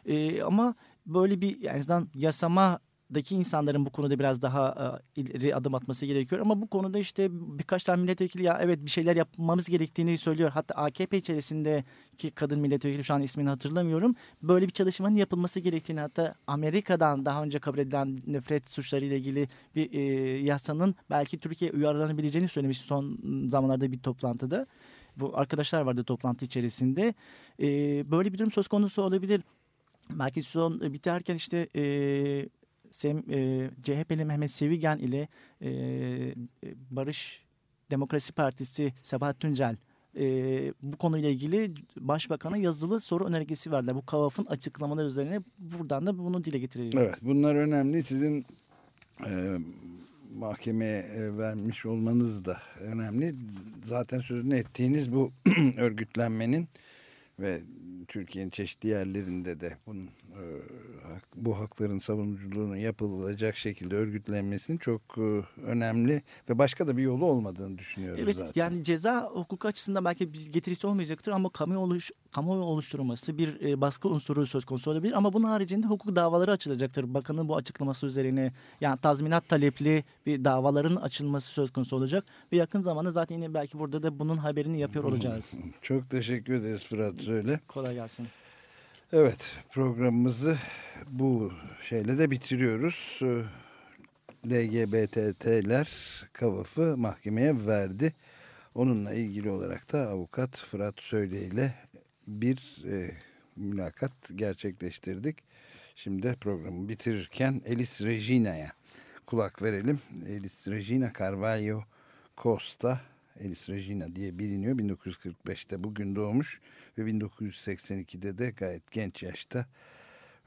E, ama böyle bir yani yasama daki insanların bu konuda biraz daha e, ileri adım atması gerekiyor. Ama bu konuda işte birkaç tane milletvekili ya evet bir şeyler yapmamız gerektiğini söylüyor. Hatta AKP içerisindeki kadın milletvekili şu an ismini hatırlamıyorum. Böyle bir çalışmanın yapılması gerektiğini hatta Amerika'dan daha önce kabul edilen nefret suçları ile ilgili bir e, yasanın belki Türkiye'ye uyarlanabileceğini söylemiş son zamanlarda bir toplantıda. Bu arkadaşlar vardı toplantı içerisinde. E, böyle bir durum söz konusu olabilir. Belki son e, biterken işte e, Sem, e, CHP'li Mehmet Sevigen ile e, Barış Demokrasi Partisi Sabahat Tuncel e, bu konuyla ilgili Başbakan'a yazılı soru önergesi verdiler. Bu KAVAF'ın açıklamaları üzerine buradan da bunu dile getirelim. Evet bunlar önemli. Sizin e, mahkemeye e, vermiş olmanız da önemli. Zaten sözünü ettiğiniz bu örgütlenmenin ve Türkiye'nin çeşitli yerlerinde de bunun, e, bu hakların savunuculuğunun yapılacak şekilde örgütlenmesinin çok e, önemli ve başka da bir yolu olmadığını düşünüyoruz Evet zaten. yani ceza hukuku açısından belki bir getirisi olmayacaktır ama kamu oluş, kamuoyu oluşturulması bir e, baskı unsuru söz konusu olabilir ama bunun haricinde hukuk davaları açılacaktır. Bakanın bu açıklaması üzerine yani tazminat talepli bir davaların açılması söz konusu olacak ve yakın zamanda zaten yine belki burada da bunun haberini yapıyor olacağız. Çok teşekkür ederiz Fırat Söyle. Kolay gelsin. Evet programımızı bu şeyle de bitiriyoruz. Ee, LGBT'ler kavafı mahkemeye verdi. Onunla ilgili olarak da avukat Fırat Söyle ile bir e, mülakat gerçekleştirdik. Şimdi programı bitirirken Elis Regina'ya kulak verelim. Elis Regina Carvalho Costa Elis Regina diye biliniyor. 1945'te bugün doğmuş ve 1982'de de gayet genç yaşta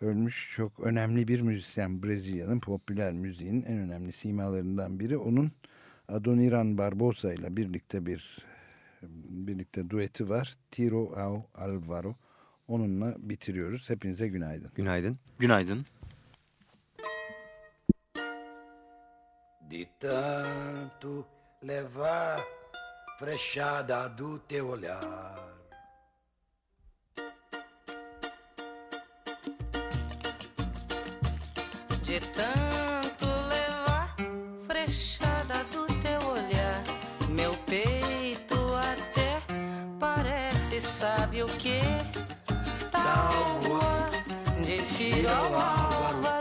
ölmüş çok önemli bir müzisyen. Brezilya'nın popüler müziğin en önemli simalarından biri. Onun Adoniran Barbosa ile birlikte bir birlikte dueti var. Tiro ao Alvaro. Onunla bitiriyoruz. Hepinize günaydın. Günaydın. Günaydın. De tanto levar frechada do teu olhar. De tanto levar frechada do teu olhar, meu peito até parece, sabe o que? Tábua de tiro ao álvaro,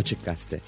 Açık Gazete.